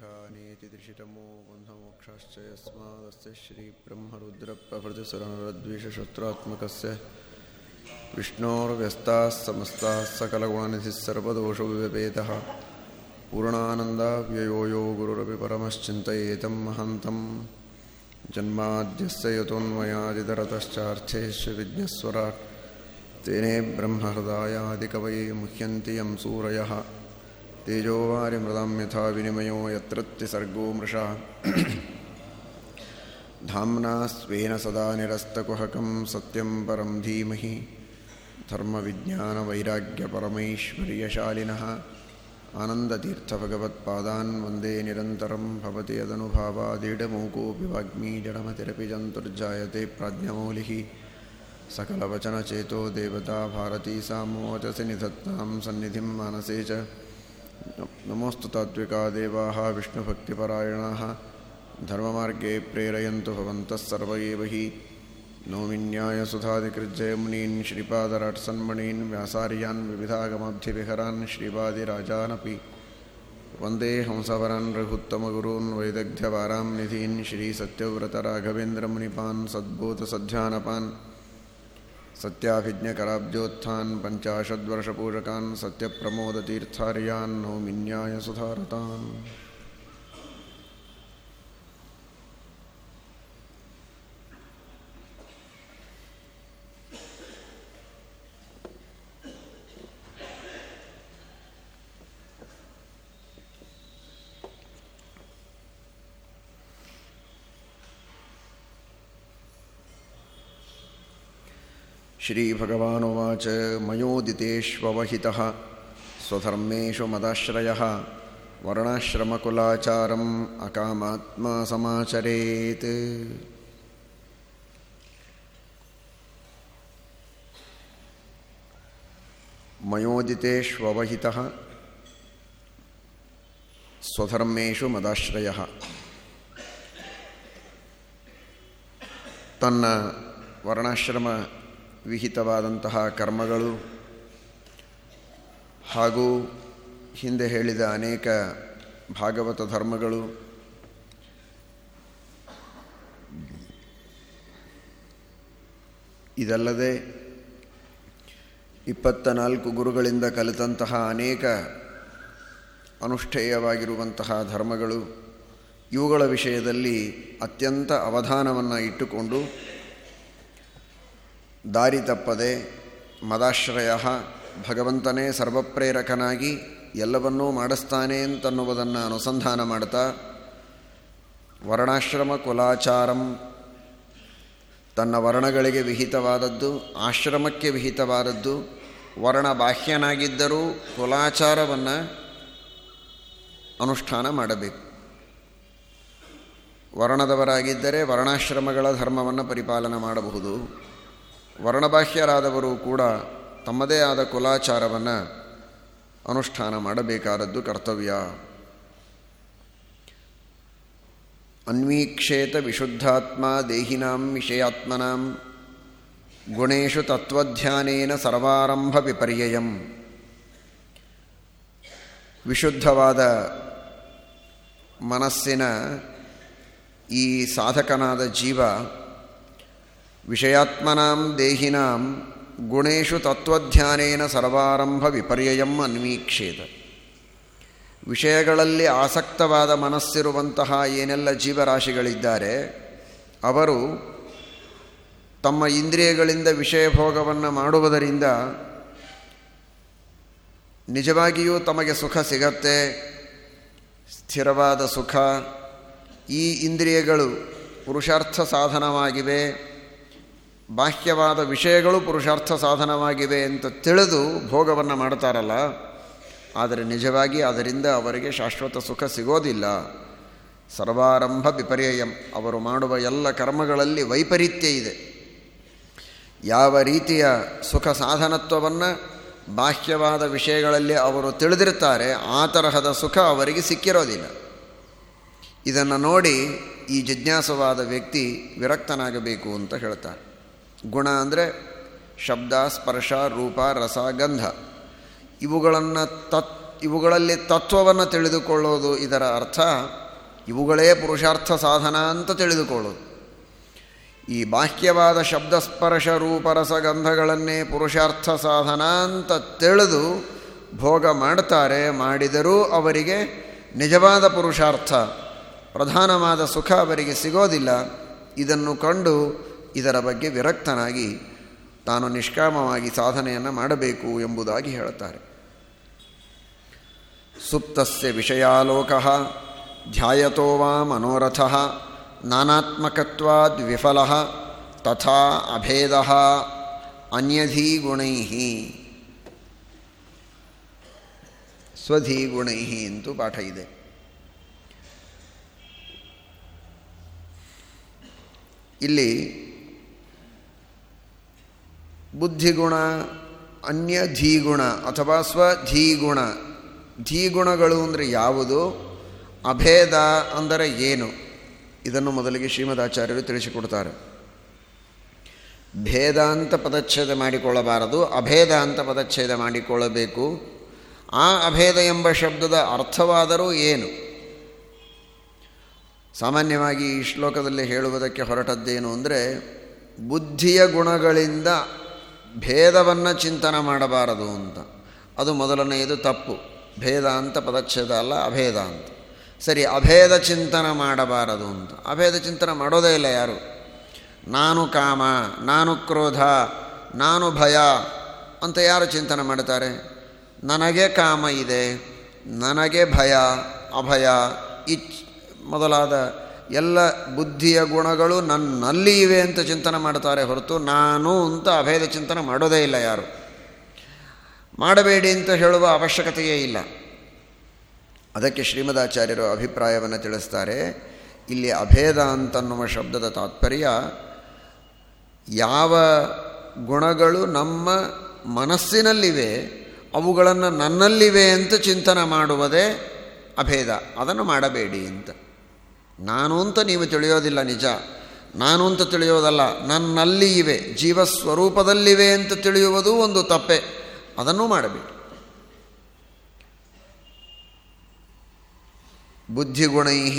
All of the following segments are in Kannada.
विहानेति दृशितमो बन्धमोक्षाश्च यस्मादस्य श्रीब्रह्मरुद्रप्रभृतिसुरनरद्वेषशत्रुत्मकस्य विष्णोर्व्यस्ताः समस्ताः सकलगुणनिधिः सर्वदोषविवेपेतः पूर्णानन्दाव्ययो यो गुरुरपि परमश्चिन्तयेतं महान्तं जन्माद्यस्य यतोन्मयादितरतश्चार्थेष्व विज्ञस्वराट् तेने ब्रह्महृदायादिकवये मुह्यन्ति यं सूरयः तेजोवारिमृदं यथा विनिमयो यत्र सर्गो मृषा। धाम्ना स्वेन सदा निरस्तकुहकं सत्यं परं धीमहि। धर्मविज्ञानवैराग्यपरमैश्वर्यशालिनः। आनन्दतीर्थभगवत्पादान् वंदे निरन्तरं भवति यदनुभावादीडमूकोऽपि वाग्मी जडमतिरपि जन्तुर्जायते प्राज्ञमौलिः। सकलवचनचेतो देवता भारती सामोचसि निधत्तां सन्निधिं मानसे च नमोऽस्तु तात्विका देवाः विष्णुभक्तिपरायणाः धर्ममार्गे प्रेरयन्तु भवन्तः सर्व एव हि नौमिन्यायसुधादिकृज्जयमुनीन् श्रीपादराट्सन्मणीन् व्यासार्यान् विविधागमब्धिविहरान् श्रीपादिराजानपि वन्दे हंसवरान् रघुत्तमगुरून् वैदग्ध्यवारां निधीन् श्रीसत्यव्रतराघवेन्द्रमुनिपान् सद्भूतसध्यानपान् सत्याभिज्ञकराब्जोत्थान् पञ्चाशद्वर्षपूषकान् सत्यप्रमोदतीर्थार्यान् नौमिन्याय सुधारतान्। श्रीभगवानुवाच मयोदितेष्ववहितः स्वधर्मेषु मदाश्रयः वर्णाश्रमकुलाचारम् अकामात्मा समाचरेत् मयोदितेष्ववहितः ಸ್ವಧರ್ಮೇಶು ಮದಾಶ್ರಯ ತನ್ನ ವರ್ಣಾಶ್ರಮ ವಿಹಿತವಾದಂತಹ ಕರ್ಮಗಳು ಹಾಗೂ ಹಿಂದೆ ಹೇಳಿದ ಅನೇಕ ಭಾಗವತ ಧರ್ಮಗಳು ಇದಲ್ಲದೆ ಇಪ್ಪತ್ತ ನಾಲ್ಕು ಗುರುಗಳಿಂದ ಕಲಿತಂತಹ ಅನೇಕ ಅನುಷ್ಠೇಯವಾಗಿರುವಂತಹ ಧರ್ಮಗಳು ಇವುಗಳ ವಿಷಯದಲ್ಲಿ ಅತ್ಯಂತ ಅವಧಾನವನ್ನು ಇಟ್ಟುಕೊಂಡು ದಾರಿ ತಪ್ಪದೆ ಮದಾಶ್ರಯ ಭಗವಂತನೇ ಸರ್ವಪ್ರೇರಕನಾಗಿ ಎಲ್ಲವನ್ನೂ ಮಾಡಿಸ್ತಾನೆ ಅಂತನ್ನುವುದನ್ನು ಅನುಸಂಧಾನ ಮಾಡ್ತಾ ವರ್ಣಾಶ್ರಮ ಕುಲಾಚಾರಂ ತನ್ನ ವರ್ಣಗಳಿಗೆ ವಿಹಿತವಾದದ್ದು, ಆಶ್ರಮಕ್ಕೆ ವಿಹಿತವಾದದ್ದು, ವರ್ಣ ಬಾಹ್ಯನಾಗಿದ್ದರೂ ಕುಲಾಚಾರವನ್ನು ಅನುಷ್ಠಾನ ಮಾಡಬೇಕು. ವರ್ಣದವರಾಗಿದ್ದರೆ ವರ್ಣಾಶ್ರಮಗಳ ಧರ್ಮವನ್ನು ಪರಿಪಾಲನೆ ಮಾಡಬಹುದು. ವರ್ಣಬಾಹ್ಯರಾದವರು ಕೂಡ ತಮ್ಮದೇ ಆದ ಕುಲಾಚಾರವನ್ನು ಅನುಷ್ಠಾನ ಮಾಡಬೇಕಾದದ್ದು ಕರ್ತವ್ಯ. ಅನ್ವೀಕ್ಷೇತ ವಿಶುದ್ಧಾತ್ಮ ದೇಹಿನಾಂ ವಿಷಯಾತ್ಮನಾಂ ಗುಣೇಶು ತತ್ವಧ್ಯಾನೇನ ಸರ್ವಾರಂಭ ವಿಪರ್ಯಯಂ. ವಿಶುದ್ಧವಾದ ಮನಸ್ಸಿನ ಈ ಸಾಧಕನಾದ ಜೀವ ವಿಷಯಾತ್ಮನಾಂ ದೇಹಿನಾಂ ಗುಣೇಶು ತತ್ವಧ್ಯಾನೇನ ಸರ್ವಾರಂಭ ವಿಪರ್ಯಯಂ ಅನ್ವೀಕ್ಷೇತ. ವಿಷಯಗಳಲ್ಲಿ ಆಸಕ್ತವಾದ ಮನಸ್ಸಿರುವಂತಹ ಏನೆಲ್ಲ ಜೀವರಾಶಿಗಳಿದ್ದಾರೆ, ಅವರು ತಮ್ಮ ಇಂದ್ರಿಯಗಳಿಂದ ವಿಷಯ ಭೋಗವನ್ನು ಮಾಡುವುದರಿಂದ ನಿಜವಾಗಿಯೂ ತಮಗೆ ಸುಖ ಸಿಗತ್ತೆ, ಸ್ಥಿರವಾದ ಸುಖ. ಈ ಇಂದ್ರಿಯಗಳು ಪುರುಷಾರ್ಥ ಸಾಧನವಾಗಿವೆ. ಬಾಹ್ಯವಾದ ವಿಷಯಗಳು ಪುರುಷಾರ್ಥ ಸಾಧನವಾಗಿದೆ ಅಂತ ತಿಳಿದು ಭೋಗವನ್ನು ಮಾಡ್ತಾರಲ್ಲ, ಆದರೆ ನಿಜವಾಗಿ ಅದರಿಂದ ಅವರಿಗೆ ಶಾಶ್ವತ ಸುಖ ಸಿಗೋದಿಲ್ಲ. ಸರ್ವಾರಂಭ ವಿಪರ್ಯಯಂ. ಅವರು ಮಾಡುವ ಎಲ್ಲ ಕರ್ಮಗಳಲ್ಲಿ ವೈಪರೀತ್ಯ ಇದೆ. ಯಾವ ರೀತಿಯ ಸುಖ ಸಾಧನತ್ವವನ್ನು ಬಾಹ್ಯವಾದ ವಿಷಯಗಳಲ್ಲಿ ಅವರು ತಿಳಿದಿರ್ತಾರೆ, ಆ ತರಹದ ಸುಖ ಅವರಿಗೆ ಸಿಕ್ಕಿರೋದಿಲ್ಲ. ಇದನ್ನು ನೋಡಿ ಈ ಜಿಜ್ಞಾಸವಾದ ವ್ಯಕ್ತಿ ವಿರಕ್ತನಾಗಬೇಕು ಅಂತ ಹೇಳ್ತಾರೆ ಗುಣ ಅಂದರೆ ಶಬ್ದ, ಸ್ಪರ್ಶ, ರೂಪ, ರಸ, ಗಂಧ. ಇವುಗಳನ್ನು ತತ್, ಇವುಗಳಲ್ಲಿ ತತ್ವವನ್ನು ತಿಳಿದುಕೊಳ್ಳೋದು ಇದರ ಅರ್ಥ ಇವುಗಳೇ ಪುರುಷಾರ್ಥ ಸಾಧನ ಅಂತ ತಿಳಿದುಕೊಳ್ಳೋದು. ಈ ಬಾಹ್ಯವಾದ ಶಬ್ದಸ್ಪರ್ಶ ರೂಪರಸಗಂಧಗಳನ್ನೇ ಪುರುಷಾರ್ಥ ಸಾಧನ ಅಂತ ತಿಳಿದು ಭೋಗ ಮಾಡ್ತಾರೆ, ಮಾಡಿದರೂ ಅವರಿಗೆ ನಿಜವಾದ ಪುರುಷಾರ್ಥ, ಪ್ರಧಾನವಾದ ಸುಖ ಅವರಿಗೆ ಸಿಗೋದಿಲ್ಲ. ಇದನ್ನು ಕಂಡು ಇದರ ಬಗ್ಗೆ ವಿರಕ್ತನಾಗಿ ತಾನು ನಿಷ್ಕಾಮವಾಗಿ ಸಾಧನೆಯನ್ನು ಮಾಡಬೇಕು ಎಂಬುದಾಗಿ ಹೇಳುತ್ತಾರೆ. ಸುಪ್ತಸ್ಯ ವಿಷಯಾಲೋಕ ಧ್ಯಾಯತೋ ವಾ ಮನೋರಥ ನಾನಾತ್ಮಕತ್ವಾದ್ ವಿಫಲ ತಥಾ ಅಭೇದ ಅನ್ಯಧೀಗುಣೈ. ಸ್ವಧೀಗುಣೈ ಎಂದು ಪಾಠ ಇದೆ. ಇಲ್ಲಿ ಬುದ್ಧಿಗುಣ, ಅನ್ಯ ಧೀಗುಣ ಅಥವಾ ಸ್ವಧೀಗುಣ ಧೀಗುಣಗಳು ಅಂದರೆ ಯಾವುದು? ಅಭೇದ ಅಂದರೆ ಏನು? ಇದನ್ನು ಮೊದಲಿಗೆ ಶ್ರೀಮದಾಚಾರ್ಯರು ತಿಳಿಸಿಕೊಡ್ತಾರೆ. ಭೇದ ಅಂತ ಪದಚ್ಛೇದ ಮಾಡಿಕೊಳ್ಳಬಾರದು. ಅಭೇದ ಅಂತ ಪದಚ್ಛೇದ ಮಾಡಿಕೊಳ್ಳಬೇಕು. ಆ ಅಭೇದ ಎಂಬ ಶಬ್ದದ ಅರ್ಥವಾದರೂ ಏನು? ಸಾಮಾನ್ಯವಾಗಿ ಈ ಶ್ಲೋಕದಲ್ಲಿ ಹೇಳುವುದಕ್ಕೆ ಹೊರಟದ್ದೇನು ಅಂದರೆ, ಬುದ್ಧಿಯ ಗುಣಗಳಿಂದ ಭೇದವನ್ನು ಚಿಂತನೆ ಮಾಡಬಾರದು ಅಂತ. ಅದು ಮೊದಲನೆಯದು ತಪ್ಪು. ಭೇದ ಅಂತ ಪದಚ್ಛೇದ ಅಲ್ಲ, ಅಭೇದ ಅಂತ. ಸರಿ, ಅಭೇದ ಚಿಂತನೆ ಮಾಡಬಾರದು ಅಂತ. ಅಭೇದ ಚಿಂತನೆ ಮಾಡೋದೇ ಇಲ್ಲ ಯಾರು? ನಾನು ಕಾಮ, ನಾನು ಕ್ರೋಧ, ನಾನು ಭಯ ಅಂತ ಯಾರು ಚಿಂತನೆ ಮಾಡ್ತಾರೆ? ನನಗೆ ಕಾಮ ಇದೆ, ನನಗೆ ಭಯ, ಅಭಯ, ಇಚ್ ಮೊದಲಾದ ಎಲ್ಲ ಬುದ್ಧಿಯ ಗುಣಗಳು ನನ್ನಲ್ಲಿ ಇವೆ ಅಂತ ಚಿಂತನೆ ಮಾಡ್ತಾರೆ ಹೊರತು ನಾನು ಅಂತ ಅಭೇದ ಚಿಂತನೆ ಮಾಡೋದೇ ಇಲ್ಲ ಯಾರು. ಮಾಡಬೇಡಿ ಅಂತ ಹೇಳುವ ಅವಶ್ಯಕತೆಯೇ ಇಲ್ಲ. ಅದಕ್ಕೆ ಶ್ರೀಮದಾಚಾರ್ಯರು ಅಭಿಪ್ರಾಯವನ್ನು ತಿಳಿಸ್ತಾರೆ. ಇಲ್ಲಿ ಅಭೇದ ಅಂತನ್ನುವ ಶಬ್ದದ ತಾತ್ಪರ್ಯ ಯಾವ ಗುಣಗಳು ನಮ್ಮ ಮನಸ್ಸಿನಲ್ಲಿವೆ, ಅವುಗಳನ್ನು ನನ್ನಲ್ಲಿವೆ ಅಂತ ಚಿಂತನೆ ಮಾಡುವುದೇ ಅಭೇದ. ಅದನ್ನು ಮಾಡಬೇಡಿ ಅಂತ. ನಾನು ಅಂತ ನೀವು ತಿಳಿಯೋದಿಲ್ಲ ನಿಜ. ನಾನು ಅಂತ ತಿಳಿಯೋದಲ್ಲ ನನ್ನಲ್ಲಿ ಇವೆ ಜೀವಸ್ವರೂಪದಲ್ಲಿವೆ ಅಂತ ತಿಳಿಯುವುದು ಒಂದು ತಪ್ಪೆ. ಅದನ್ನು ಮಾಡಬೇಡಿ. ಬುದ್ಧಿಗುಣೈ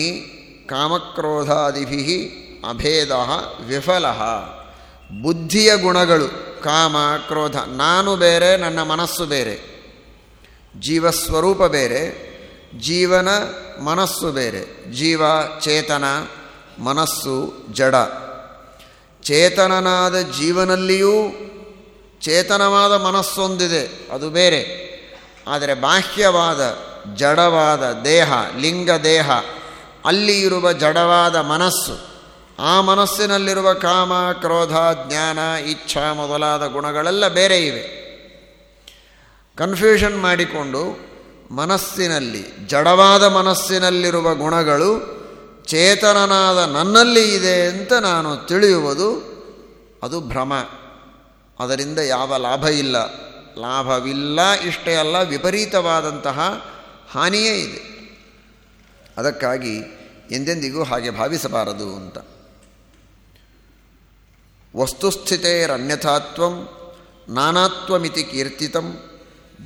ಕಾಮಕ್ರೋಧಾದಿಭಿ ಅಭೇದ, ವಿಫಲ. ಬುದ್ಧಿಯ ಗುಣಗಳು, ಕಾಮ, ಕ್ರೋಧ, ನಾನು ಬೇರೆ, ನನ್ನ ಮನಸ್ಸು ಬೇರೆ. ಜೀವಸ್ವರೂಪ ಬೇರೆ. ಜೀವನ ಮನಸ್ಸು ಬೇರೆ. ಜೀವ, ಚೇತನ, ಮನಸ್ಸು, ಜಡ. ಚೇತನನಾದ ಜೀವನಲ್ಲಿಯೂ ಚೇತನವಾದ ಮನಸ್ಸೊಂದಿದೆ. ಅದು ಬೇರೆ. ಆದರೆ ಬಾಹ್ಯವಾದ, ಜಡವಾದ ದೇಹ, ಲಿಂಗ ದೇಹ, ಅಲ್ಲಿ ಇರುವ ಜಡವಾದ ಮನಸ್ಸು, ಆ ಮನಸ್ಸಿನಲ್ಲಿರುವ ಕಾಮ, ಕ್ರೋಧ, ಜ್ಞಾನ, ಇಚ್ಛಾ ಮೊದಲಾದ ಗುಣಗಳೆಲ್ಲ ಬೇರೆ ಇವೆ. ಕನ್ಫ್ಯೂಷನ್ ಮಾಡಿಕೊಂಡು ಮನಸ್ಸಿನಲ್ಲಿ, ಜಡವಾದ ಮನಸ್ಸಿನಲ್ಲಿರುವ ಗುಣಗಳು ಚೇತನನಾದ ನನ್ನಲ್ಲಿ ಇದೆ ಅಂತ ನಾನು ತಿಳಿಯುವುದು, ಅದು ಭ್ರಮ. ಅದರಿಂದ ಯಾವ ಲಾಭ ಇಲ್ಲ. ಲಾಭವಿಲ್ಲ, ಇಷ್ಟೇ ಅಲ್ಲ, ವಿಪರೀತವಾದಂತಹ ಹಾನಿಯೇ ಇದೆ. ಅದಕ್ಕಾಗಿ ಎಂದೆಂದಿಗೂ ಹಾಗೆ ಭಾವಿಸಬಾರದು ಅಂತ. ವಸ್ತುಸ್ಥಿತೇರನ್ಯಥಾತ್ವ, ನಾನಾತ್ವಮಿತಿ ಕೀರ್ತಿತಂ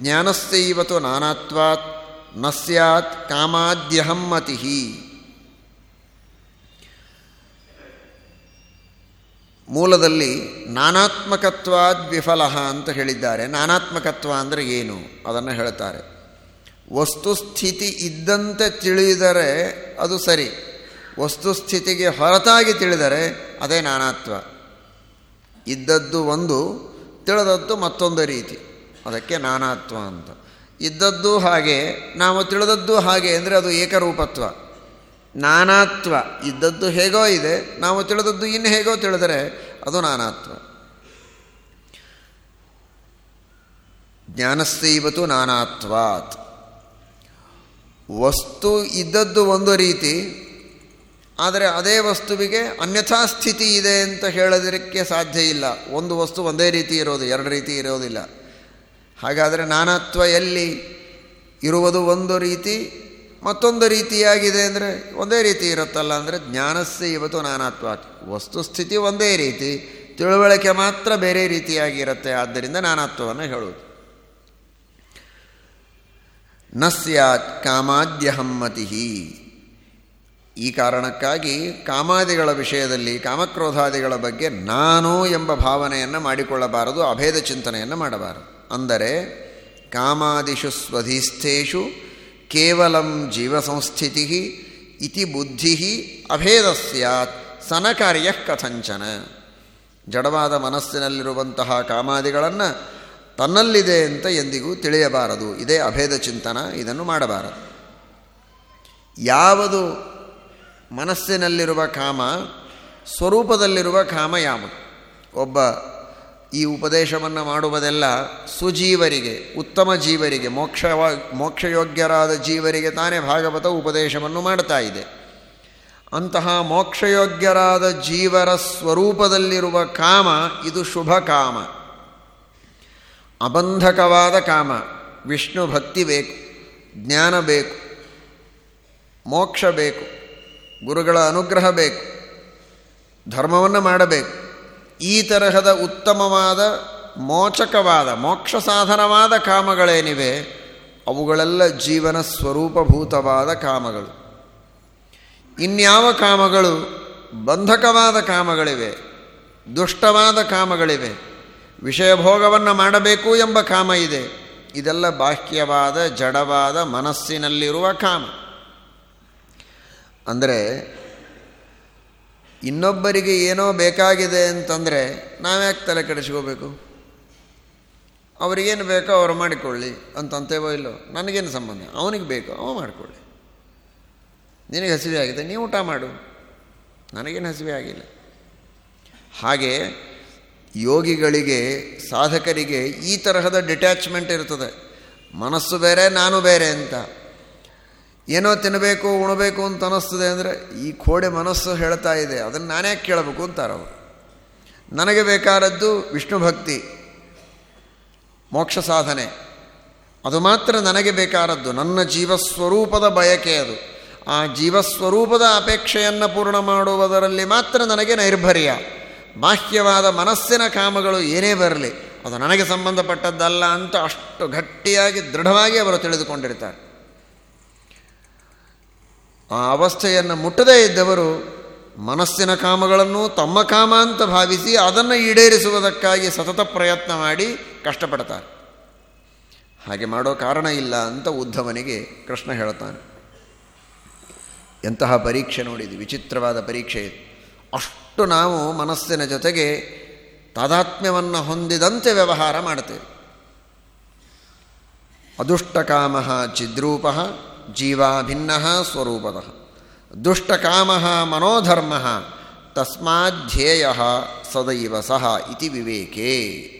ಜ್ಞಾನಸ್ಯೈವತು ನಾನಾತ್ವಾತ್ನ ಸ್ಯಾತ್ ಕಾಮಾದ್ಯಹಂ ಮತಿ. ಮೂಲದಲ್ಲಿ ನಾನಾತ್ಮಕತ್ವಾದ್ ವಿಫಲ ಅಂತ ಹೇಳಿದ್ದಾರೆ. ನಾನಾತ್ಮಕತ್ವ ಅಂದರೆ ಏನು? ಅದನ್ನು ಹೇಳ್ತಾರೆ. ವಸ್ತುಸ್ಥಿತಿ ಇದ್ದಂತೆ ತಿಳಿದರೆ ಅದು ಸರಿ. ವಸ್ತುಸ್ಥಿತಿಗೆ ಹೊರತಾಗಿ ತಿಳಿದರೆ ಅದೇ ನಾನಾತ್ವ. ಇದ್ದದ್ದು ಒಂದು, ತಿಳಿದದ್ದು ಮತ್ತೊಂದು ರೀತಿ. ಅದಕ್ಕೆ ನಾನಾತ್ವ ಅಂತ. ಇದ್ದದ್ದು ಹಾಗೆ, ನಾವು ತಿಳಿದದ್ದು ಹಾಗೆ ಅಂದರೆ ಅದು ಏಕರೂಪತ್ವ. ನಾನಾತ್ವ, ಇದ್ದದ್ದು ಹೇಗೋ ಇದೆ, ನಾವು ತಿಳಿದದ್ದು ಇನ್ನು ಹೇಗೋ ತಿಳಿದರೆ ಅದು ನಾನಾತ್ವ. ಜ್ಞಾನಸ್ಥೈವತು ನಾನಾತ್ವಾತ್. ವಸ್ತು ಇದ್ದದ್ದು ಒಂದು ರೀತಿ, ಆದರೆ ಅದೇ ವಸ್ತುವಿಗೆ ಅನ್ಯಥಾ ಸ್ಥಿತಿ ಇದೆ ಅಂತ ಹೇಳೋದಕ್ಕೆ ಸಾಧ್ಯ ಇಲ್ಲ. ಒಂದು ವಸ್ತು ಒಂದೇ ರೀತಿ ಇರೋದು, ಎರಡು ರೀತಿ ಇರೋದಿಲ್ಲ. ಹಾಗಾದರೆ ನಾನಾತ್ವ ಎಲ್ಲಿ ಇರುವುದು ಒಂದು ರೀತಿ, ಮತ್ತೊಂದು ರೀತಿಯಾಗಿದೆ ಅಂದರೆ ಒಂದೇ ರೀತಿ ಇರುತ್ತಲ್ಲ ಅಂದರೆ ಜ್ಞಾನಸ್ಸೆ ಇವತ್ತು ನಾನಾತ್ವ. ವಸ್ತುಸ್ಥಿತಿ ಒಂದೇ ರೀತಿ, ತಿಳುವಳಿಕೆ ಮಾತ್ರ ಬೇರೆ ರೀತಿಯಾಗಿರುತ್ತೆ ಆದ್ದರಿಂದ ನಾನಾತ್ವವನ್ನು ಹೇಳುವುದು. ನ ಸ್ಯಾತ್ ಕಾಮಾದ್ಯಹಮ್ಮತಿ ಈ ಕಾರಣಕ್ಕಾಗಿ ಕಾಮಾದಿಗಳ ವಿಷಯದಲ್ಲಿ, ಕಾಮಕ್ರೋಧಾದಿಗಳ ಬಗ್ಗೆ ನಾನು ಎಂಬ ಭಾವನೆಯನ್ನು ಮಾಡಿಕೊಳ್ಳಬಾರದು, ಅಭೇದ ಚಿಂತನೆಯನ್ನು ಮಾಡಬಾರದು. ಅಂದರೆ ಕಾಮಾದಿಷು ಸ್ವಧಿಸ್ಥೇಷು ಕೇವಲಂ ಜೀವಸಂಸ್ಥಿತಿ ಇತಿ ಬುದ್ಧಿ ಅಭೇದ ಸ್ಯಾತ್ ಸನಕಾರ್ಯ ಕಥಂಚನ. ಜಡವಾದ ಮನಸ್ಸಿನಲ್ಲಿರುವಂತಹ ಕಾಮಾದಿಗಳನ್ನು ತನ್ನಲ್ಲಿದೆ ಅಂತ ಎಂದಿಗೂ ತಿಳಿಯಬಾರದು. ಇದೇ ಅಭೇದ ಚಿಂತನ, ಇದನ್ನು ಮಾಡಬಾರದು. ಯಾವುದು ಮನಸ್ಸಿನಲ್ಲಿರುವ ಕಾಮ, ಸ್ವರೂಪದಲ್ಲಿರುವ ಕಾಮ ಯಾವುದು? ಒಬ್ಬ ಈ ಉಪದೇಶವನ್ನು ಮಾಡುವುದೆಲ್ಲ ಸುಜೀವರಿಗೆ, ಉತ್ತಮ ಜೀವರಿಗೆ, ಮೋಕ್ಷವ, ಮೋಕ್ಷಯೋಗ್ಯರಾದ ಜೀವರಿಗೆ ತಾನೇ ಭಾಗವತ ಉಪದೇಶವನ್ನು ಮಾಡ್ತಾ ಇದೆ. ಅಂತಹ ಮೋಕ್ಷಯೋಗ್ಯರಾದ ಜೀವರ ಸ್ವರೂಪದಲ್ಲಿರುವ ಕಾಮ, ಇದು ಶುಭ ಕಾಮ. ಅಬಂಧಕವಾದ ಕಾಮ, ವಿಷ್ಣು ಭಕ್ತಿ ಬೇಕು, ಜ್ಞಾನ ಬೇಕು, ಮೋಕ್ಷ ಬೇಕು, ಗುರುಗಳ ಅನುಗ್ರಹ ಬೇಕು, ಧರ್ಮವನ್ನು ಮಾಡಬೇಕು. ಈ ತರಹದ ಉತ್ತಮವಾದ, ಮೋಚಕವಾದ ಮೋಕ್ಷ ಸಾಧನವಾದ ಕಾಮಗಳೇನಿವೆ, ಅವುಗಳೆಲ್ಲ ಜೀವನ ಸ್ವರೂಪಭೂತವಾದ ಕಾಮಗಳು. ಇನ್ಯಾವ ಕಾಮಗಳು ಬಂಧಕವಾದ ಕಾಮಗಳಿವೆ, ದುಷ್ಟವಾದ ಕಾಮಗಳಿವೆ, ವಿಷಯಭೋಗವನ್ನು ಮಾಡಬೇಕು ಎಂಬ ಕಾಮ ಇದೆ, ಇದೆಲ್ಲ ಬಾಹ್ಯವಾದ, ಜಡವಾದ ಮನಸ್ಸಿನಲ್ಲಿರುವ ಕಾಮ. ಅಂದರೆ ಇನ್ನೊಬ್ಬರಿಗೆ ಏನೋ ಬೇಕಾಗಿದೆ ಅಂತಂದರೆ ನಾವ್ಯಾಕೆ ತಲೆ ಕೆಡಿಸ್ಕೋಬೇಕು? ಅವರಿಗೇನು ಬೇಕೋ ಅವರು ಮಾಡಿಕೊಳ್ಳಿ ಅಂತಂತೇವೋ ಇಲ್ಲೋ? ನನಗೇನು ಸಂಬಂಧ? ಅವನಿಗೆ ಬೇಕೋ, ಅವ ಮಾಡಿಕೊಳ್ಳಿ. ನಿನಗೆ ಹಸಿವೆ ಆಗಿದೆ, ನೀವು ಊಟ ಮಾಡು. ನನಗೇನು ಹಸಿವೆ ಆಗಿಲ್ಲ. ಹಾಗೆ ಯೋಗಿಗಳಿಗೆ, ಸಾಧಕರಿಗೆ ಈ ತರಹದ ಡಿಟ್ಯಾಚ್ಮೆಂಟ್ ಇರ್ತದೆ. ಮನಸ್ಸು ಬೇರೆ, ನಾನು ಬೇರೆ ಅಂತ. ಏನೋ ತಿನ್ನಬೇಕು ಉಣಬೇಕು ಅಂತ ಅನ್ನಿಸ್ತದೆ ಅಂದರೆ ಈ ಕೋಡೆ ಮನಸ್ಸು ಹೇಳ್ತಾ ಇದೆ. ಅದನ್ನು ನಾನೇ ಕೇಳಬೇಕು ಅಂತಾರವರು ನನಗೆ ಬೇಕಾದದ್ದು ವಿಷ್ಣು ಭಕ್ತಿ, ಮೋಕ್ಷ ಸಾಧನೆ. ಅದು ಮಾತ್ರ ನನಗೆ ಬೇಕಾದದ್ದು. ನನ್ನ ಜೀವಸ್ವರೂಪದ ಬಯಕೆ ಅದು. ಆ ಜೀವಸ್ವರೂಪದ ಅಪೇಕ್ಷೆಯನ್ನು ಪೂರ್ಣ ಮಾಡುವುದರಲ್ಲಿ ಮಾತ್ರ ನನಗೆ ನೈರ್ಭರ್ಯ. ಬಾಹ್ಯವಾದ ಮನಸ್ಸಿನ ಕಾಮಗಳು ಏನೇ ಬರಲಿ, ಅದು ನನಗೆ ಸಂಬಂಧಪಟ್ಟದ್ದಲ್ಲ ಅಂತ ಅಷ್ಟು ಗಟ್ಟಿಯಾಗಿ, ದೃಢವಾಗಿ ಅವರು ತಿಳಿದುಕೊಂಡಿರ್ತಾರೆ. ಆ ಅವಸ್ಥೆಯನ್ನು ಮುಟ್ಟದೇ ಇದ್ದವರು ಮನಸ್ಸಿನ ಕಾಮಗಳನ್ನು ತಮ್ಮ ಕಾಮ ಅಂತ ಭಾವಿಸಿ ಅದನ್ನು ಈಡೇರಿಸುವುದಕ್ಕಾಗಿ ಸತತ ಪ್ರಯತ್ನ ಮಾಡಿ ಕಷ್ಟಪಡ್ತಾರೆ. ಹಾಗೆ ಮಾಡೋ ಕಾರಣ ಇಲ್ಲ ಅಂತ ಉದ್ಧವನಿಗೆ ಕೃಷ್ಣ ಹೇಳ್ತಾನೆ ಎಂತಹ ಪರೀಕ್ಷೆ ನೋಡಿದ್ವಿ, ವಿಚಿತ್ರವಾದ ಪರೀಕ್ಷೆ ಅಷ್ಟು ನಾವು ಮನಸ್ಸಿನ ಜೊತೆಗೆ ತಾದಾತ್ಮ್ಯವನ್ನು ಹೊಂದಿದಂತೆ ವ್ಯವಹಾರ ಮಾಡ್ತೇವೆ. ಅದುಷ್ಟಕಾಮಃ ಚಿದ್ರೂಪ ಜೀವಾಭಿನ್ನ ಸ್ವರೂಪದ ದುಷ್ಟಕಾಮ ಮನೋಧರ್ಮ ತಸ್ಮಾಧ್ಯೇಯ ಸದೈವ ಸಹ ಇತಿ ವಿವೇಕೆ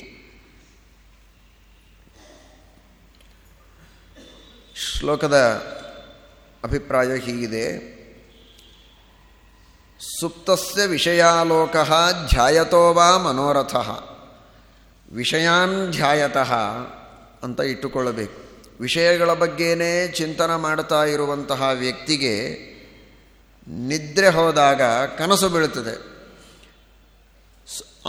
ಶ್ಲೋಕದ ಅಭಿಪ್ರಾಯ ಹೀಗಿದೆ ಸುಪ್ತಸ್ಯ ವಿಷಯಾಲೋಕ ಧ್ಯಾಯತೋ ವಾ ಮನೋರಥ ವಿಷಯಾನ್ ಧ್ಯಾಯತಃ ಅಂತ ಇಟ್ಟುಕೊಳ್ಳಬೇಕು। ವಿಷಯಗಳ ಬಗ್ಗೆನೇ ಚಿಂತನೆ ಮಾಡ್ತಾ ಇರುವಂತಹ ವ್ಯಕ್ತಿಗೆ ನಿದ್ರೆ ಹೋದಾಗ ಕನಸು ಬೀಳುತ್ತದೆ.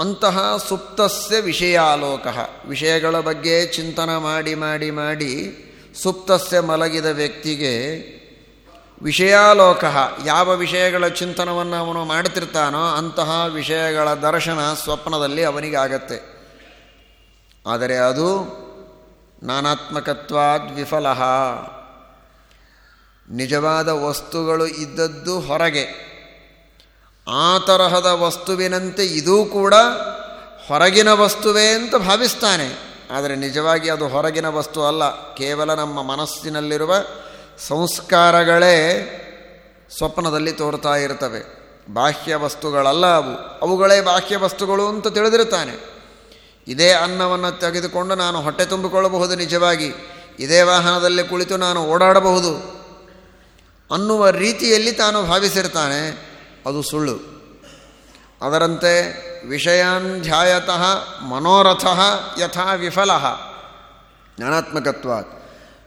ಅಂತಹ ಸುಪ್ತಸ್ಯ ವಿಷಯಾಲೋಕ, ವಿಷಯಗಳ ಬಗ್ಗೆ ಚಿಂತನೆ ಮಾಡಿ ಮಾಡಿ ಮಾಡಿ ಸುಪ್ತಸ್ಯ ಮಲಗಿದ ವ್ಯಕ್ತಿಗೆ ವಿಷಯಾಲೋಕ, ಯಾವ ವಿಷಯಗಳ ಚಿಂತನವನ್ನು ಅವನು ಮಾಡ್ತಿರ್ತಾನೋ ಅಂತಹ ವಿಷಯಗಳ ದರ್ಶನ ಸ್ವಪ್ನದಲ್ಲಿ ಅವನಿಗೆ ಆಗತ್ತೆ ಆದರೆ ಅದು ನಾನಾತ್ಮಕತ್ವಾದ್ ವಿಫಲ. ನಿಜವಾದ ವಸ್ತುಗಳು ಇದ್ದದ್ದು ಹೊರಗೆ. ಆ ತರಹದ ವಸ್ತುವಿನಂತೆ ಇದೂ ಕೂಡ ಹೊರಗಿನ ವಸ್ತುವೇ ಅಂತ ಭಾವಿಸ್ತಾನೆ. ಆದರೆ ನಿಜವಾಗಿ ಅದು ಹೊರಗಿನ ವಸ್ತು ಅಲ್ಲ. ಕೇವಲ ನಮ್ಮ ಮನಸ್ಸಿನಲ್ಲಿರುವ ಸಂಸ್ಕಾರಗಳೇ ಸ್ವಪ್ನದಲ್ಲಿ ತೋರ್ತಾ ಇರ್ತವೆ. ಬಾಹ್ಯ ವಸ್ತುಗಳಲ್ಲ ಅವು. ಅವುಗಳೇ ಬಾಹ್ಯ ವಸ್ತುಗಳು ಅಂತ ತಿಳಿದಿರ್ತಾನೆ. ಇದೇ ಅನ್ನವನ್ನು ತೆಗೆದುಕೊಂಡು ನಾನು ಹೊಟ್ಟೆ ತುಂಬಿಕೊಳ್ಳಬಹುದು ನಿಜವಾಗಿ. ಇದೇ ವಾಹನದಲ್ಲಿ ಕುಳಿತು ನಾನು ಓಡಾಡಬಹುದು. ಅನ್ನುವ ರೀತಿಯಲ್ಲಿ ತಾನು ಭಾವಿಸಿರ್ತಾನೆ, ಅದು ಸುಳ್ಳು. ಅದರಂತೆ ವಿಷಯಾನ್ ಧ್ಯಾಯತಃ ಮನೋರಥ ಯಥಾ ವಿಫಲ. ಜ್ಞಾನಾತ್ಮಕತ್ವ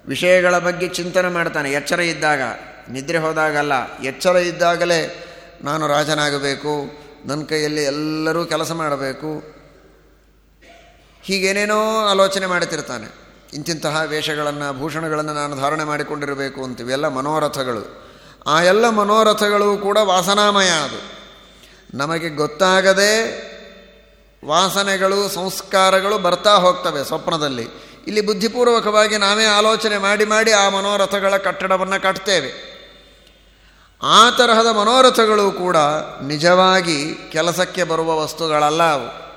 ವಿಷಯಗಳ ಬಗ್ಗೆ ಚಿಂತನೆ ಮಾಡ್ತಾನೆ, ಎಚ್ಚರ ಇದ್ದಾಗ. ನಿದ್ರೆ ಹೋದಾಗಲ್ಲ, ಎಚ್ಚರ ಇದ್ದಾಗಲೇ ನಾನು ರಾಜನಾಗಬೇಕು, ನನ್ನ ಕೈಯಲ್ಲಿ ಎಲ್ಲರೂ ಕೆಲಸ ಮಾಡಬೇಕು ಹೀಗೇನೇನೋ ಆಲೋಚನೆ ಮಾಡುತ್ತಿರ್ತಾನೆ ಇಂತಿಂತಹ ವೇಷಗಳನ್ನು, ಭೂಷಣಗಳನ್ನು ನಾನು ಧಾರಣೆ ಮಾಡಿಕೊಂಡಿರಬೇಕು ಅಂತಿವೆಲ್ಲ ಮನೋರಥಗಳು. ಆ ಎಲ್ಲ ಮನೋರಥಗಳು ಕೂಡ ವಾಸನಾಮಯ ಅದು. ನಮಗೆ ಗೊತ್ತಾಗದೆ ವಾಸನೆಗಳು, ಸಂಸ್ಕಾರಗಳು ಬರ್ತಾ ಹೋಗ್ತವೆ ಸ್ವಪ್ನದಲ್ಲಿ. ಇಲ್ಲಿ ಬುದ್ಧಿಪೂರ್ವಕವಾಗಿ ನಾವೇ ಆಲೋಚನೆ ಮಾಡಿ ಮಾಡಿ ಆ ಮನೋರಥಗಳ ಕಟ್ಟಡವನ್ನು ಕಟ್ತೇವೆ. ಆ ತರಹದ ಮನೋರಥಗಳು ಕೂಡ ನಿಜವಾಗಿ ಕೆಲಸಕ್ಕೆ ಬರುವ ವಸ್ತುಗಳಲ್ಲ ಅವು.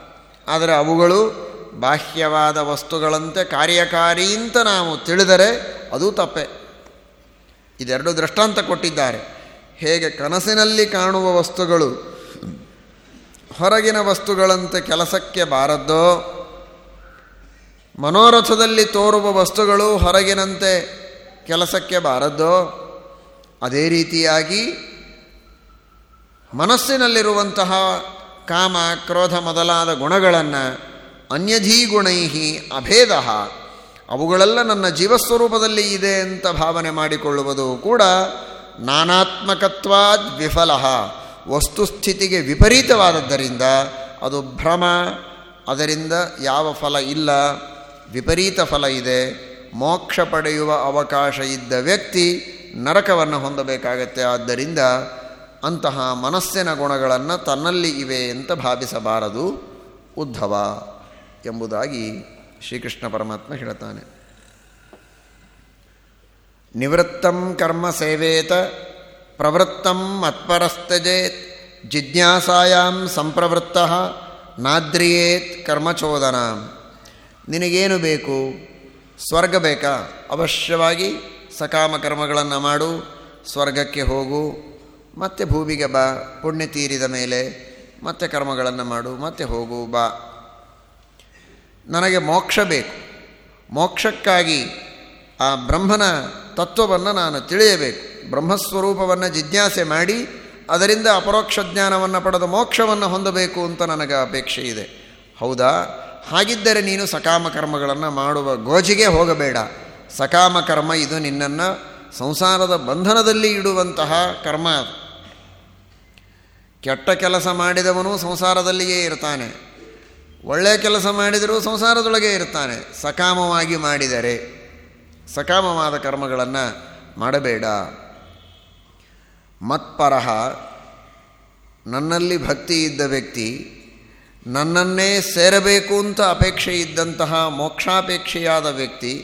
ಆದರೆ ಅವುಗಳು ಬಾಹ್ಯವಾದ ವಸ್ತುಗಳಂತೆ ಕಾರ್ಯಕಾರಿ ಅಂತ ನಾವು ತಿಳಿದರೆ ಅದು ತಪ್ಪೆ. ಇದೆರಡು ದೃಷ್ಟಾಂತ ಕೊಟ್ಟಿದ್ದಾರೆ. ಹೇಗೆ ಕನಸಿನಲ್ಲಿ ಕಾಣುವ ವಸ್ತುಗಳು ಹೊರಗಿನ ವಸ್ತುಗಳಂತೆ ಕೆಲಸಕ್ಕೆ ಬಾರದ್ದೋ, ಮನೋರಥದಲ್ಲಿ ತೋರುವ ವಸ್ತುಗಳು ಹೊರಗಿನಂತೆ ಕೆಲಸಕ್ಕೆ ಬಾರದ್ದೋ, ಅದೇ ರೀತಿಯಾಗಿ ಮನಸ್ಸಿನಲ್ಲಿರುವಂತಹ ಕಾಮ, ಕ್ರೋಧ ಮೊದಲಾದ ಗುಣಗಳನ್ನು ಅನ್ಯಧೀಗುಣೈಹಿ ಅಭೇದ. ಅವುಗಳೆಲ್ಲ ನನ್ನ ಜೀವಸ್ವರೂಪದಲ್ಲಿ ಇದೆ ಅಂತ ಭಾವನೆ ಮಾಡಿಕೊಳ್ಳುವುದು ಕೂಡ ನಾನಾತ್ಮಕತ್ವಾದ್ ವಿಫಲ. ವಸ್ತುಸ್ಥಿತಿಗೆ ವಿಪರೀತವಾದದ್ದರಿಂದ ಅದು ಭ್ರಮ, ಅದರಿಂದ ಯಾವ ಫಲ ಇಲ್ಲ, ವಿಪರೀತ ಫಲ ಇದೆ. ಮೋಕ್ಷ ಪಡೆಯುವ ಅವಕಾಶ ಇದ್ದ ವ್ಯಕ್ತಿ ನರಕವನ್ನು ಹೊಂದಬೇಕಾಗತ್ತೆ. ಆದ್ದರಿಂದ ಅಂತಹ ಮನಸ್ಸಿನ ಗುಣಗಳನ್ನು ತನ್ನಲ್ಲಿ ಇವೆ ಅಂತ ಭಾವಿಸಬಾರದು. ಉದ್ಧವ. ಎಂಬುದಾಗಿ ಶ್ರೀಕೃಷ್ಣ ಪರಮಾತ್ಮ ಹೇಳ್ತಾನೆ. ನಿವೃತ್ತಂ ಕರ್ಮ ಸೇವೇತ ಪ್ರವೃತ್ತಂ ಮತ್ಪರಸ್ತಜೇತ್ ಜಿಜ್ಞಾಸಾಯಾಂ ಸಂಪ್ರವೃತ್ತ ನಾದ್ರಿಯೇತ್ ಕರ್ಮಚೋದನ. ನಿನಗೇನು ಬೇಕು? ಸ್ವರ್ಗ ಬೇಕಾ? ಅವಶ್ಯವಾಗಿ ಸಕಾಮ ಕರ್ಮಗಳನ್ನು ಮಾಡು, ಸ್ವರ್ಗಕ್ಕೆ ಹೋಗು, ಮತ್ತೆ ಭೂಮಿಗೆ ಬಾ, ಪುಣ್ಯ ತೀರಿದ ಮೇಲೆ ಮತ್ತೆ ಕರ್ಮಗಳನ್ನು ಮಾಡು, ಮತ್ತೆ ಹೋಗು, ಬಾ. ನನಗೆ ಮೋಕ್ಷ ಬೇಕು. ಮೋಕ್ಷಕ್ಕಾಗಿ ಆ ಬ್ರಹ್ಮನ ತತ್ವವನ್ನು ನಾನು ತಿಳಿಯಬೇಕು. ಬ್ರಹ್ಮಸ್ವರೂಪವನ್ನು ಜಿಜ್ಞಾಸೆ ಮಾಡಿ, ಅದರಿಂದ ಅಪರೋಕ್ಷ ಜ್ಞಾನವನ್ನು ಪಡೆದ ಮೋಕ್ಷವನ್ನು ಹೊಂದಬೇಕು ಅಂತ ನನಗೆ ಅಪೇಕ್ಷೆ ಇದೆ. ಹೌದಾ? ಹಾಗಿದ್ದರೆ ನೀನು ಸಕಾಮ ಕರ್ಮಗಳನ್ನು ಮಾಡುವ ಗೋಜಿಗೆ ಹೋಗಬೇಡ. ಸಕಾಮ ಕರ್ಮ ಇದು ನಿನ್ನನ್ನು ಸಂಸಾರದ ಬಂಧನದಲ್ಲಿ ಇಡುವಂತಹ ಕರ್ಮ. ಕೆಟ್ಟ ಕೆಲಸ ಮಾಡಿದವನು ಸಂಸಾರದಲ್ಲಿಯೇ ಇರ್ತಾನೆ. ಒಳ್ಳೆಯ ಕೆಲಸ ಮಾಡಿದರೂ ಸಂಸಾರದೊಳಗೆ ಇರ್ತಾನೆ. ಸಕಾಮವಾಗಿ ಮಾಡಿದರೆ. ಸಕಾಮವಾದ ಕರ್ಮಗಳನ್ನು ಮಾಡಬೇಡ. ಮತ್ಪರಹ, ನನ್ನಲ್ಲಿ ಭಕ್ತಿ ಇದ್ದ ವ್ಯಕ್ತಿ, ನನ್ನನ್ನೇ ಸೇರಬೇಕು ಅಂತ ಅಪೇಕ್ಷೆ ಇದ್ದಂತಹ ಮೋಕ್ಷಾಪೇಕ್ಷೆಯಾದ ವ್ಯಕ್ತಿ,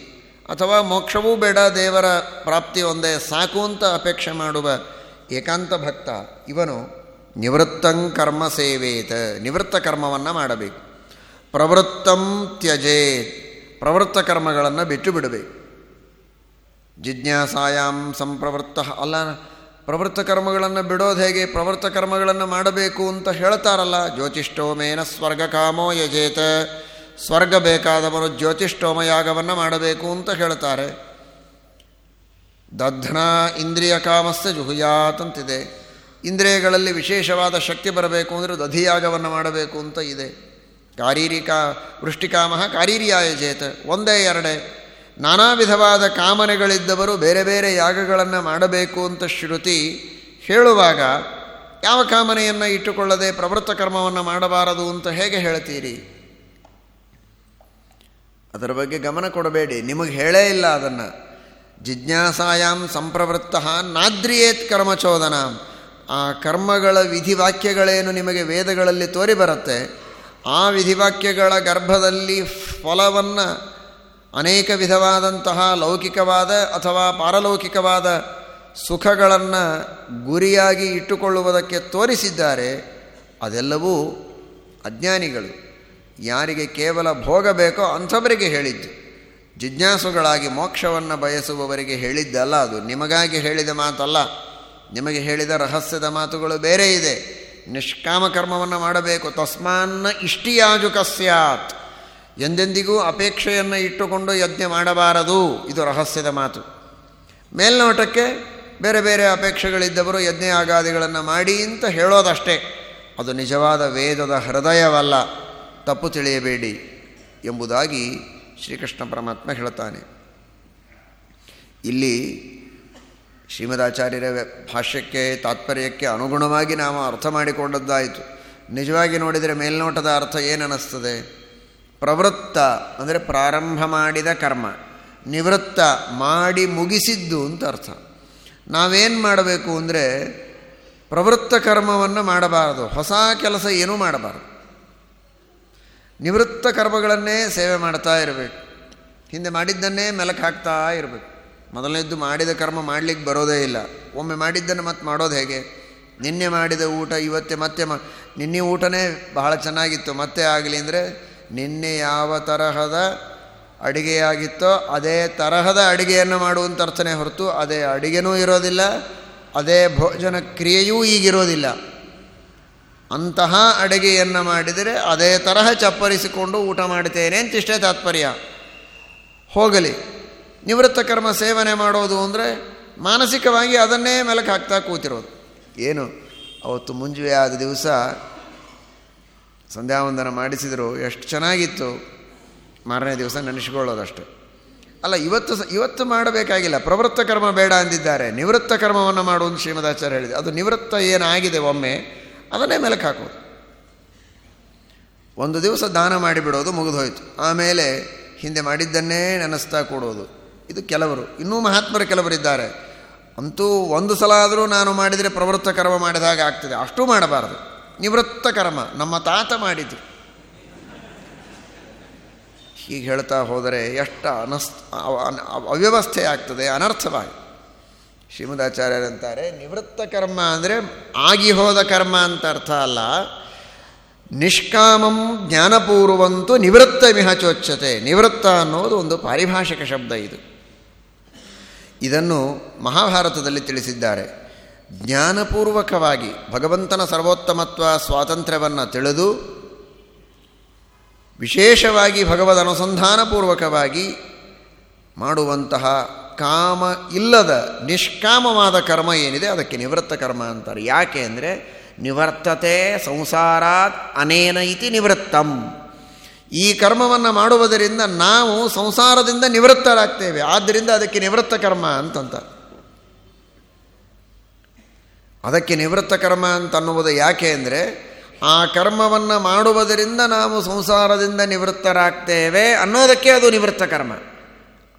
ಅಥವಾ ಮೋಕ್ಷವೂ ಬೇಡ, ದೇವರ ಪ್ರಾಪ್ತಿ ಒಂದೇ ಸಾಕು ಅಂತ ಅಪೇಕ್ಷೆ ಮಾಡುವ ಏಕಾಂತ ಭಕ್ತ, ಇವನು ನಿವೃತ್ತಂ ಕರ್ಮ ಸೇವೇತ, ನಿವೃತ್ತ ಕರ್ಮವನ್ನು ಮಾಡಬೇಕು. ಪ್ರವೃತ್ತಂ ತ್ಯಜೇತ್. ಪ್ರವೃತ್ತ ಕರ್ಮಗಳನ್ನು ಬಿಟ್ಟು ಬಿಡಬೇಕು. ಜಿಜ್ಞಾಸಾಯಾಮ್ ಸಂಪ್ರವೃತ್ತ. ಅಲ್ಲ, ಪ್ರವೃತ್ತ ಕರ್ಮಗಳನ್ನು ಬಿಡೋದು ಹೇಗೆ? ಪ್ರವೃತ್ತ ಕರ್ಮಗಳನ್ನು ಮಾಡಬೇಕು ಅಂತ ಹೇಳ್ತಾರಲ್ಲ, ಜ್ಯೋತಿಷ್ಠೋಮೇನ ಸ್ವರ್ಗ ಕಾಮೋ ಯಜೇತ. ಸ್ವರ್ಗ ಬೇಕಾದವರು ಜ್ಯೋತಿಷ್ಠೋಮ ಯಾಗವನ್ನು ಮಾಡಬೇಕು ಅಂತ ಹೇಳ್ತಾರೆ. ದಧ್ನ ಇಂದ್ರಿಯ ಕಾಮಸ್ಯ ಜುಹುಯಾತ್ ಅಂತಿದೆ. ಇಂದ್ರಿಯಗಳಲ್ಲಿ ವಿಶೇಷವಾದ ಶಕ್ತಿ ಬರಬೇಕು ಅಂದರೆ ದಧಿಯಾಗವನ್ನು ಮಾಡಬೇಕು ಅಂತ ಇದೆ. ಕಾರೀರಿಕಾ ವೃಷ್ಟಿಕಾಮ ಕಾರೀರಿಯಾಯಜೇತ ಒಂದೇ ಎರಡೇ. ನಾನಾ ವಿಧವಾದ ಕಾಮನೆಗಳಿದ್ದವರು ಬೇರೆ ಬೇರೆ ಯಾಗಗಳನ್ನು ಮಾಡಬೇಕು ಅಂತ ಶ್ರುತಿ ಹೇಳುವಾಗ, ಯಾವ ಕಾಮನೆಯನ್ನು ಇಟ್ಟುಕೊಳ್ಳದೆ ಪ್ರವೃತ್ತ ಕರ್ಮವನ್ನು ಮಾಡಬಾರದು ಅಂತ ಹೇಗೆ ಹೇಳ್ತೀರಿ? ಅದರ ಬಗ್ಗೆ ಗಮನ ಕೊಡಬೇಡಿ. ನಿಮಗೆ ಹೇಳೇ ಇಲ್ಲ ಅದನ್ನು. ಜಿಜ್ಞಾಸಾಯಾಮ್ ಸಂಪ್ರವೃತ್ತ ನಾದ್ರಿಯೇತ್ ಕರ್ಮಚೋದನ. ಆ ಕರ್ಮಗಳ ವಿಧಿವಾಕ್ಯಗಳೇನು ನಿಮಗೆ ವೇದಗಳಲ್ಲಿ ತೋರಿ ಬರುತ್ತೆ ಆ ವಿಧಿವಾಕ್ಯಗಳ ಗರ್ಭದಲ್ಲಿ ಫಲವನ್ನು ಅನೇಕ ವಿಧವಾದಂತಹ ಲೌಕಿಕವಾದ ಅಥವಾ ಪಾರಲೌಕಿಕವಾದ ಸುಖಗಳನ್ನು ಗುರಿಯಾಗಿ ಇಟ್ಟುಕೊಳ್ಳುವುದಕ್ಕೆ ತೋರಿಸಿದ್ದಾರೆ, ಅದೆಲ್ಲವೂ ಅಜ್ಞಾನಿಗಳು. ಯಾರಿಗೆ ಕೇವಲ ಭೋಗ ಬೇಕೋ ಅಂಥವರಿಗೆ ಹೇಳಿದ್ದು. ಜಿಜ್ಞಾಸುಗಳಾಗಿ ಮೋಕ್ಷವನ್ನು ಬಯಸುವವರಿಗೆ ಹೇಳಿದ್ದಲ್ಲ ಅದು. ನಿಮಗಾಗಿ ಹೇಳಿದ ಮಾತಲ್ಲ. ನಿಮಗೆ ಹೇಳಿದ ರಹಸ್ಯದ ಮಾತುಗಳು ಬೇರೆ ಇದೆ. ನಿಷ್ಕಾಮ ಕರ್ಮವನ್ನು ಮಾಡಬೇಕು. ತಸ್ಮಾನ್ನ ಇಷ್ಟಿಯಾಜುಕ ಸ್ಯಾತ್. ಎಂದೆಂದಿಗೂ ಅಪೇಕ್ಷೆಯನ್ನು ಇಟ್ಟುಕೊಂಡು ಯಜ್ಞ ಮಾಡಬಾರದು. ಇದು ರಹಸ್ಯದ ಮಾತು. ಮೇಲ್ನೋಟಕ್ಕೆ ಬೇರೆ ಬೇರೆ ಅಪೇಕ್ಷೆಗಳಿದ್ದವರು ಯಜ್ಞ ಆಗಾದಿಗಳನ್ನು ಮಾಡಿ ಅಂತ ಹೇಳೋದಷ್ಟೇ. ಅದು ನಿಜವಾದ ವೇದದ ಹೃದಯವಲ್ಲ. ತಪ್ಪು ತಿಳಿಯಬೇಡಿ ಎಂಬುದಾಗಿ ಶ್ರೀಕೃಷ್ಣ ಪರಮಾತ್ಮ ಹೇಳ್ತಾನೆ ಇಲ್ಲಿ ಶ್ರೀಮದಾಚಾರ್ಯರ ಭಾಷ್ಯಕ್ಕೆ ತಾತ್ಪರ್ಯಕ್ಕೆ ಅನುಗುಣವಾಗಿ ನಾವು ಅರ್ಥ ಮಾಡಿಕೊಂಡದ್ದಾಯಿತು. ನಿಜವಾಗಿ ನೋಡಿದರೆ ಮೇಲ್ನೋಟದ ಅರ್ಥ ಏನನ್ನಿಸ್ತದೆ? ಪ್ರವೃತ್ತ, ಅಂದರೆ ಪ್ರಾರಂಭ ಮಾಡಿದ ಕರ್ಮ, ನಿವೃತ್ತ ಮಾಡಿ ಮುಗಿಸಿದ್ದು ಅಂತ ಅರ್ಥ. ನಾವೇನು ಮಾಡಬೇಕು ಅಂದರೆ ಪ್ರವೃತ್ತ ಕರ್ಮವನ್ನು ಮಾಡಬಾರದು, ಹೊಸ ಕೆಲಸ ಏನೂ ಮಾಡಬಾರದು. ನಿವೃತ್ತ ಕರ್ಮಗಳನ್ನೇ ಸೇವೆ ಮಾಡ್ತಾ ಇರಬೇಕು. ಹಿಂದೆ ಮಾಡಿದ್ದನ್ನೇ ಮೆಲಕ್ಕೆ ಹಾಕ್ತಾ ಇರಬೇಕು. ಮೊದಲನೇದ್ದು ಮಾಡಿದ ಕರ್ಮ ಮಾಡಲಿಕ್ಕೆ ಬರೋದೇ ಇಲ್ಲ. ಒಮ್ಮೆ ಮಾಡಿದ್ದನ್ನು ಮತ್ತೆ ಮಾಡೋದು ಹೇಗೆ? ನಿನ್ನೆ ಮಾಡಿದ ಊಟ ಇವತ್ತೆ ಮತ್ತೆ ಮ, ನಿನ್ನೆ ಊಟನೇ ಬಹಳ ಚೆನ್ನಾಗಿತ್ತು. ಮತ್ತೆ ಆಗಲಿ ಅಂದರೆ ನಿನ್ನೆ ಯಾವ ತರಹದ ಅಡಿಗೆಯಾಗಿತ್ತೋ ಅದೇ ತರಹದ ಅಡುಗೆಯನ್ನು ಮಾಡುವಂಥ ಅರ್ಥನೇ ಹೊರತು ಅದೇ ಅಡಿಗೆನೂ ಇರೋದಿಲ್ಲ, ಅದೇ ಭೋಜನ ಕ್ರಿಯೆಯೂ ಈಗಿರೋದಿಲ್ಲ. ಅಂತಹ ಅಡುಗೆಯನ್ನು ಮಾಡಿದರೆ ಅದೇ ತರಹ ಚಪ್ಪರಿಸಿಕೊಂಡು ಊಟ ಮಾಡ್ತೇನೆ ಅಂತ ಇಷ್ಟೇ ತಾತ್ಪರ್ಯ. ಹೋಗಲಿ. ನಿವೃತ್ತ ಕರ್ಮ ಸೇವನೆ ಮಾಡೋದು ಅಂದರೆ ಮಾನಸಿಕವಾಗಿ ಅದನ್ನೇ ಮೆಲಕ್ಕೆ ಹಾಕ್ತಾ ಕೂತಿರೋದು. ಏನು? ಅವತ್ತು ಮುಂಜುವೆ ಆದ ದಿವಸ ಸಂಧ್ಯಾವಂದನ ಮಾಡಿಸಿದರು, ಎಷ್ಟು ಚೆನ್ನಾಗಿತ್ತು. ಮಾರನೇ ದಿವಸ ನೆನೆಸ್ಕೊಳ್ಳೋದಷ್ಟೆ. ಅಲ್ಲ, ಇವತ್ತು ಇವತ್ತು ಮಾಡಬೇಕಾಗಿಲ್ಲ. ಪ್ರವೃತ್ತ ಕರ್ಮ ಬೇಡ ಅಂದಿದ್ದಾರೆ. ನಿವೃತ್ತ ಕರ್ಮವನ್ನು ಮಾಡುವುದು ಶ್ರೀಮದಾಚಾರ್ಯ ಹೇಳಿದೆ ಅದು ನಿವೃತ್ತ ಏನಾಗಿದೆ ಒಮ್ಮೆ, ಅದನ್ನೇ ಮೆಲಕ್ಕೆ ಹಾಕೋದು ಒಂದು ದಿವಸ ದಾನ ಮಾಡಿಬಿಡೋದು ಮುಗಿದೋಯ್ತು ಆಮೇಲೆ ಹಿಂದೆ ಮಾಡಿದ್ದನ್ನೇ ನೆನೆಸ್ತಾ ಕೊಡೋದು. ಇದು ಕೆಲವರು, ಇನ್ನೂ ಮಹಾತ್ಮರು ಕೆಲವರಿದ್ದಾರೆ. ಅಂತೂ ಒಂದು ಸಲ ಆದರೂ ನಾನು ಮಾಡಿದರೆ ಪ್ರವೃತ್ತ ಕರ್ಮ ಮಾಡಿದಾಗ ಆಗ್ತದೆ. ಅಷ್ಟು ಮಾಡಬಾರದು. ನಿವೃತ್ತ ಕರ್ಮ, ನಮ್ಮ ತಾತ ಮಾಡಿದ್ದು ಹೀಗೆ ಹೇಳ್ತಾ ಹೋದರೆ ಎಷ್ಟು ಅನಸ್ ಅವ್ಯವಸ್ಥೆ ಆಗ್ತದೆ, ಅನರ್ಥವಾಗಿ. ಶ್ರೀಮದಾಚಾರ್ಯರಂತಾರೆ, ನಿವೃತ್ತ ಕರ್ಮ ಅಂದರೆ ಆಗಿ ಹೋದ ಕರ್ಮ ಅಂತ ಅರ್ಥ ಅಲ್ಲ. ನಿಷ್ಕಾಮಂ ಜ್ಞಾನಪೂರ್ವಂತೂ ನಿವೃತ್ತ ಮಿಹಚೋಚ್ಯತೆ ನಿವೃತ್ತ ಅನ್ನೋದು ಒಂದು ಪಾರಿಭಾಷಿಕ ಶಬ್ದ ಇದು. ಇದನ್ನು ಮಹಾಭಾರತದಲ್ಲಿ ತಿಳಿಸಿದ್ದಾರೆ. ಜ್ಞಾನಪೂರ್ವಕವಾಗಿ ಭಗವಂತನ ಸರ್ವೋತ್ತಮತ್ವ ಸ್ವಾತಂತ್ರ್ಯವನ್ನು ತಿಳಿದು, ವಿಶೇಷವಾಗಿ ಭಗವದ್ ಅನುಸಂಧಾನಪೂರ್ವಕವಾಗಿ ಮಾಡುವಂತಹ ಕಾಮ ಇಲ್ಲದ ನಿಷ್ಕಾಮವಾದ ಕರ್ಮ ಏನಿದೆ, ಅದಕ್ಕೆ ನಿವೃತ್ತ ಕರ್ಮ ಅಂತಾರೆ. ಯಾಕೆ ಅಂದರೆ ನಿವರ್ತತೆ ಸಂಸಾರಾತ್ ಅನೇನ ಇತಿ ನಿವೃತ್ತಂ. ಈ ಕರ್ಮವನ್ನು ಮಾಡುವುದರಿಂದ ನಾವು ಸಂಸಾರದಿಂದ ನಿವೃತ್ತರಾಗ್ತೇವೆ. ಆದ್ದರಿಂದ ಅದಕ್ಕೆ ನಿವೃತ್ತ ಕರ್ಮ ಅಂತಂತ. ಅದಕ್ಕೆ ನಿವೃತ್ತ ಕರ್ಮ ಅಂತ ಅನ್ನುವುದು ಯಾಕೆ ಅಂದರೆ, ಆ ಕರ್ಮವನ್ನು ಮಾಡುವುದರಿಂದ ನಾವು ಸಂಸಾರದಿಂದ ನಿವೃತ್ತರಾಗ್ತೇವೆ ಅನ್ನೋದಕ್ಕೆ ಅದು ನಿವೃತ್ತ ಕರ್ಮ.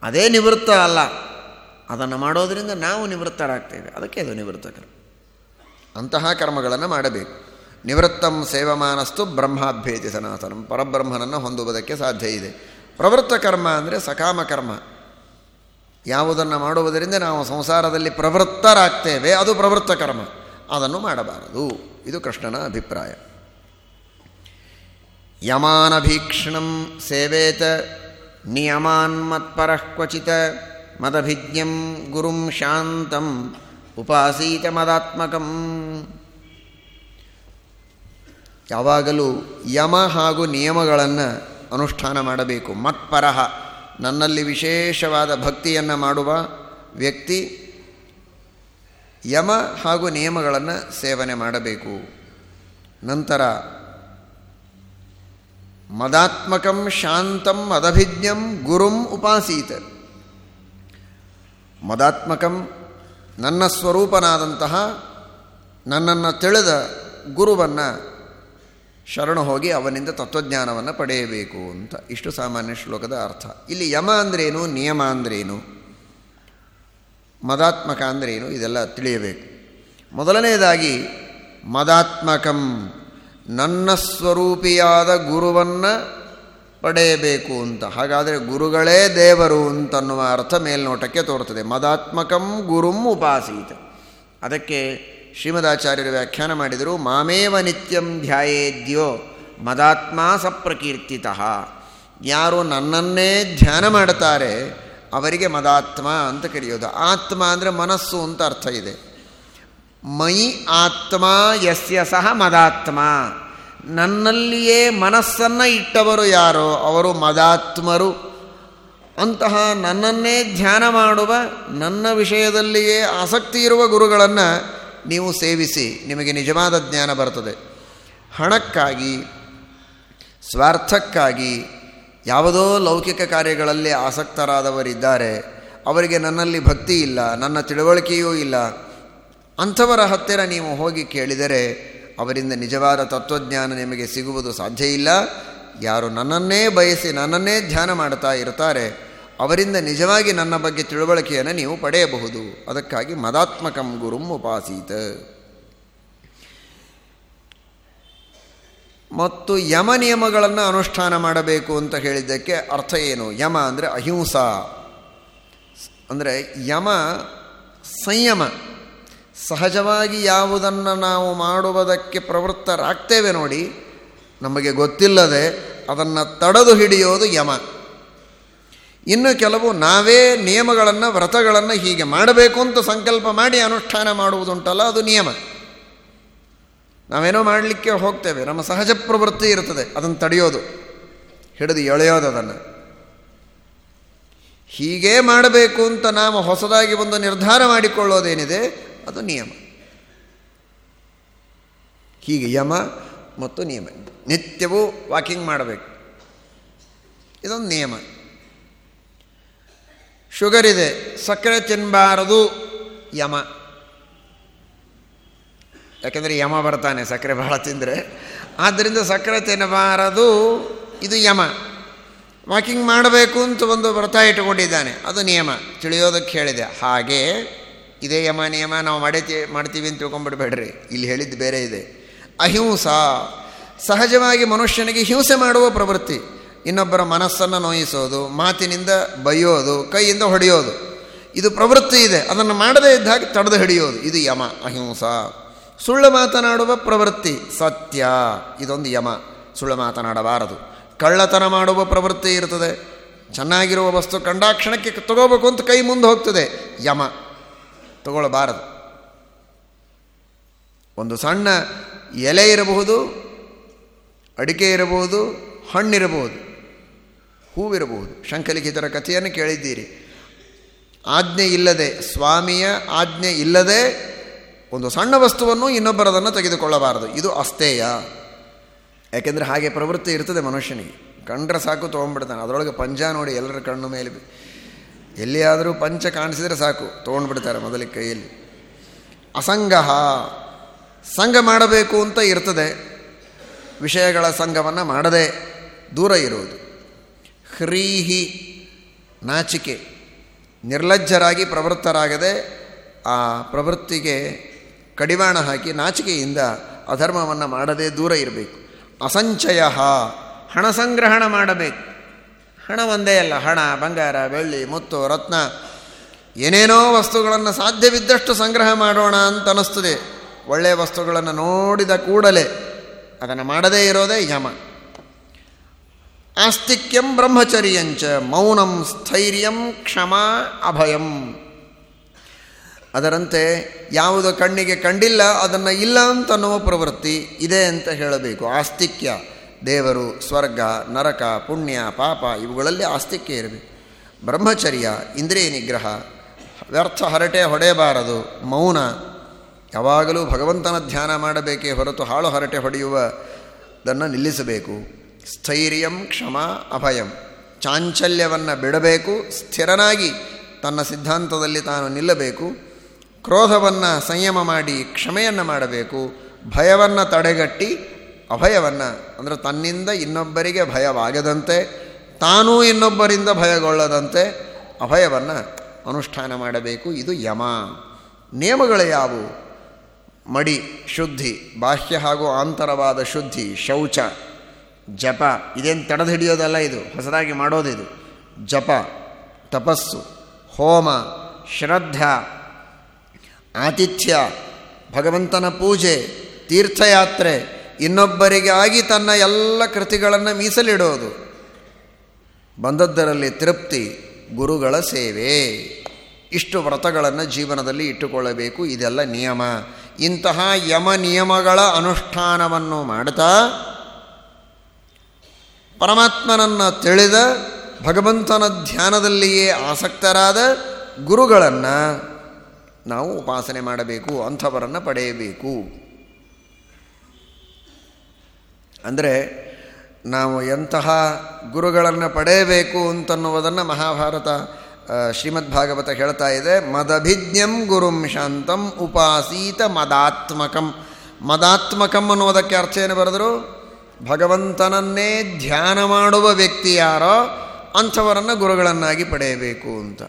ಅದೇ ನಿವೃತ್ತ ಅಲ್ಲ. ಅದನ್ನು ಮಾಡೋದರಿಂದ ನಾವು ನಿವೃತ್ತರಾಗ್ತೇವೆ. ಅದಕ್ಕೆ ಅದು ನಿವೃತ್ತ ಕರ್ಮ. ಅಂತಹ ಕರ್ಮಗಳನ್ನು ಮಾಡಬೇಕು. ನಿವೃತ್ತಂ ಸೇವಮಾನಸ್ತು ಬ್ರಹ್ಮಾಭ್ಯೇತಿ ಸನಾತನಂ. ಪರಬ್ರಹ್ಮನನ್ನು ಹೊಂದುವುದಕ್ಕೆ ಸಾಧ್ಯ ಇದೆ. ಪ್ರವೃತ್ತ ಕರ್ಮ ಅಂದರೆ ಸಕಾಮ ಕರ್ಮ. ಯಾವುದನ್ನು ಮಾಡುವುದರಿಂದ ನಾವು ಸಂಸಾರದಲ್ಲಿ ಪ್ರವೃತ್ತರಾಗ್ತೇವೆ, ಅದು ಪ್ರವೃತ್ತ ಕರ್ಮ. ಅದನ್ನು ಮಾಡಬಾರದು. ಇದು ಕೃಷ್ಣನ ಅಭಿಪ್ರಾಯ. ಯಮಾನಭೀಕ್ಷಣಂ ಸೇವೇತ ನಿಯಮಾನ್ ಮತ್ಪರಃ ಕ್ವಚಿತ ಮದಭಿಜ್ಞಂ ಗುರುಂ ಶಾಂತಂ ಉಪಾಸೀತ ಮದಾತ್ಮಕಂ. ಯಾವಾಗಲೂ ಯಮ ಹಾಗೂ ನಿಯಮಗಳನ್ನು ಅನುಷ್ಠಾನ ಮಾಡಬೇಕು. ಮತ್ಪರಹ, ನನ್ನಲ್ಲಿ ವಿಶೇಷವಾದ ಭಕ್ತಿಯನ್ನು ಮಾಡುವ ವ್ಯಕ್ತಿ ಯಮ ಹಾಗೂ ನಿಯಮಗಳನ್ನು ಸೇವನೆ ಮಾಡಬೇಕು. ನಂತರ, ಮದಾತ್ಮಕಂ ಶಾಂತಂ ಮದಭಿಜ್ಞಂ ಗುರುಂ ಉಪಾಸೀತ. ಮದಾತ್ಮಕಂ ನನ್ನ ಸ್ವರೂಪನಾದಂತಹ ನನ್ನನ್ನು ತಿಳಿದ ಗುರುವನ್ನು ಶರಣು ಹೋಗಿ ಅವನಿಂದ ತತ್ವಜ್ಞಾನವನ್ನು ಪಡೆಯಬೇಕು ಅಂತ. ಇಷ್ಟು ಸಾಮಾನ್ಯ ಶ್ಲೋಕದ ಅರ್ಥ. ಇಲ್ಲಿ ಯಮ ಅಂದ್ರೇನು, ನಿಯಮ ಅಂದ್ರೇನು? ಮದಾತ್ಮಕ ಅಂದ್ರೇನು? ಇದೆಲ್ಲ ತಿಳಿಯಬೇಕು. ಮೊದಲನೆಯದಾಗಿ ಮದಾತ್ಮಕಂ. ನನ್ನ ಸ್ವರೂಪಿಯಾದ ಗುರುವನ್ನು ಪಡೆಯಬೇಕು ಅಂತ. ಹಾಗಾದರೆ ಗುರುಗಳೇ ದೇವರು ಅಂತನ್ನುವ ಅರ್ಥ ಮೇಲ್ನೋಟಕ್ಕೆ ತೋರ್ತದೆ. ಮದಾತ್ಮಕಂ ಗುರುಂ ಉಪಾಸೀತ. ಅದಕ್ಕೆ ಶ್ರೀಮದಾಚಾರ್ಯರು ವ್ಯಾಖ್ಯಾನ ಮಾಡಿದರು, ಮಾಮೇವ ನಿತ್ಯಂ ಧ್ಯಾಯೇದ್ಯೋ ಮದಾತ್ಮ ಸಪ್ರಕೀರ್ತಿತಃ. ಯಾರು ನನ್ನನ್ನೇ ಧ್ಯಾನ ಮಾಡ್ತಾರೆ ಅವರಿಗೆ ಮದಾತ್ಮ ಅಂತ ಕರೆಯೋದು. ಆತ್ಮ ಅಂದರೆ ಮನಸ್ಸು ಅಂತ ಅರ್ಥ ಇದೆ. ಮೈ ಆತ್ಮ ಯಸ್ಯ ಸಹ ಮದಾತ್ಮ. ನನ್ನಲ್ಲಿಯೇ ಮನಸ್ಸನ್ನು ಇಟ್ಟವರು ಯಾರೋ? ಅವರು ಮದಾತ್ಮರು. ಅಂತಹ ನನ್ನನ್ನೇ ಧ್ಯಾನ ಮಾಡುವ, ನನ್ನ ವಿಷಯದಲ್ಲಿಯೇ ಆಸಕ್ತಿ ಇರುವ ಗುರುಗಳನ್ನು ನೀವು ಸೇವಿಸಿ, ನಿಮಗೆ ನಿಜವಾದ ಜ್ಞಾನ ಬರ್ತದೆ. ಹಣಕ್ಕಾಗಿ, ಸ್ವಾರ್ಥಕ್ಕಾಗಿ ಯಾವುದೋ ಲೌಕಿಕ ಕಾರ್ಯಗಳಲ್ಲಿ ಆಸಕ್ತರಾದವರಿದ್ದಾರೆ, ಅವರಿಗೆ ನನ್ನಲ್ಲಿ ಭಕ್ತಿ ಇಲ್ಲ, ನನ್ನ ತಿಳುವಳಿಕೆಯೂ ಇಲ್ಲ. ಅಂಥವರ ಹತ್ತಿರ ನೀವು ಹೋಗಿ ಕೇಳಿದರೆ ಅವರಿಂದ ನಿಜವಾದ ತತ್ವಜ್ಞಾನ ನಿಮಗೆ ಸಿಗುವುದು ಸಾಧ್ಯ ಇಲ್ಲ. ಯಾರು ನನ್ನನ್ನೇ ಬಯಸಿ, ನನ್ನನ್ನೇ ಧ್ಯಾನ ಮಾಡ್ತಾ ಇರ್ತಾರೆ ಅವರಿಂದ ನಿಜವಾಗಿ ನನ್ನ ಬಗ್ಗೆ ತಿಳುವಳಿಕೆಯನ್ನು ನೀವು ಪಡೆಯಬಹುದು. ಅದಕ್ಕಾಗಿ ಮದಾತ್ಮಕಂ ಗುರುಂ ಉಪಾಸೀತ. ಮತ್ತು ಯಮ ನಿಯಮಗಳನ್ನು ಅನುಷ್ಠಾನ ಮಾಡಬೇಕು ಅಂತ ಹೇಳಿದ್ದಕ್ಕೆ ಅರ್ಥ ಏನು? ಯಮ ಅಂದರೆ ಅಹಿಂಸಾ. ಅಂದರೆ ಯಮ ಸಂಯಮ. ಸಹಜವಾಗಿ ಯಾವುದನ್ನು ನಾವು ಮಾಡುವುದಕ್ಕೆ ಪ್ರವೃತ್ತರಾಗ್ತೇವೆ ನೋಡಿ, ನಮಗೆ ಗೊತ್ತಿಲ್ಲದೆ ಅದನ್ನು ತಡೆದು ಹಿಡಿಯೋದು ಯಮ. ಇನ್ನು ಕೆಲವು ನಾವೇ ನಿಯಮಗಳನ್ನು, ವ್ರತಗಳನ್ನು ಹೀಗೆ ಮಾಡಬೇಕು ಅಂತ ಸಂಕಲ್ಪ ಮಾಡಿ ಅನುಷ್ಠಾನ ಮಾಡುವುದುಂಟಲ್ಲ, ಅದು ನಿಯಮ. ನಾವೇನೋ ಮಾಡಲಿಕ್ಕೆ ಹೋಗ್ತೇವೆ, ನಮ್ಮ ಸಹಜ ಪ್ರವೃತ್ತಿ ಇರ್ತದೆ ಅದನ್ನು ತಡೆಯೋದು. ಹಿಡಿದು ಎಳೆಯೋದು ಅದನ್ನು. ಹೀಗೇ ಮಾಡಬೇಕು ಅಂತ ನಾವು ಹೊಸದಾಗಿ ಒಂದು ನಿರ್ಧಾರ ಮಾಡಿಕೊಳ್ಳೋದೇನಿದೆ, ಅದು ನಿಯಮ. ಹೀಗೆ ಯಮ ಮತ್ತು ನಿಯಮ. ನಿತ್ಯವೂ ವಾಕಿಂಗ್ ಮಾಡಬೇಕು. ಇದೊಂದು ನಿಯಮ. ಶುಗರ್ ಇದೆ. ಸಕ್ಕರೆ ತಿನ್ನಬಾರದು ಯಮ. ಯಾಕೆಂದರೆ ಯಮ ಬರ್ತಾನೆ, ಸಕ್ಕರೆ ಬಹಳ ತಿಂದರೆ. ಆದ್ದರಿಂದ ಸಕ್ಕರೆ ತಿನ್ನಬಾರದು, ಇದು ಯಮ. ವಾಕಿಂಗ್ ಮಾಡಬೇಕು ಅಂತ ಒಂದು ವ್ರತ ಇಟ್ಟುಕೊಂಡಿದ್ದಾನೆ. ಅದು ನಿಯಮ. ತಿಳಿಯೋದಕ್ಕೆ ಹೇಳಿದೆ. ಹಾಗೆ ಇದೇ ಯಮ ನಿಯಮ ನಾವು ಮಾಡೀತಿ, ಮಾಡ್ತೀವಿ ಅಂತ ತಿಳ್ಕೊಂಬಿಡ್ಬೇಡ್ರಿ. ಇಲ್ಲಿ ಹೇಳಿದ್ದು ಬೇರೆ ಇದೆ. ಅಹಿಂಸಾ. ಸಹಜವಾಗಿ ಮನುಷ್ಯನಿಗೆ ಹಿಂಸೆ ಮಾಡುವ ಪ್ರವೃತ್ತಿ. ಇನ್ನೊಬ್ಬರ ಮನಸ್ಸನ್ನು ನೋಯಿಸೋದು, ಮಾತಿನಿಂದ ಬೈಯೋದು ಕೈಯಿಂದ ಹೊಡೆಯೋದು. ಇದು ಪ್ರವೃತ್ತಿ ಇದೆ. ಅದನ್ನು ಮಾಡದೇ ಇದ್ದಾಗ ತಡೆದು ಹಿಡಿಯೋದು. ಇದು ಯಮ, ಅಹಿಂಸಾ. ಸುಳ್ಳು ಮಾತನಾಡುವ ಪ್ರವೃತ್ತಿ, ಸತ್ಯ. ಇದೊಂದು ಯಮ. ಸುಳ್ಳು ಮಾತನಾಡಬಾರದು. ಕಳ್ಳತನ ಮಾಡುವ ಪ್ರವೃತ್ತಿ ಇರ್ತದೆ. ಚೆನ್ನಾಗಿರುವ ವಸ್ತು ಕಂಡಾಕ್ಷಣಕ್ಕೆ ತಗೋಬೇಕು ಅಂತ ಕೈ ಮುಂದೆ ಹೋಗ್ತದೆ. ಯಮ. ತಗೊಳ್ಳಬಾರದು ಒಂದು ಸಣ್ಣ ಎಲೆ ಇರಬಹುದು, ಅಡಿಕೆ ಇರಬಹುದು, ಹಣ್ಣಿರಬಹುದು. ಹೂವಿರಬಹುದು. ಶಂಕಲಿಖಿತರ ಕಥೆಯನ್ನು ಕೇಳಿದ್ದೀರಿ. ಆಜ್ಞೆ ಇಲ್ಲದೆ, ಸ್ವಾಮಿಯ ಆಜ್ಞೆ ಇಲ್ಲದೆ ಒಂದು ಸಣ್ಣ ವಸ್ತುವನ್ನು ಇನ್ನೊಬ್ಬರದನ್ನು ತೆಗೆದುಕೊಳ್ಳಬಾರದು. ಇದು ಅಸ್ತೇಯ ಯಾಕೆಂದರೆ ಹಾಗೆ ಪ್ರವೃತ್ತಿ ಇರ್ತದೆ ಮನುಷ್ಯನಿಗೆ. ಕಂಡ್ರೆ ಸಾಕು, ತೊಗೊಂಡ್ಬಿಡ್ತಾನೆ. ಅದರೊಳಗೆ ಪಂಜ ನೋಡಿ ಎಲ್ಲರ ಕಣ್ಣು ಮೇಲೆ ಎಲ್ಲಿಯಾದರೂ ಪಂಚ ಕಾಣಿಸಿದರೆ ಸಾಕು, ತೊಗೊಂಡ್ಬಿಡ್ತಾರೆ ಮೊದಲಿಗೆ ಕೈಯಲ್ಲಿ. ಅಸಂಗಹ. ಸಂಘ ಮಾಡಬೇಕು ಅಂತ ಇರ್ತದೆ. ವಿಷಯಗಳ ಸಂಘವನ್ನು ಮಾಡದೆ ದೂರ ಇರುವುದು ಹ್ರೀಹಿ ನಾಚಿಕೆ, ನಿರ್ಲಜ್ಜರಾಗಿ ಪ್ರವೃತ್ತರಾಗದೆ ಆ ಪ್ರವೃತ್ತಿಗೆ ಕಡಿವಾಣ ಹಾಕಿ ನಾಚಿಕೆಯಿಂದ ಅಧರ್ಮವನ್ನು ಮಾಡದೆ ದೂರ ಇರಬೇಕು. ಅಸಂಚಯ, ಹಣ ಸಂಗ್ರಹಣ ಮಾಡಬೇಕು. ಹಣ ಒಂದೇ ಅಲ್ಲ, ಹಣ, ಬಂಗಾರ, ಬೆಳ್ಳಿ, ಮುತ್ತು, ರತ್ನ, ಏನೇನೋ ವಸ್ತುಗಳನ್ನು ಸಾಧ್ಯವಿದ್ದಷ್ಟು ಸಂಗ್ರಹ ಮಾಡೋಣ ಅಂತ ಅನ್ನಿಸ್ತದೆ ಒಳ್ಳೆಯ ವಸ್ತುಗಳನ್ನು ನೋಡಿದ ಕೂಡಲೇ ಅದನ್ನು ಮಾಡದೇ ಇರೋದೇ ಯಮ. ಆಸ್ತಿಕ್ಯಂ ಬ್ರಹ್ಮಚರ್ಯಂಚ, ಮೌನಂ ಸ್ಥೈರ್ಯಂ ಕ್ಷಮಾ ಅಭಯಂ. ಅದರಂತೆ ಯಾವುದು ಕಣ್ಣಿಗೆ ಕಂಡಿಲ್ಲ, ಅದನ್ನು ಇಲ್ಲ ಅಂತ ಅನ್ನುವ ಪ್ರವೃತ್ತಿ ಇದೆ ಅಂತ ಹೇಳಬೇಕು. ಆಸ್ತಿಕ್ಯ, ದೇವರು, ಸ್ವರ್ಗ, ನರಕ, ಪುಣ್ಯ, ಪಾಪ, ಇವುಗಳಲ್ಲಿ ಆಸ್ತಿಕ್ಯ ಇರಬೇಕು. ಬ್ರಹ್ಮಚರ್ಯ, ಇಂದ್ರಿಯ ನಿಗ್ರಹ, ವ್ಯರ್ಥ ಹರಟೆ ಹೊಡೆಯಬಾರದು, ಮೌನ. ಯಾವಾಗಲೂ ಭಗವಂತನ ಧ್ಯಾನ ಮಾಡಬೇಕೇ ಹೊರತು ಹಾಳು ಹರಟೆ ಹೊಡೆಯುವದನ್ನು ನಿಲ್ಲಿಸಬೇಕು. ಸ್ಥೈರ್ಯಂ ಕ್ಷಮ ಅಭಯಂ. ಚಾಂಚಲ್ಯವನ್ನು ಬಿಡಬೇಕು, ಸ್ಥಿರನಾಗಿ ತನ್ನ ಸಿದ್ಧಾಂತದಲ್ಲಿ ತಾನು ನಿಲ್ಲಬೇಕು. ಕ್ರೋಧವನ್ನು ಸಂಯಮ ಮಾಡಿ, ಕ್ಷಮೆಯನ್ನು ಮಾಡಬೇಕು. ಭಯವನ್ನು ತಡೆಗಟ್ಟಿ, ಅಭಯವನ್ನು, ಅಂದರೆ ತನ್ನಿಂದ ಇನ್ನೊಬ್ಬರಿಗೆ ಭಯವಾಗದಂತೆ, ತಾನೂ ಇನ್ನೊಬ್ಬರಿಂದ ಭಯಗೊಳ್ಳದಂತೆ ಅಭಯವನ್ನು ಅನುಷ್ಠಾನ ಮಾಡಬೇಕು. ಇದು ಯಮ. ನಿಯಮಗಳು ಯಾವುವು? ಮಡಿ, ಶುದ್ಧಿ, ಬಾಹ್ಯ ಹಾಗೂ ಆಂತರವಾದ ಶುದ್ಧಿ, ಶೌಚ. ಜಪ. ಇದೇನು ತಡೆದು ಹಿಡಿಯೋದಲ್ಲ ಇದು? ಹೊಸದಾಗಿ ಮಾಡೋದಿದು ಜಪ, ತಪಸ್ಸು, ಹೋಮ, ಶ್ರದ್ಧಾ, ಆತಿಥ್ಯ, ಭಗವಂತನ ಪೂಜೆ, ತೀರ್ಥಯಾತ್ರೆ ಇನ್ನೊಬ್ಬರಿಗಾಗಿ ತನ್ನ ಎಲ್ಲ ಕೃತಿಗಳನ್ನು ಮೀಸಲಿಡೋದು. ಬಂದದ್ದರಲ್ಲಿ ತೃಪ್ತಿ, ಗುರುಗಳ ಸೇವೆ. ಇಷ್ಟು ವ್ರತಗಳನ್ನು ಜೀವನದಲ್ಲಿ ಇಟ್ಟುಕೊಳ್ಳಬೇಕು. ಇದೆಲ್ಲ ನಿಯಮ. ಇಂತಹ ಯಮ ನಿಯಮಗಳ ಅನುಷ್ಠಾನವನ್ನು ಮಾಡ್ತಾ ಪರಮಾತ್ಮನನ್ನು ತಿಳಿದ ಭಗವಂತನ ಧ್ಯಾನದಲ್ಲಿಯೇ ಆಸಕ್ತರಾದ ಗುರುಗಳನ್ನು ನಾವು ಉಪಾಸನೆ ಮಾಡಬೇಕು, ಅಂಥವರನ್ನು ಪಡೆಯಬೇಕು. ಅಂದರೆ ನಾವು ಎಂತಹ ಗುರುಗಳನ್ನು ಪಡೆಯಬೇಕು ಅಂತನ್ನುವುದನ್ನು ಮಹಾಭಾರತ ಶ್ರೀಮದ್ ಭಾಗವತ ಹೇಳ್ತಾ ಇದೆ. ಮದಭಿಜ್ಞಂ ಗುರುಂ ಶಾಂತಂ ಉಪಾಸೀತ ಮದಾತ್ಮಕಂ. ಮದಾತ್ಮಕಂ ಅನ್ನುವುದಕ್ಕೆ ಅರ್ಥ ಏನು ಬರೆದರು? ಭಗವಂತನನ್ನೇ ಧ್ಯಾನ ಮಾಡುವ ವ್ಯಕ್ತಿ ಯಾರೋ ಅಂಥವರನ್ನು ಗುರುಗಳನ್ನಾಗಿ ಪಡೆಯಬೇಕು ಅಂತ.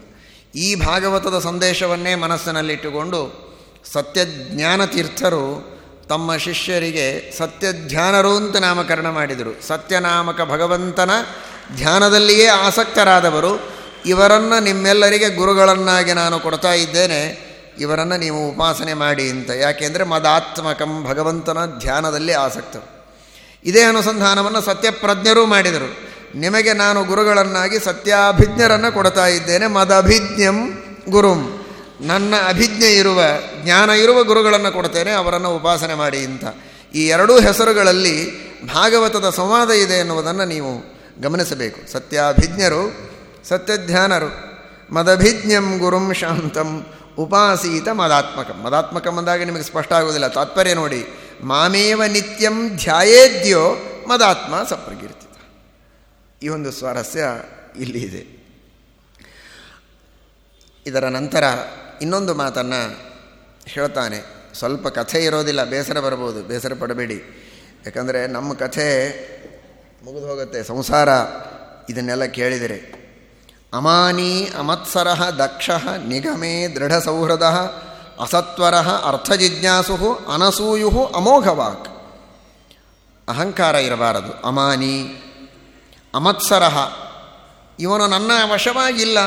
ಈ ಭಾಗವತದ ಸಂದೇಶವನ್ನೇ ಮನಸ್ಸಿನಲ್ಲಿಟ್ಟುಕೊಂಡು ಸತ್ಯಜ್ಞಾನ ತೀರ್ಥರು ತಮ್ಮ ಶಿಷ್ಯರಿಗೆ ಸತ್ಯಧ್ಯಾನರು ಅಂತ ನಾಮಕರಣ ಮಾಡಿದರು. ಸತ್ಯನಾಮಕ ಭಗವಂತನ ಧ್ಯಾನದಲ್ಲಿಯೇ ಆಸಕ್ತರಾದವರು, ಇವರನ್ನು ನಿಮ್ಮೆಲ್ಲರಿಗೆ ಗುರುಗಳನ್ನಾಗಿ ನಾನು ಕೊಡ್ತಾ ಇದ್ದೇನೆ, ಇವರನ್ನು ನೀವು ಉಪಾಸನೆ ಮಾಡಿ ಅಂತ. ಯಾಕೆಂದರೆ ಮದಾತ್ಮಕಂ ಭಗವಂತನ ಧ್ಯಾನದಲ್ಲಿ ಆಸಕ್ತರು. ಇದೇ ಅನುಸಂಧಾನವನ್ನು ಸತ್ಯಪ್ರಜ್ಞರೂ ಮಾಡಿದರು. ನಿಮಗೆ ನಾನು ಗುರುಗಳನ್ನಾಗಿ ಸತ್ಯಾಭಿಜ್ಞರನ್ನು ಕೊಡ್ತಾ ಇದ್ದೇನೆ. ಮದಭಿಜ್ಞಂ ಗುರುಂ. ನನ್ನ ಅಭಿಜ್ಞೆ ಇರುವ, ಜ್ಞಾನ ಇರುವ ಗುರುಗಳನ್ನು ಕೊಡ್ತೇನೆ, ಅವರನ್ನು ಉಪಾಸನೆ ಮಾಡಿ ಅಂತ. ಈ ಎರಡೂ ಹೆಸರುಗಳಲ್ಲಿ ಭಾಗವತದ ಸಂವಾದ ಇದೆ ಎನ್ನುವುದನ್ನು ನೀವು ಗಮನಿಸಬೇಕು. ಸತ್ಯಾಭಿಜ್ಞರು ಸತ್ಯಧ್ಯಾನರು ಮದಭಿಜ್ಞಂ ಗುರುಂ ಶಾಂತಂ ಉಪಾಸೀತ ಮದಾತ್ಮಕಂ. ಮದಾತ್ಮಕಂ ಅಂದಾಗ ನಿಮಗೆ ಸ್ಪಷ್ಟ ಆಗೋದಿಲ್ಲ ತಾತ್ಪರ್ಯ ನೋಡಿ. ಮಾಮೇವ ನಿತ್ಯಂ ಧ್ಯಾಯೇದ್ಯೋ ಮದಾತ್ಮ ಸಪ್ರಕೀರ್ತಿತ ಈ ಒಂದು ಸ್ವಾರಸ್ಯ ಇಲ್ಲಿ ಇದೆ. ಇದರ ನಂತರ ಇನ್ನೊಂದು ಮಾತನ್ನು ಹೇಳ್ತಾನೆ. ಸ್ವಲ್ಪ ಕಥೆ ಇರೋದಿಲ್ಲ, ಬೇಸರ ಬರ್ಬೋದು, ಬೇಸರ ಪಡಬೇಡಿ. ಯಾಕಂದರೆ ನಮ್ಮ ಕಥೆ ಮುಗಿದು ಹೋಗುತ್ತೆ ಸಂಸಾರ ಇದನ್ನೆಲ್ಲ ಕೇಳಿದರೆ. ಅಮಾನಿ ಅಮತ್ಸರ ದಕ್ಷ ನಿಗಮೇ ದೃಢ ಸೌಹೃದ ಅಸತ್ವರ ಅರ್ಥಜಿಜ್ಞಾಸು ಅನಸೂಯು ಅಮೋಘವಾಕ್. ಅಹಂಕಾರ ಇರಬಾರದು. ಅಮಾನಿ ಅಮತ್ಸರ ಇವನು ನನ್ನ ವಶವಾಗಿಲ್ಲ.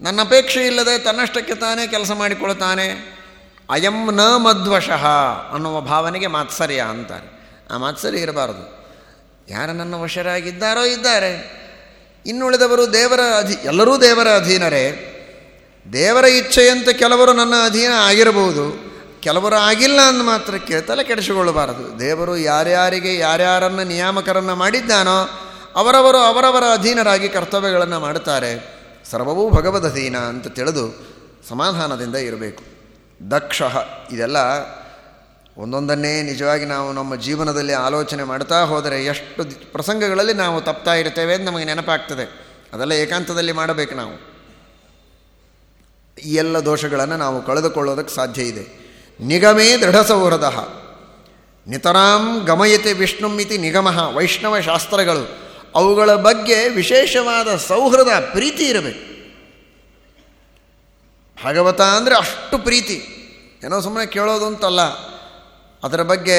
ನನ್ನ ಅಪೇಕ್ಷೆ ಇಲ್ಲದೆ ತನ್ನಷ್ಟಕ್ಕೆ ತಾನೇ ಕೆಲಸ ಮಾಡಿಕೊಳ್ತಾನೆ ಅಯಂ ನ ಮಧ್ವಶಃ ಅನ್ನುವ ಭಾವನೆಗೆ ಮಾತ್ಸರ್ಯ ಅಂತಾರೆ. ಆ ಮಾತ್ಸರ್ಯ ಇರಬಾರದು. ಯಾರು ನನ್ನ ವಶರಾಗಿದ್ದಾರೋ ಇದ್ದಾರೆ. ಇನ್ನುಳಿದವರು ದೇವರ ಅಧಿ, ಎಲ್ಲರೂ ದೇವರ ಅಧೀನರೇ. ದೇವರ ಇಚ್ಛೆಯಂತೆ ಕೆಲವರು ನನ್ನ ಅಧೀನ ಆಗಿರಬಹುದು. ಕೆಲವರು ಆಗಿಲ್ಲ ಅಂದ ಮಾತ್ರಕ್ಕೆ ತಲೆ ಕೆಡಿಸಿಕೊಳ್ಳಬಾರದು. ದೇವರು ಯಾರ್ಯಾರಿಗೆ ಯಾರ್ಯಾರನ್ನು ನಿಯಾಮಕರನ್ನು ಮಾಡಿದ್ದಾನೋ ಅವರವರು ಅವರವರ ಅಧೀನರಾಗಿ ಕರ್ತವ್ಯಗಳನ್ನು ಮಾಡುತ್ತಾರೆ. ಸರ್ವವೂ ಭಗವದಧೀನ ಅಂತ ತಿಳಿದು ಸಮಾಧಾನದಿಂದ ಇರಬೇಕು. ದಕ್ಷ ಇದೆಲ್ಲ ಒಂದೊಂದನ್ನೇ ನಿಜವಾಗಿ ನಾವು ನಮ್ಮ ಜೀವನದಲ್ಲಿ ಆಲೋಚನೆ ಮಾಡ್ತಾ ಹೋದರೆ ಎಷ್ಟು ಪ್ರಸಂಗಗಳಲ್ಲಿ ನಾವು ತಪ್ತಾ ಇರ್ತೇವೆ ಅಂತ ನಮಗೆ ನೆನಪಾಗ್ತದೆ. ಅದೆಲ್ಲ ಏಕಾಂತದಲ್ಲಿ ಮಾಡಬೇಕು ನಾವು. ಈ ಎಲ್ಲ ದೋಷಗಳನ್ನು ನಾವು ಕಳೆದುಕೊಳ್ಳೋದಕ್ಕೆ ಸಾಧ್ಯ ಇದೆ. ನಿಗಮೇ ದೃಢ ಸೌಹೃದ ನಿತರಾಂ ಗಮಯತೆ ವಿಷ್ಣು ಇತಿ ನಿಗಮ. ವೈಷ್ಣವ ಶಾಸ್ತ್ರಗಳು ಅವುಗಳ ಬಗ್ಗೆ ವಿಶೇಷವಾದ ಸೌಹೃದ, ಪ್ರೀತಿ ಇರಬೇಕು. ಭಾಗವತ ಅಂದರೆ ಅಷ್ಟು ಪ್ರೀತಿ. ಏನೋ ಸುಮ್ಮನೆ ಕೇಳೋದು ಅಂತಲ್ಲ ಅದರ ಬಗ್ಗೆ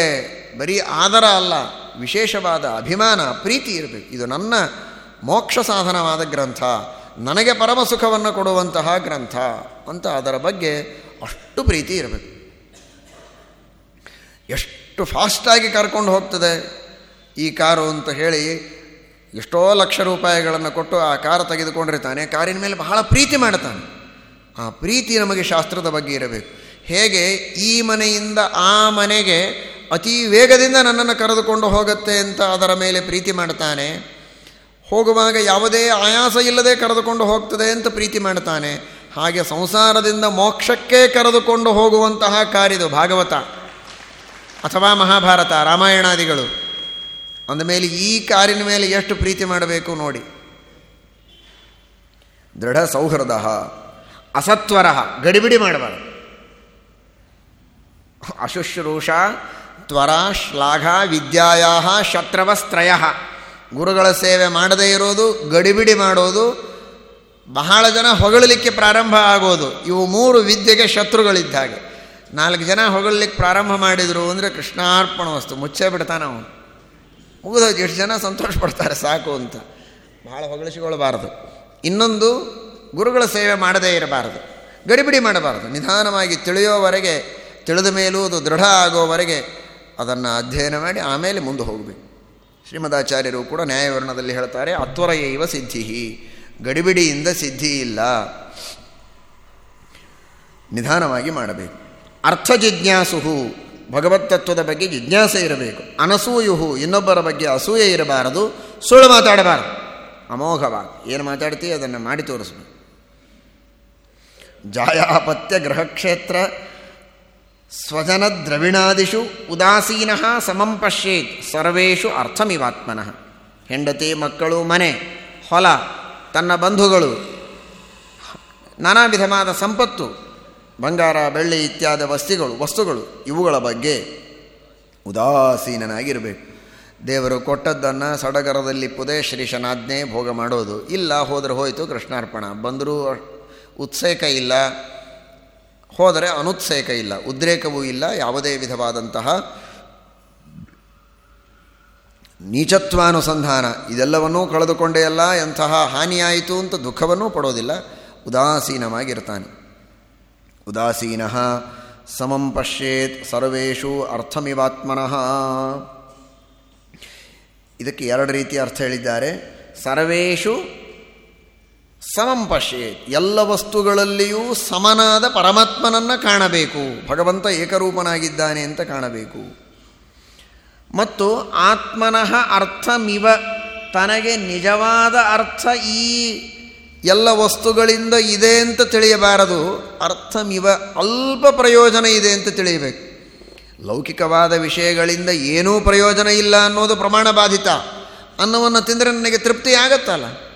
ಬರೀ ಆದರ ಅಲ್ಲ, ವಿಶೇಷವಾದ ಅಭಿಮಾನ, ಪ್ರೀತಿ ಇರಬೇಕು. ಇದು ನನ್ನ ಮೋಕ್ಷ ಸಾಧನವಾದ ಗ್ರಂಥ. ನನಗೆ ಪರಮ ಸುಖವನ್ನು ಕೊಡುವಂತಹ ಗ್ರಂಥ ಅಂತ ಅದರ ಬಗ್ಗೆ ಅಷ್ಟು ಪ್ರೀತಿ ಇರಬೇಕು. ಎಷ್ಟು ಫಾಸ್ಟಾಗಿ ಕರ್ಕೊಂಡು ಹೋಗ್ತದೆ ಈ ಕಾರು ಅಂತ ಹೇಳಿ ಎಷ್ಟೋ ಲಕ್ಷ ರೂಪಾಯಿಗಳನ್ನು ಕೊಟ್ಟು ಆ ಕಾರು ತೆಗೆದುಕೊಂಡಿರ್ತಾನೆ ಕಾರಿನ ಮೇಲೆ ಬಹಳ ಪ್ರೀತಿ ಮಾಡ್ತಾನೆ ಆ ಪ್ರೀತಿ ನಮಗೆ ಶಾಸ್ತ್ರದ ಬಗ್ಗೆ ಇರಬೇಕು. ಹೇಗೆ ಈ ಮನೆಯಿಂದ ಆ ಮನೆಗೆ ಅತಿ ವೇಗದಿಂದ ನನ್ನನ್ನು ಕರೆದುಕೊಂಡು ಹೋಗುತ್ತೆ ಅಂತ ಅದರ ಮೇಲೆ ಪ್ರೀತಿ ಮಾಡ್ತಾನೆ ಹೋಗುವಾಗ ಯಾವುದೇ ಆಯಾಸ ಇಲ್ಲದೆ ಕರೆದುಕೊಂಡು ಹೋಗ್ತದೆ ಅಂತ ಪ್ರೀತಿ ಮಾಡ್ತಾನೆ. ಹಾಗೆ ಸಂಸಾರದಿಂದ ಮೋಕ್ಷಕ್ಕೆ ಕರೆದುಕೊಂಡು ಹೋಗುವಂತಹ ಕಾರಿದು ಭಾಗವತ ಅಥವಾ ಮಹಾಭಾರತ, ರಾಮಾಯಣಾದಿಗಳು. ಅಂದಮೇಲೆ ಈ ಕಾರಿನ ಮೇಲೆ ಎಷ್ಟು ಪ್ರೀತಿ ಮಾಡಬೇಕು ನೋಡಿ. ದೃಢ ಸೌಹೃದ, ಅಸತ್ವರ, ಗಡಿಬಿಡಿ ಮಾಡಬಾರದು. ಅಶುಶ್ರೂಷ ತ್ವರ ಶ್ಲಾಘ ವಿದ್ಯಾಯ ಶತ್ರವಸ್ತ್ರಯ. ಗುರುಗಳ ಸೇವೆ ಮಾಡದೇ ಇರೋದು, ಗಡಿಬಿಡಿ ಮಾಡೋದು, ಬಹಳ ಜನ ಹೊಗಳಲಿಕ್ಕೆ ಪ್ರಾರಂಭ ಆಗೋದು. ಇವು ಮೂರು ವಿದ್ಯೆಗೆ ಶತ್ರುಗಳಿದ್ದ ಹಾಗೆ. ನಾಲ್ಕು ಜನ ಹೊಗಳಲಿಕ್ಕೆ ಪ್ರಾರಂಭ ಮಾಡಿದರು ಅಂದರೆ ಕೃಷ್ಣಾರ್ಪಣ ವಸ್ತು, ಮುಚ್ಚೇ ಬಿಡ್ತಾನೆ ಅವನು. ಮುಗಿದೋದು ಎಷ್ಟು ಜನ ಸಂತೋಷ ಪಡ್ತಾರೆ, ಸಾಕು ಅಂತ. ಭಾಳ ಹೊಗಳಿಸಿಕೊಳ್ಳಬಾರದು. ಇನ್ನೊಂದು, ಗುರುಗಳ ಸೇವೆ ಮಾಡದೇ ಇರಬಾರದು. ಗಡಿಬಿಡಿ ಮಾಡಬಾರದು. ನಿಧಾನವಾಗಿ ತಿಳಿಯೋವರೆಗೆ, ತಿಳಿದ ಮೇಲೂ ಅದು ದೃಢ ಆಗೋವರೆಗೆ ಅದನ್ನು ಅಧ್ಯಯನ ಮಾಡಿ ಆಮೇಲೆ ಮುಂದೆ ಹೋಗಬೇಕು. ಶ್ರೀಮದಾಚಾರ್ಯರು ಕೂಡ ನ್ಯಾಯವರ್ಣದಲ್ಲಿ ಹೇಳ್ತಾರೆ, ಅತ್ವರಯೈವ ಸಿದ್ಧಿ ಗಡಿಬಿಡಿಯಿಂದ ಸಿದ್ಧಿ ಇಲ್ಲ ನಿಧಾನವಾಗಿ ಮಾಡಬೇಕು. ಅರ್ಥ ಜಿಜ್ಞಾಸು ಭಗವತ್ತತ್ವದ ಬಗ್ಗೆ ಜಿಜ್ಞಾಸೆ ಇರಬೇಕು. ಅನಸೂಯುಹು, ಇನ್ನೊಬ್ಬರ ಬಗ್ಗೆ ಅಸೂಯೆ ಇರಬಾರದು, ಸುಳ್ಳು ಮಾತಾಡಬಾರದು. ಅಮೋಘವಾಗಿ, ಏನು ಮಾತಾಡ್ತೀವಿ ಅದನ್ನು ಮಾಡಿ ತೋರಿಸ್ಬೇಕು. ಜಾಯಾಪತ್ಯ ಗೃಹಕ್ಷೇತ್ರ ಸ್ವಜನ ದ್ರವಿಣಾದಿಷು ಉದಾಸೀನ ಸಮಂ ಪಶ್ಯೇತ್. ಸರ್ವೇಷು ಅರ್ಥಮಿವಾತ್ಮನಃ. ಹೆಂಡತಿ, ಮಕ್ಕಳು, ಮನೆ, ಹೊಲ, ತನ್ನ ಬಂಧುಗಳು, ನಾನಾ ವಿಧವಾದ ಸಂಪತ್ತು, ಬಂಗಾರ, ಬೆಳ್ಳಿ ಇತ್ಯಾದಿ ವಸ್ತುಗಳು ವಸ್ತುಗಳು, ಇವುಗಳ ಬಗ್ಗೆ ಉದಾಸೀನನಾಗಿರಬೇಕು. ದೇವರು ಕೊಟ್ಟದ್ದನ್ನು ಸಡಗರದಲ್ಲಿಪ್ಪುದೇ ಶ್ರೀಶನಾಜ್ಞೆ ಭೋಗ ಮಾಡೋದು. ಇಲ್ಲ, ಹೋದರೆ ಹೋಯಿತು ಕೃಷ್ಣಾರ್ಪಣ. ಬಂದರೂ ಉತ್ಸೇಕ ಇಲ್ಲ. ಹೋದರೆ ಅನುತ್ಸೇಕ ಇಲ್ಲ, ಉದ್ರೇಕವೂ ಇಲ್ಲ, ಯಾವುದೇ ವಿಧವಾದಂತಹ ನೀಚತ್ವಾನುಸಂಧಾನ. ಇದೆಲ್ಲವನ್ನೂ ಕಳೆದುಕೊಂಡೇ ಅಲ್ಲ, ಎಂತಹ ಹಾನಿಯಾಯಿತು ಅಂತ ದುಃಖವನ್ನೂ ಪಡೋದಿಲ್ಲ, ಉದಾಸೀನವಾಗಿರ್ತಾನೆ. ಉದಾಸೀನ ಸಮಂ ಪಶ್ಯೇತ್ ಸರ್ವೇಷು ಅರ್ಥಮಿವಾತ್ಮನಃ. ಇದಕ್ಕೆ ಎರಡು ರೀತಿಯ ಅರ್ಥ ಹೇಳಿದ್ದಾರೆ. ಸರ್ವೇಷು ಸಮಂ ಪಶ್ಯೇತ್. ಎಲ್ಲ ವಸ್ತುಗಳಲ್ಲಿಯೂ ಸಮನಾದ ಪರಮಾತ್ಮನನ್ನು ಕಾಣಬೇಕು. ಭಗವಂತ ಏಕರೂಪನಾಗಿದ್ದಾನೆ ಅಂತ ಕಾಣಬೇಕು. ಮತ್ತು ಆತ್ಮನಃ ಅರ್ಥಮಿವ ತನಗೆ ನಿಜವಾದ ಅರ್ಥ ಈ ಎಲ್ಲ ವಸ್ತುಗಳಿಂದ ಇದೆ ಅಂತ ತಿಳಿಯಬಾರದು. ಅರ್ಥಮಿವ ಅಲ್ಪ ಪ್ರಯೋಜನ ಇದೆ ಅಂತ ತಿಳಿಯಬೇಕು. ಲೌಕಿಕವಾದ ವಿಷಯಗಳಿಂದ ಏನೂ ಪ್ರಯೋಜನ ಇಲ್ಲ ಅನ್ನೋದು ಪ್ರಮಾಣ ಬಾಧಿತ. ಅನ್ನವನ್ನು ತಿಂದರೆ ನನಗೆ ತೃಪ್ತಿ ಆಗತ್ತಲ್ಲ.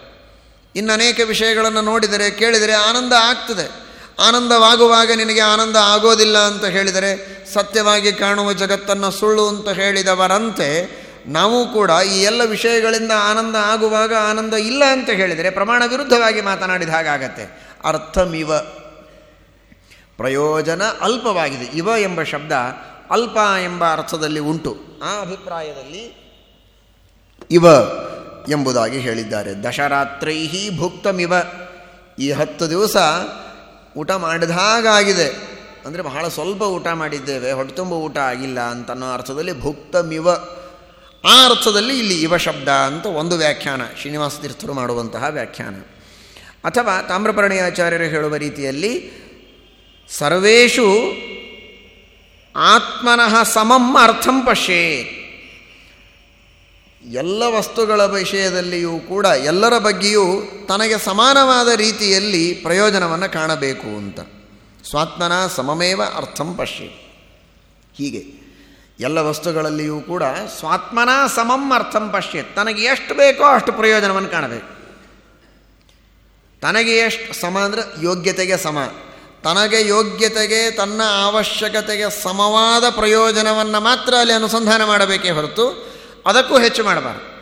ಇನ್ನು ಅನೇಕ ವಿಷಯಗಳನ್ನು ನೋಡಿದರೆ, ಕೇಳಿದರೆ ಆನಂದ ಆಗ್ತದೆ. ಆನಂದವಾಗುವಾಗ ನಿನಗೆ ಆನಂದ ಆಗೋದಿಲ್ಲ ಅಂತ ಹೇಳಿದರೆ, ಸತ್ಯವಾಗಿ ಕಾಣುವ ಜಗತ್ತನ್ನು ಸುಳ್ಳು ಅಂತ ಹೇಳಿದವರಂತೆ, ನಾವು ಕೂಡ ಈ ಎಲ್ಲ ವಿಷಯಗಳಿಂದ ಆನಂದ ಆಗುವಾಗ ಆನಂದ ಇಲ್ಲ ಅಂತ ಹೇಳಿದರೆ, ಪ್ರಮಾಣ ವಿರುದ್ಧವಾಗಿ ಮಾತನಾಡಿದ ಹಾಗಾಗತ್ತೆ. ಅರ್ಥಮಿವ. ಪ್ರಯೋಜನ ಅಲ್ಪವಾಗಿದೆ. ಇವ ಎಂಬ ಶಬ್ದ ಅಲ್ಪ ಎಂಬ ಅರ್ಥದಲ್ಲಿ ಉಂಟು. ಆ ಅಭಿಪ್ರಾಯದಲ್ಲಿ ಇವ. ಎಂಬುದಾಗಿ ಹೇಳಿದ್ದಾರೆ. ದಶರಾತ್ರೈಹಿ ಭುಕ್ತಮಿವ. ಈ ಹತ್ತು ದಿವಸ ಊಟ ಮಾಡಿದ ಹಾಗಾಗಿದೆ ಅಂದರೆ ಬಹಳ ಸ್ವಲ್ಪ ಊಟ ಮಾಡಿದ್ದೇವೆ ಹೊಟ್ಟೆ ತುಂಬ ಊಟ ಆಗಿಲ್ಲ ಅಂತನ್ನೋ ಅರ್ಥದಲ್ಲಿ ಭುಕ್ತಮಿವ. ಆ ಅರ್ಥದಲ್ಲಿ ಇಲ್ಲಿ ಇವ ಶಬ್ದ ಅಂತ ಒಂದು ವ್ಯಾಖ್ಯಾನ, ಶ್ರೀನಿವಾಸ ತೀರ್ಥರು ಮಾಡುವಂತಹ ವ್ಯಾಖ್ಯಾನ. ಅಥವಾ ತಾಮ್ರಪರ್ಣಿ ಆಚಾರ್ಯರು ಹೇಳುವ ರೀತಿಯಲ್ಲಿ, ಸರ್ವೇಷು ಆತ್ಮನಃ ಸಮಂ ಅರ್ಥಂ ಪಶ್ಯೇತ್. ಎಲ್ಲ ವಸ್ತುಗಳ ವಿಷಯದಲ್ಲಿಯೂ ಕೂಡ ಎಲ್ಲರ ಬಗ್ಗೆಯೂ ತನಗೆ ಸಮಾನವಾದ ರೀತಿಯಲ್ಲಿ ಪ್ರಯೋಜನವನ್ನು ಕಾಣಬೇಕು ಅಂತ. ಸ್ವಾತ್ಮನ ಸಮಮೇವ ಅರ್ಥಂ ಪಶ್ಯ. ಹೀಗೆ ಎಲ್ಲ ವಸ್ತುಗಳಲ್ಲಿಯೂ ಕೂಡ ಸ್ವಾತ್ಮನ ಸಮಂ ಅರ್ಥಂ ಪಶ್ಯ. ತನಗೆ ಎಷ್ಟು ಬೇಕೋ ಅಷ್ಟು ಪ್ರಯೋಜನವನ್ನು ಕಾಣಬೇಕು. ತನಗೆ ಎಷ್ಟು ಸಮ ಅಂದರೆ ಯೋಗ್ಯತೆಗೆ ಸಮ. ತನಗೆ ಯೋಗ್ಯತೆಗೆ, ತನ್ನ ಅವಶ್ಯಕತೆಗೆ ಸಮವಾದ ಪ್ರಯೋಜನವನ್ನು ಮಾತ್ರ ಅಲ್ಲಿ ಅನುಸಂಧಾನ ಮಾಡಬೇಕೇ ಹೊರತು ಅದಕ್ಕೂ ಹೆಚ್ಚು ಮಾಡಬಾರ್ದು.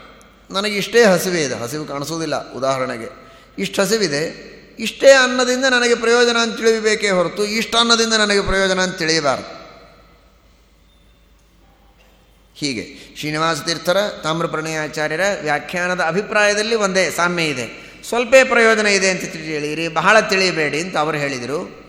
ಇಷ್ಟೇ ಹಸಿವೆ ಇದೆ. ಹಸಿವು ಕಾಣಿಸೋದಿಲ್ಲ, ಉದಾಹರಣೆಗೆ. ಇಷ್ಟು ಹಸಿವಿದೆ, ಇಷ್ಟೇ ಅನ್ನದಿಂದ ನನಗೆ ಪ್ರಯೋಜನ ಅಂತ ತಿಳಿಬೇಕೇ ಹೊರತು ಇಷ್ಟು ಅನ್ನದಿಂದ ನನಗೆ ಪ್ರಯೋಜನ ಅಂತ ತಿಳಿಯಬಾರ್ದು. ಹೀಗೆ. ಶ್ರೀನಿವಾಸ ತೀರ್ಥರ, ತಾಮ್ರಪ್ರಣಯಾಚಾರ್ಯರ ವ್ಯಾಖ್ಯಾನದ ಅಭಿಪ್ರಾಯದಲ್ಲಿ ಒಂದೇ ಸಾಮ್ಯ ಇದೆ. ಸ್ವಲ್ಪ ಪ್ರಯೋಜನ ಇದೆ ಅಂತ ತಿಳಿಯಿರಿ, ಬಹಳ ತಿಳಿಯಬೇಡಿ ಅಂತ ಅವರು ಹೇಳಿದರು.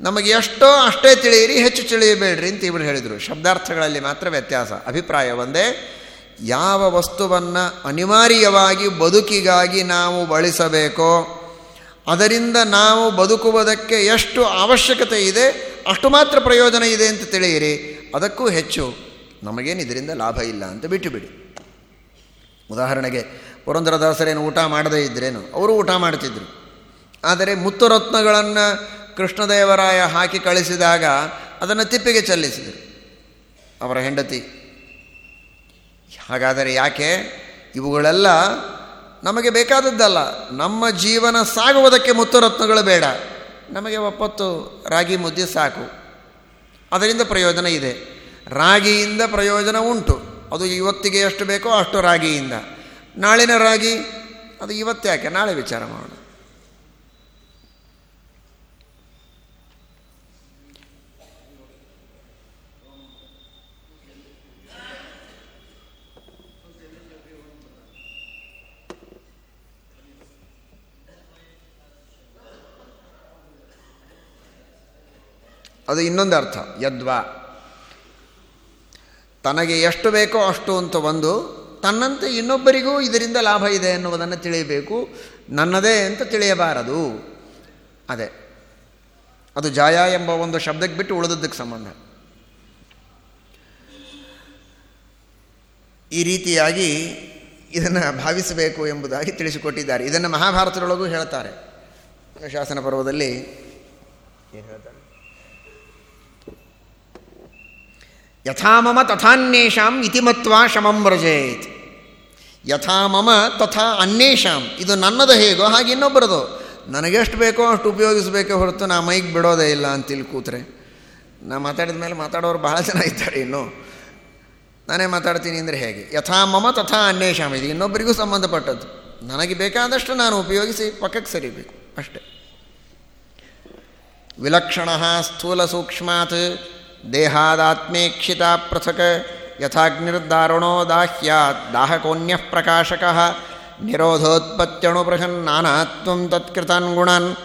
ನಮಗೆ ಎಷ್ಟೋ ಅಷ್ಟೇ ತಿಳಿಯಿರಿ, ಹೆಚ್ಚು ತಿಳಿಯಬೇಡ್ರಿ ಅಂತ ಇವರು ಹೇಳಿದರು. ಶಬ್ದಾರ್ಥಗಳಲ್ಲಿ ಮಾತ್ರ ವ್ಯತ್ಯಾಸ. ಅಭಿಪ್ರಾಯ ಒಂದೇ. ಯಾವ ವಸ್ತುವನ್ನು ಅನಿವಾರ್ಯವಾಗಿ ಬದುಕಿಗಾಗಿ ನಾವು ಬಳಸಬೇಕೋ, ಅದರಿಂದ ನಾವು ಬದುಕುವುದಕ್ಕೆ ಎಷ್ಟು ಅವಶ್ಯಕತೆ ಇದೆ, ಅಷ್ಟು ಮಾತ್ರ ಪ್ರಯೋಜನ ಇದೆ ಅಂತ ತಿಳಿಯಿರಿ. ಅದಕ್ಕೂ ಹೆಚ್ಚು ನಮಗೇನು ಇದರಿಂದ ಲಾಭ ಇಲ್ಲ ಅಂತ ಬಿಟ್ಟುಬಿಡಿ. ಉದಾಹರಣೆಗೆ ಪುರಂದರದಾಸರೇನು ಊಟ ಮಾಡದೇ ಇದ್ರೇನು? ಅವರು ಊಟ ಮಾಡ್ತಿದ್ರು. ಆದರೆ ಮುತ್ತುರತ್ನಗಳನ್ನು ಕೃಷ್ಣದೇವರಾಯ ಹಾಕಿ ಕಳಿಸಿದಾಗ ಅದನ್ನು ತಿಪ್ಪಿಗೆ ಚೆಲ್ಲಿಸಿದರು. ಅವರ ಹೆಂಡತಿ ಹಾಗಾದರೆ ಯಾಕೆ? ಇವುಗಳೆಲ್ಲ ನಮಗೆ ಬೇಕಾದದ್ದಲ್ಲ. ನಮ್ಮ ಜೀವನ ಸಾಗುವುದಕ್ಕೆ ಮುತ್ತುರತ್ನಗಳು ಬೇಡ. ನಮಗೆ ಒಪ್ಪತ್ತು ರಾಗಿ ಮುದ್ದೆ ಸಾಕು. ಅದರಿಂದ ಪ್ರಯೋಜನ ಇದೆ. ರಾಗಿಯಿಂದ ಪ್ರಯೋಜನ ಉಂಟು. ಅದು ಇವತ್ತಿಗೆ ಎಷ್ಟು ಬೇಕೋ ಅಷ್ಟು ರಾಗಿಯಿಂದ. ನಾಳಿನ ರಾಗಿ, ಅದು ಇವತ್ತ್ಯಾಕೆ? ನಾಳೆ ವಿಚಾರ ಮಾಡೋಣ. ಅದು ಇನ್ನೊಂದು ಅರ್ಥ. ಯದ್ವಾ. ತನಗೆ ಎಷ್ಟು ಬೇಕೋ ಅಷ್ಟು ಅಂತ ಒಂದು, ತನ್ನಂತೆ ಇನ್ನೊಬ್ಬರಿಗೂ ಇದರಿಂದ ಲಾಭ ಇದೆ ಎನ್ನುವುದನ್ನು ತಿಳಿಯಬೇಕು. ನನ್ನದೇ ಅಂತ ತಿಳಿಯಬಾರದು. ಅದೇ. ಅದು ಜಾಯ ಎಂಬ ಒಂದು ಶಬ್ದಕ್ಕೆ ಬಿಟ್ಟು ಉಳಿದದ್ದಕ್ಕೆ ಸಂಬಂಧ. ಈ ರೀತಿಯಾಗಿ ಇದನ್ನು ಭಾವಿಸಬೇಕು ಎಂಬುದಾಗಿ ತಿಳಿಸಿಕೊಟ್ಟಿದ್ದಾರೆ. ಇದನ್ನು ಮಹಾಭಾರತದೊಳಗೂ ಹೇಳ್ತಾರೆ. ಶಾಸನ ಪರ್ವದಲ್ಲಿ ಏನು ಹೇಳ್ತಾರೆ? ಯಥಾ ಮಮ ತಥಾನ್ಯೇಷಾಂ ಇತಿಮತ್ವ ಶಮಂ ವ್ರಜೇತ್ ಯಥಾ ಮಮ ತಥಾ ಅನ್ಯೇಷಾಂ ಇದು ನನ್ನದು ಹೇಗೋ ಹಾಗೆ ಇನ್ನೊಬ್ಬರದು। ನನಗೆಷ್ಟು ಬೇಕೋ ಅಷ್ಟು ಉಪಯೋಗಿಸಬೇಕೇ ಹೊರತು ನಾ ಮೈಗೆ ಬಿಡೋದೇ ಇಲ್ಲ ಅಂತೇಳಿ ಕೂತ್ರೆ। ನಾ ಮಾತಾಡಿದ ಮೇಲೆ ಮಾತಾಡೋರು ಭಾಳ ಜನ ಇದ್ದಾರೆ ಇನ್ನು। ನಾನೇ ಮಾತಾಡ್ತೀನಿ ಅಂದರೆ ಹೇಗೆ? ಯಥಾ ಮಮ ತಥಾ ಅನ್ಯೇಷಾಮ್, ಇದು ಇನ್ನೊಬ್ಬರಿಗೂ ಸಂಬಂಧಪಟ್ಟದ್ದು। ನನಗೆ ಬೇಕಾದಷ್ಟು ನಾನು ಉಪಯೋಗಿಸಿ ಪಕ್ಕಕ್ಕೆ ಸರಿಬೇಕು, ಅಷ್ಟೇ। ವಿಲಕ್ಷಣ ಸ್ಥೂಲ ಸೂಕ್ಷ್ಮಾತ್ ದೇಹಾದಾತ್ಮೇಕ್ಷಿತ ಪೃಥಕ್ ಯಥಾಗ್ನಿರ್ದಾರುಣೋ ದಾಹ್ಯಾತ್ ದಾಹಕೋನ್ಯ ಪ್ರಕಾಶಕ ನಿರೋಧೋತ್ಪತ್ತ್ಯಣುಬೃಹನ್ನಾನಾತ್ವಂ ತತ್ಕೃತಾನ್ ಗುಣಾನ್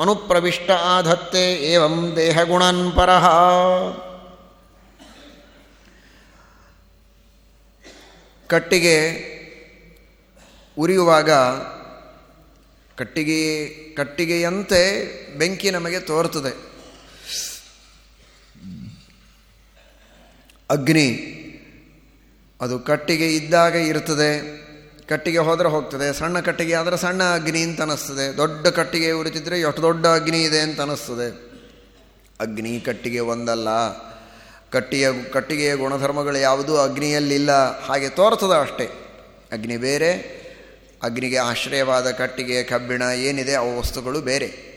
ಅನುಪ್ರವಿಷ್ಟ ಆಧತ್ತೆ ಏವಂ ದೇಹಗುಣಾನ್ ಪರಃ. ಕಟ್ಟಿಗೆ ಉರಿಯುವಾಗ ಕಟ್ಟಿಗೆ ಕಟ್ಟಿಗೆಯಂತೆ ಬೆಂಕಿ ನಮಗೆ ತೋರ್ತದೆ ಅಗ್ನಿ. ಅದು ಕಟ್ಟಿಗೆ ಇದ್ದಾಗ ಇರ್ತದೆ. ಕಟ್ಟಿಗೆ ಹೋದರೆ ಹೋಗ್ತದೆ. ಸಣ್ಣ ಕಟ್ಟಿಗೆ ಆದರೆ ಸಣ್ಣ ಅಗ್ನಿ ಅಂತ ಅನ್ನಿಸ್ತದೆ ದೊಡ್ಡ ಕಟ್ಟಿಗೆ ಉರಿತಿದ್ರೆ ಎಷ್ಟು ದೊಡ್ಡ ಅಗ್ನಿ ಇದೆ ಅಂತ ಅನ್ನಿಸ್ತದೆ ಅಗ್ನಿ ಕಟ್ಟಿಗೆ ಒಂದಲ್ಲ. ಕಟ್ಟಿಯ, ಕಟ್ಟಿಗೆಯ ಗುಣಧರ್ಮಗಳು ಯಾವುದೂ? ಅಗ್ನಿಯಲ್ಲಿಲ್ಲ. ಹಾಗೆ ತೋರ್ತದೆ ಅಷ್ಟೇ. ಅಗ್ನಿ ಬೇರೆ. ಅಗ್ನಿಗೆ ಆಶ್ರಯವಾದ ಕಟ್ಟಿಗೆ ಕಬ್ಬಿಣ ಏನಿದೆ? ಅವು ವಸ್ತುಗಳು ಬೇರೆ.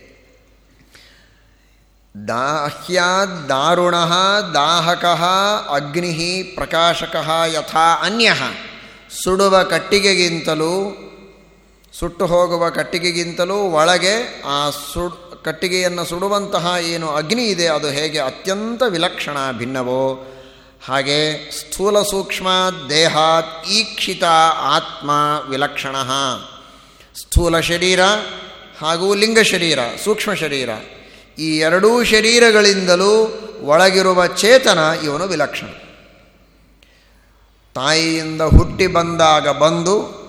ದಾಹ್ಯಾದ್ ದಾರುಣ ದಾಹಕ ಅಗ್ನಿ ಪ್ರಕಾಶಕ ಯಥಾ ಅನ್ಯ. ಸುಡುವ ಕಟ್ಟಿಗೆಗಿಂತಲೂ, ಸುಟ್ಟು ಹೋಗುವ ಕಟ್ಟಿಗೆಗಿಂತಲೂ ಒಳಗೆ ಆ ಸುಡ್ ಕಟ್ಟಿಗೆಯನ್ನು ಸುಡುವಂತಹ ಏನು ಅಗ್ನಿ ಇದೆ, ಅದು ಹೇಗೆ ಅತ್ಯಂತ ವಿಲಕ್ಷಣ ಭಿನ್ನವೋ. ಹಾಗೆ ಸ್ಥೂಲ ಸೂಕ್ಷ್ಮ ದೇಹಾತ್ ಈಕ್ಷಿತ ಆತ್ಮ ವಿಲಕ್ಷಣ. ಸ್ಥೂಲ ಶರೀರ ಹಾಗೂ ಲಿಂಗ ಶರೀರ, ಸೂಕ್ಷ್ಮ ಶರೀರ. ಈ ಎರಡೂ ಶರೀರಗಳಿಂದಲೂ ಒಳಗಿರುವ ಚೇತನ ಇವನು ವಿಲಕ್ಷಣ. ತಾಯಿಯಿಂದ ಹುಟ್ಟಿ ಬಂದಾಗ ಬಂದು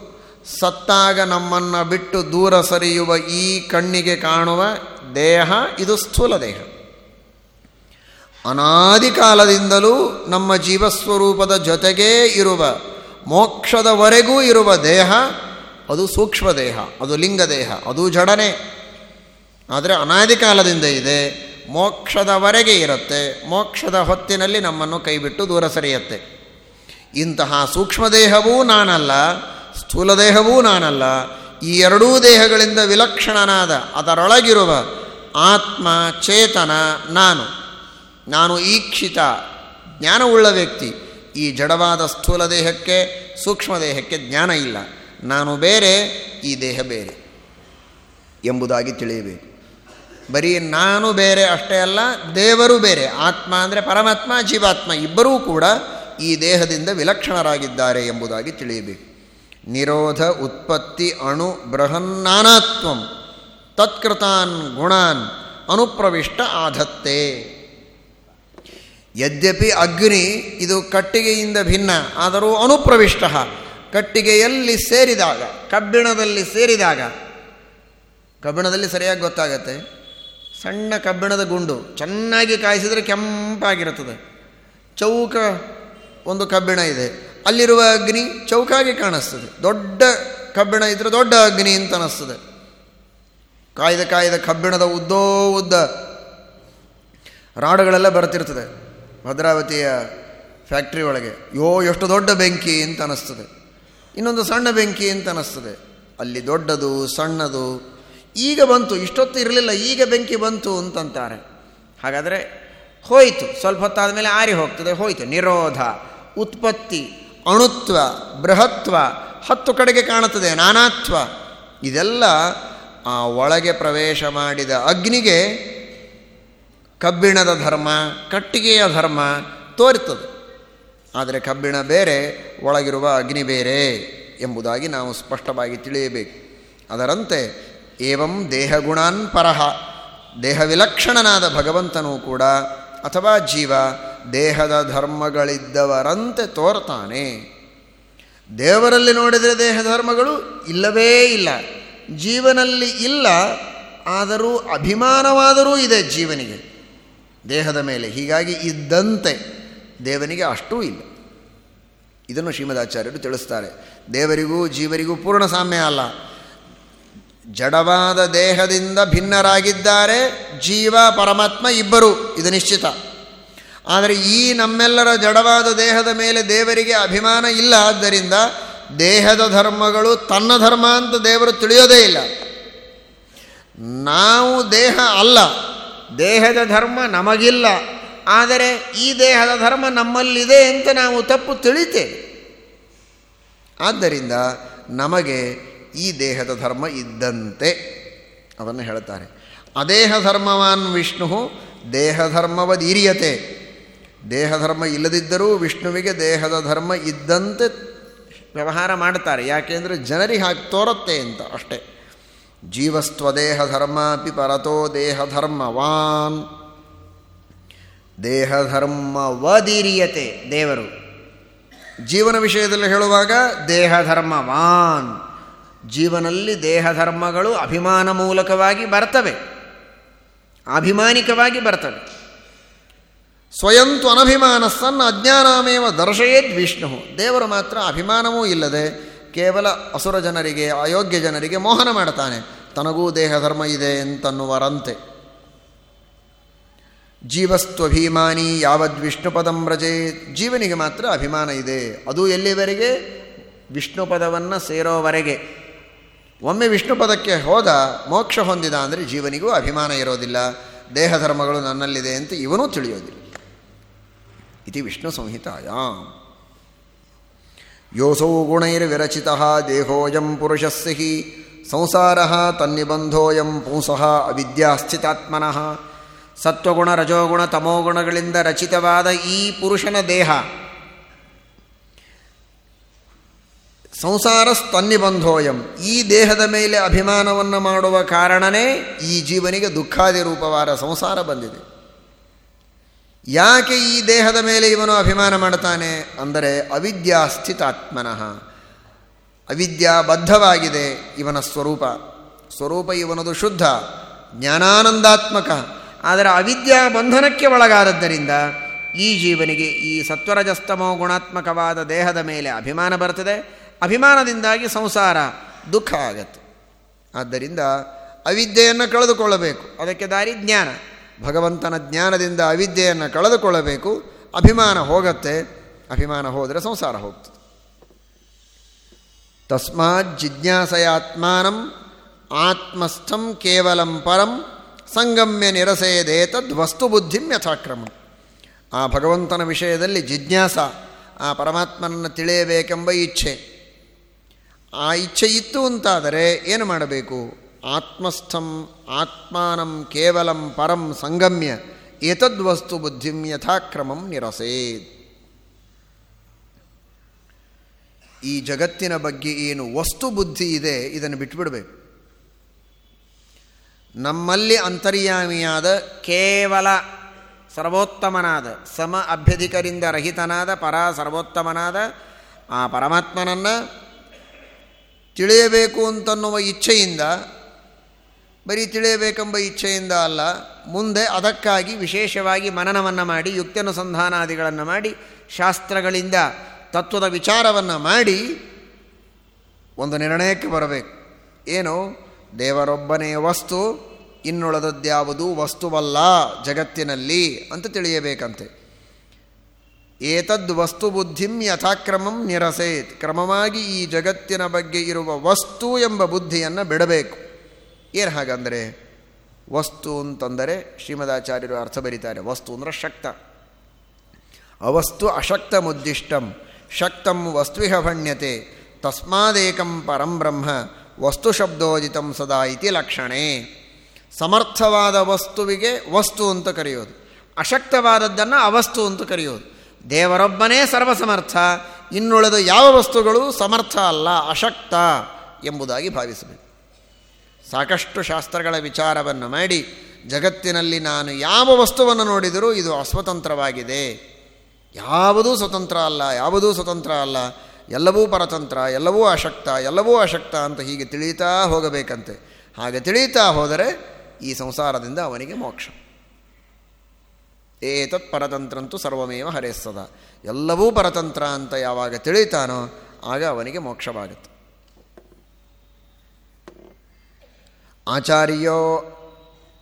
ಸತ್ತಾಗ ನಮ್ಮನ್ನು ಬಿಟ್ಟು ದೂರ ಸರಿಯುವ ಈ ಕಣ್ಣಿಗೆ ಕಾಣುವ ದೇಹ ಇದು ಸ್ಥೂಲ ದೇಹ. ಅನಾದಿ ಕಾಲದಿಂದಲೂ ನಮ್ಮ ಜೀವಸ್ವರೂಪದ ಜೊತೆಗೇ ಇರುವ ಮೋಕ್ಷದವರೆಗೂ ಇರುವ ದೇಹ ಅದು ಸೂಕ್ಷ್ಮ ದೇಹ, ಅದು ಲಿಂಗ ದೇಹ, ಅದು ಜಡನೆ. ಆದರೆ ಅನಾದಿ ಕಾಲದಿಂದ ಇದೆ. ಮೋಕ್ಷದವರೆಗೆ ಇರುತ್ತೆ. ಮೋಕ್ಷದ ಹೊತ್ತಿನಲ್ಲಿ ನಮ್ಮನ್ನು ಕೈಬಿಟ್ಟು ದೂರ ಸರಿಯುತ್ತೆ. ಇಂತಹ ಸೂಕ್ಷ್ಮದೇಹವೂ ನಾನಲ್ಲ, ಸ್ಥೂಲದೇಹವೂ ನಾನಲ್ಲ. ಈ ಎರಡೂ ದೇಹಗಳಿಂದ ವಿಲಕ್ಷಣನಾದ ಅದರೊಳಗಿರುವ ಆತ್ಮ, ಚೇತನ, ನಾನು. ನಾನು ಈಕ್ಷಿತ, ಜ್ಞಾನವುಳ್ಳ ವ್ಯಕ್ತಿ. ಈ ಜಡವಾದ ಸ್ಥೂಲ ದೇಹಕ್ಕೆ ಸೂಕ್ಷ್ಮ ದೇಹಕ್ಕೆ ಜ್ಞಾನ ಇಲ್ಲ. ನಾನು ಬೇರೆ, ಈ ದೇಹ ಬೇರೆ ಎಂಬುದಾಗಿ ತಿಳಿಯಬೇಕು. ಬರೀ ನಾನು ಬೇರೆ ಅಷ್ಟೇ ಅಲ್ಲ, ದೇವರು ಬೇರೆ, ಆತ್ಮ ಅಂದರೆ ಪರಮಾತ್ಮ, ಜೀವಾತ್ಮ ಇಬ್ಬರೂ ಕೂಡ ಈ ದೇಹದಿಂದ ವಿಲಕ್ಷಣರಾಗಿದ್ದಾರೆ ಎಂಬುದಾಗಿ ತಿಳಿಯಬೇಕು. ನಿರೋಧ ಉತ್ಪತ್ತಿ ಅಣು ಬೃಹನ್ನಾನಾತ್ವಂ ತತ್ಕೃತಾನ್ ಗುಣಾನ್ ಅನುಪ್ರವಿಷ್ಟ ಆಧತ್ತೆ. ಯದ್ಯಪಿ ಅಗ್ನಿ ಇದು ಕಟ್ಟಿಗೆಯಿಂದ ಭಿನ್ನ, ಆದರೂ ಅನುಪ್ರವಿಷ್ಟ, ಕಟ್ಟಿಗೆಯಲ್ಲಿ ಸೇರಿದಾಗ, ಕಬ್ಬಿಣದಲ್ಲಿ ಸೇರಿದಾಗ, ಕಬ್ಬಿಣದಲ್ಲಿ ಸರಿಯಾಗಿ ಗೊತ್ತಾಗತ್ತೆ? ಸಣ್ಣ ಕಬ್ಬಿಣದ ಗುಂಡು ಚೆನ್ನಾಗಿ ಕಾಯಿಸಿದರೆ ಕೆಂಪಾಗಿರುತ್ತದೆ. ಚೌಕ ಒಂದು ಕಬ್ಬಿಣ ಇದೆ. ಅಲ್ಲಿರುವ ಅಗ್ನಿ ಚೌಕಾಗಿ ಕಾಣಿಸ್ತದೆ. ದೊಡ್ಡ ಕಬ್ಬಿಣ ಇದ್ದರೆ ದೊಡ್ಡ ಅಗ್ನಿ ಅಂತ ಅನ್ನಿಸ್ತದೆ ಕಾಯ್ದ ಕಾಯ್ದ ಕಬ್ಬಿಣದ ಉದ್ದೋ ಉದ್ದ ರಾಡುಗಳೆಲ್ಲ ಬರ್ತಿರ್ತದೆ. ಭದ್ರಾವತಿಯ ಫ್ಯಾಕ್ಟ್ರಿ ಒಳಗೆ. ಯೋ, ಎಷ್ಟು ದೊಡ್ಡ ಬೆಂಕಿ ಅಂತ ಅನ್ನಿಸ್ತದೆ ಇನ್ನೊಂದು ಸಣ್ಣ ಬೆಂಕಿ ಅಂತ ಅನ್ನಿಸ್ತದೆ ಅಲ್ಲಿ ದೊಡ್ಡದು, ಸಣ್ಣದು ಈಗ ಬಂತು, ಇಷ್ಟೊತ್ತು ಇರಲಿಲ್ಲ, ಈಗ ಬೆಂಕಿ ಬಂತು ಅಂತಂತಾರೆ. ಹಾಗಾದರೆ ಹೋಯಿತು, ಸ್ವಲ್ಪ ಹೊತ್ತಾದ ಮೇಲೆ ಆರಿ ಹೋಗ್ತದೆ, ಹೋಯಿತು. ನಿರೋಧ, ಉತ್ಪತ್ತಿ, ಅಣುತ್ವ, ಬೃಹತ್ವ, ಹತ್ತು ಕಡೆಗೆ ಕಾಣುತ್ತದೆ, ನಾನಾತ್ವ. ಇದೆಲ್ಲ ಆ ಒಳಗೆ ಪ್ರವೇಶ ಮಾಡಿದ ಅಗ್ನಿಗೆ ಕಬ್ಬಿಣದ ಧರ್ಮ, ಕಟ್ಟಿಗೆಯ ಧರ್ಮ ತೋರುತ್ತದೆ ಆದರೆ ಕಬ್ಬಿಣ ಬೇರೆ, ಒಳಗಿರುವ ಅಗ್ನಿ ಬೇರೆ ಎಂಬುದಾಗಿ ನಾವು ಸ್ಪಷ್ಟವಾಗಿ ತಿಳಿಯಬೇಕು. ಅದರಂತೆ ಏವಂ ದೇಹಗುಣಾನ್ ಪರಹ. ದೇಹ ವಿಲಕ್ಷಣನಾದ ಭಗವಂತನೂ ಕೂಡ ಅಥವಾ ಜೀವ ದೇಹದ ಧರ್ಮಗಳಿದ್ದವರಂತೆ ತೋರ್ತಾನೆ. ದೇವರಲ್ಲಿ ನೋಡಿದರೆ ದೇಹ ಧರ್ಮಗಳು ಇಲ್ಲವೇ ಇಲ್ಲ. ಜೀವನಲ್ಲಿ ಇಲ್ಲ, ಆದರೂ ಅಭಿಮಾನವಾದರೂ ಇದೆ ಜೀವನಿಗೆ. ದೇಹದ ಮೇಲೆ ಹೀಗಾಗಿ ಇದ್ದಂತೆ ದೇವನಿಗೆ ಅಷ್ಟೂ ಇಲ್ಲ. ಇದನ್ನು ಶ್ರೀಮದಾಚಾರ್ಯರು ತಿಳಿಸ್ತಾರೆ. ದೇವರಿಗೂ ಜೀವರಿಗೂ ಪೂರ್ಣ ಸಾಮ್ಯ ಅಲ್ಲ. ಜಡವಾದ ದೇಹದಿಂದ ಭಿನ್ನರಾಗಿದ್ದಾರೆ ಜೀವ, ಪರಮಾತ್ಮ ಇಬ್ಬರು. ಇದು ನಿಶ್ಚಿತ. ಆದರೆ ಈ ನಮ್ಮೆಲ್ಲರ ಜಡವಾದ ದೇಹದ ಮೇಲೆ ದೇವರಿಗೆ ಅಭಿಮಾನ ಇಲ್ಲ. ಆದ್ದರಿಂದ ದೇಹದ ಧರ್ಮಗಳು ತನ್ನ ಧರ್ಮ ಅಂತ ದೇವರು ತಿಳಿಯೋದೇ ಇಲ್ಲ. ನಾವು ದೇಹ ಅಲ್ಲ. ದೇಹದ ಧರ್ಮ ನಮಗಿಲ್ಲ. ಆದರೆ ಈ ದೇಹದ ಧರ್ಮ ನಮ್ಮಲ್ಲಿದೆ ಅಂತ ನಾವು ತಪ್ಪು ತಿಳಿತೇವೆ. ಆದ್ದರಿಂದ ನಮಗೆ ಈ ದೇಹದ ಧರ್ಮ ಇದ್ದಂತೆ ಅದನ್ನು ಹೇಳ್ತಾರೆ. ಅದೇಹ ಧರ್ಮವಾನ್ ವಿಷ್ಣು ದೇಹಧರ್ಮವದೀರ್ಯತೆ ದೇಹಧರ್ಮ ಇಲ್ಲದಿದ್ದರೂ ವಿಷ್ಣುವಿಗೆ ದೇಹದ ಧರ್ಮ ಇದ್ದಂತೆ ವ್ಯವಹಾರ ಮಾಡ್ತಾರೆ. ಯಾಕೆಂದರೆ ಜನರಿಗೆ ಹಾಕಿ ತೋರುತ್ತೆ ಅಂತ ಅಷ್ಟೇ. ಜೀವಸ್ತ್ವದೇಹ ಧರ್ಮ ಅಪಿ ಪರತೋ ದೇಹಧರ್ಮವಾನ್ ದೇಹಧರ್ಮವದಿರಿಯತೆ ದೇವರು. ಜೀವನ ವಿಷಯದಲ್ಲಿ ಹೇಳುವಾಗ ದೇಹಧರ್ಮವಾನ್ ಜೀವನಲ್ಲಿ ದೇಹಧರ್ಮಗಳು ಅಭಿಮಾನ ಮೂಲಕವಾಗಿ ಬರ್ತವೆ, ಅಭಿಮಾನಿಕವಾಗಿ ಬರ್ತವೆ. ಸ್ವಯಂತು ಅನಭಿಮಾನಸ್ಸನ್ನು ಅಜ್ಞಾನಮೇವ ದರ್ಶಯೇದ್ ವಿಷ್ಣು ದೇವರು ಮಾತ್ರ ಅಭಿಮಾನವೂ ಇಲ್ಲದೆ ಕೇವಲ ಅಸುರ ಜನರಿಗೆ, ಅಯೋಗ್ಯ ಜನರಿಗೆ ಮೋಹನ ಮಾಡ್ತಾನೆ. ತನಗೂ ದೇಹಧರ್ಮ ಇದೆ ಅಂತನ್ನುವರಂತೆ. ಜೀವಸ್ತ್ವಭಿಮಾನಿ ಯಾವದ್ ಪದಂ ರಜೆ ಜೀವನಿಗೆ ಮಾತ್ರ ಅಭಿಮಾನ ಇದೆ. ಅದು ಎಲ್ಲಿವರೆಗೆ? ವಿಷ್ಣು ಪದವನ್ನು ಸೇರೋವರೆಗೆ. ಒಮ್ಮೆ ವಿಷ್ಣು ಪದಕ್ಕೆ ಹೋದ, ಮೋಕ್ಷ ಹೊಂದಿದ ಅಂದರೆ ಜೀವನಿಗೂ ಅಭಿಮಾನ ಇರೋದಿಲ್ಲ. ದೇಹ ಧರ್ಮಗಳು ನನ್ನಲ್ಲಿದೆ ಅಂತ ಇವನೂ ತಿಳಿಯೋದಿಲ್ಲ. ಇತಿ ವಿಷ್ಣು ಸಂಹಿತಾಯ. ಯೋಸೌ ಗುಣೈರ್ವಿರಚಿತ ದೇಹೋಯಂ ಪುರುಷಸ್ಸಿ ಸಂಸಾರ ತನ್ನಿಬಂಧೋಯಂ ಪುಂಸಃ ಅವಿದ್ಯಾಸ್ಥಿತಾತ್ಮನಃ. ಸತ್ವಗುಣ ರಜೋಗುಣ ತಮೋಗುಣಗಳಿಂದ ರಚಿತವಾದ ಈ ಪುರುಷನ ದೇಹ ಸಂಸಾರ ಸ್ತನ್ನಿಬಂಧೋಯಂ ಈ ದೇಹದ ಮೇಲೆ ಅಭಿಮಾನವನ್ನು ಮಾಡುವ ಕಾರಣನೇ ಈ ಜೀವನಿಗೆ ದುಃಖಾದಿ ರೂಪವಾದ ಸಂಸಾರ ಬಂದಿದೆ. ಯಾಕೆ ಈ ದೇಹದ ಮೇಲೆ ಇವನು ಅಭಿಮಾನ ಮಾಡ್ತಾನೆ ಅಂದರೆ ಅವಿದ್ಯಾಸ್ಥಿತಾತ್ಮನಃ ಅವಿದ್ಯಾಬದ್ಧವಾಗಿದೆ ಇವನ ಸ್ವರೂಪ. ಸ್ವರೂಪ ಇವನದು ಶುದ್ಧ, ಜ್ಞಾನಾನಂದಾತ್ಮಕ. ಆದರೆ ಅವಿದ್ಯಾ ಬಂಧನಕ್ಕೆ ಒಳಗಾದದ್ದರಿಂದ ಈ ಜೀವನಿಗೆ ಈ ಸತ್ವರಜಸ್ತಮೋ ಗುಣಾತ್ಮಕವಾದ ದೇಹದ ಮೇಲೆ ಅಭಿಮಾನ ಬರ್ತದೆ ಅಭಿಮಾನದಿಂದಾಗಿ ಸಂಸಾರ ದುಃಖ ಆಗತ್ತೆ. ಆದ್ದರಿಂದ ಅವಿದ್ಯೆಯನ್ನು ಕಳೆದುಕೊಳ್ಳಬೇಕು. ಅದಕ್ಕೆ ದಾರಿ ಜ್ಞಾನ. ಭಗವಂತನ ಜ್ಞಾನದಿಂದ ಅವಿದ್ಯೆಯನ್ನು ಕಳೆದುಕೊಳ್ಳಬೇಕು. ಅಭಿಮಾನ ಹೋಗತ್ತೆ. ಅಭಿಮಾನ ಹೋದರೆ ಸಂಸಾರ ಹೋಗ್ತದೆ. ತಸ್ಮಾತ್ ಜಿಜ್ಞಾಸಯಾತ್ಮಾನಂ ಆತ್ಮಸ್ಥಂ ಕೇವಲಂ ಪರಂ ಸಂಗಮ್ಯ ನಿರಸೇದೆ ತದ್ ಬುದ್ಧಿಂ ಯಥಾಕ್ರಮ. ಆ ಭಗವಂತನ ವಿಷಯದಲ್ಲಿ ಜಿಜ್ಞಾಸ, ಆ ಪರಮಾತ್ಮನನ್ನು ತಿಳಿಯಬೇಕೆಂಬ ಇಚ್ಛೆ. ಆ ಇಚ್ಛೆ ಇತ್ತು ಅಂತಾದರೆ ಏನು ಮಾಡಬೇಕು? ಆತ್ಮಸ್ಥಂ, ಆತ್ಮಾನಂ ಕೇವಲಂ ಪರಂ ಸಂಗಮ್ಯ ಏತದ್ವಸ್ತು ಬುದ್ಧಿಂ ಯಥಾಕ್ರಮಂ ನಿರಸೇತ್. ಈ ಜಗತ್ತಿನ ಬಗ್ಗೆ ಏನು ವಸ್ತು ಬುದ್ಧಿ ಇದೆ, ಇದನ್ನು ಬಿಟ್ಟುಬಿಡಬೇಕು ನಮ್ಮಲ್ಲಿ ಅಂತರ್ಯಾಮಿಯಾದ ಕೇವಲ ಸರ್ವೋತ್ತಮನಾದ, ಸಮ ಅಭ್ಯಧಿಕರಿಂದ ರಹಿತನಾದ, ಪರ ಸರ್ವೋತ್ತಮನಾದ ಆ ಪರಮಾತ್ಮನನ್ನು ತಿಳಿಯಬೇಕು ಅಂತನ್ನುವ ಇಚ್ಛೆಯಿಂದ, ಬರೀ ತಿಳಿಯಬೇಕೆಂಬ ಇಚ್ಛೆಯಿಂದ ಅಲ್ಲ, ಮುಂದೆ ಅದಕ್ಕಾಗಿ ವಿಶೇಷವಾಗಿ ಮನನವನ್ನು ಮಾಡಿ ಯುಕ್ತನುಸಂಧಾನಾದಿಗಳನ್ನು ಮಾಡಿ, ಶಾಸ್ತ್ರಗಳಿಂದ ತತ್ವದ ವಿಚಾರವನ್ನು ಮಾಡಿ ಒಂದು ನಿರ್ಣಯಕ್ಕೆ ಬರಬೇಕು. ಏನು? ದೇವರೊಬ್ಬನೇ ವಸ್ತು ಇನ್ನುಳದದ್ಯಾವುದು ವಸ್ತುವಲ್ಲ ಜಗತ್ತಿನಲ್ಲಿ ಅಂತ ತಿಳಿಯಬೇಕಂತೆ. ಏತದ್ ವಸ್ತು ಬುದ್ಧಿಂ ಯಥಾಕ್ರಮಂ ನಿರಸೇತ್. ಕ್ರಮವಾಗಿ ಈ ಜಗತ್ತಿನ ಬಗ್ಗೆ ಇರುವ ವಸ್ತು ಎಂಬ ಬುದ್ಧಿಯನ್ನು ಬಿಡಬೇಕು. ಏನು ಹಾಗಂದರೆ, ವಸ್ತು ಅಂತಂದರೆ ಶ್ರೀಮದಾಚಾರ್ಯರು ಅರ್ಥ ಬರೀತಾರೆ, ವಸ್ತು ಅಂದರೆ ಶಕ್ತ. ಅವಸ್ತು ಅಶಕ್ತ ಮುದ್ದಿಷ್ಟಂ, ಶಕ್ತಂ ವಸ್ತುವಿಹ ಭಣ್ಯತೆ, ತಸ್ಮಾದೇಕಂ ಪರಂ ಬ್ರಹ್ಮ, ವಸ್ತು ಶಬ್ದೋದಿತಂ ಸದಾ ಇತಿ ಲಕ್ಷಣೆ. ಸಮರ್ಥವಾದ ವಸ್ತುವಿಗೆ ವಸ್ತು ಅಂತ ಕರೆಯೋದು, ಅಶಕ್ತವಾದದ್ದನ್ನು ಅವಸ್ತು ಅಂತ ಕರೆಯೋದು. ದೇವರೊಬ್ಬನೇ ಸರ್ವಸಮರ್ಥ, ಇನ್ನುಳಿದ ಯಾವ ವಸ್ತುಗಳು ಸಮರ್ಥ ಅಲ್ಲ, ಅಶಕ್ತ ಎಂಬುದಾಗಿ ಭಾವಿಸಬೇಕು. ಸಾಕಷ್ಟು ಶಾಸ್ತ್ರಗಳ ವಿಚಾರವನ್ನು ಮಾಡಿ, ಜಗತ್ತಿನಲ್ಲಿ ನಾನು ಯಾವ ವಸ್ತುವನ್ನು ನೋಡಿದರೂ ಇದು ಅಸ್ವತಂತ್ರವಾಗಿದೆ. ಯಾವುದೂ ಸ್ವತಂತ್ರ ಅಲ್ಲ, ಯಾವುದೂ ಸ್ವತಂತ್ರ ಅಲ್ಲ, ಎಲ್ಲವೂ ಪರತಂತ್ರ, ಎಲ್ಲವೂ ಅಶಕ್ತ ಎಲ್ಲವೂ ಅಶಕ್ತ ಅಂತ ಹೀಗೆ ತಿಳಿಯುತ್ತಾ ಹೋಗಬೇಕಂತೆ. ಹಾಗೆ ತಿಳಿಯುತ್ತಾ ಹೋದರೆ ಈ ಸಂಸಾರದಿಂದ ಅವನಿಗೆ ಮೋಕ್ಷ. ಏತತ್ ಪರತಂತ್ರಂತೂ ಸರ್ವಮೇವ ಹರೇಸ್ತದ ಎಲ್ಲವೂ ಪರತಂತ್ರ ಅಂತ ಯಾವಾಗ ತಿಳಿತಾನೋ ಆಗ ಅವನಿಗೆ ಮೋಕ್ಷವಾಗುತ್ತೆ. ಆಚಾರ್ಯೋ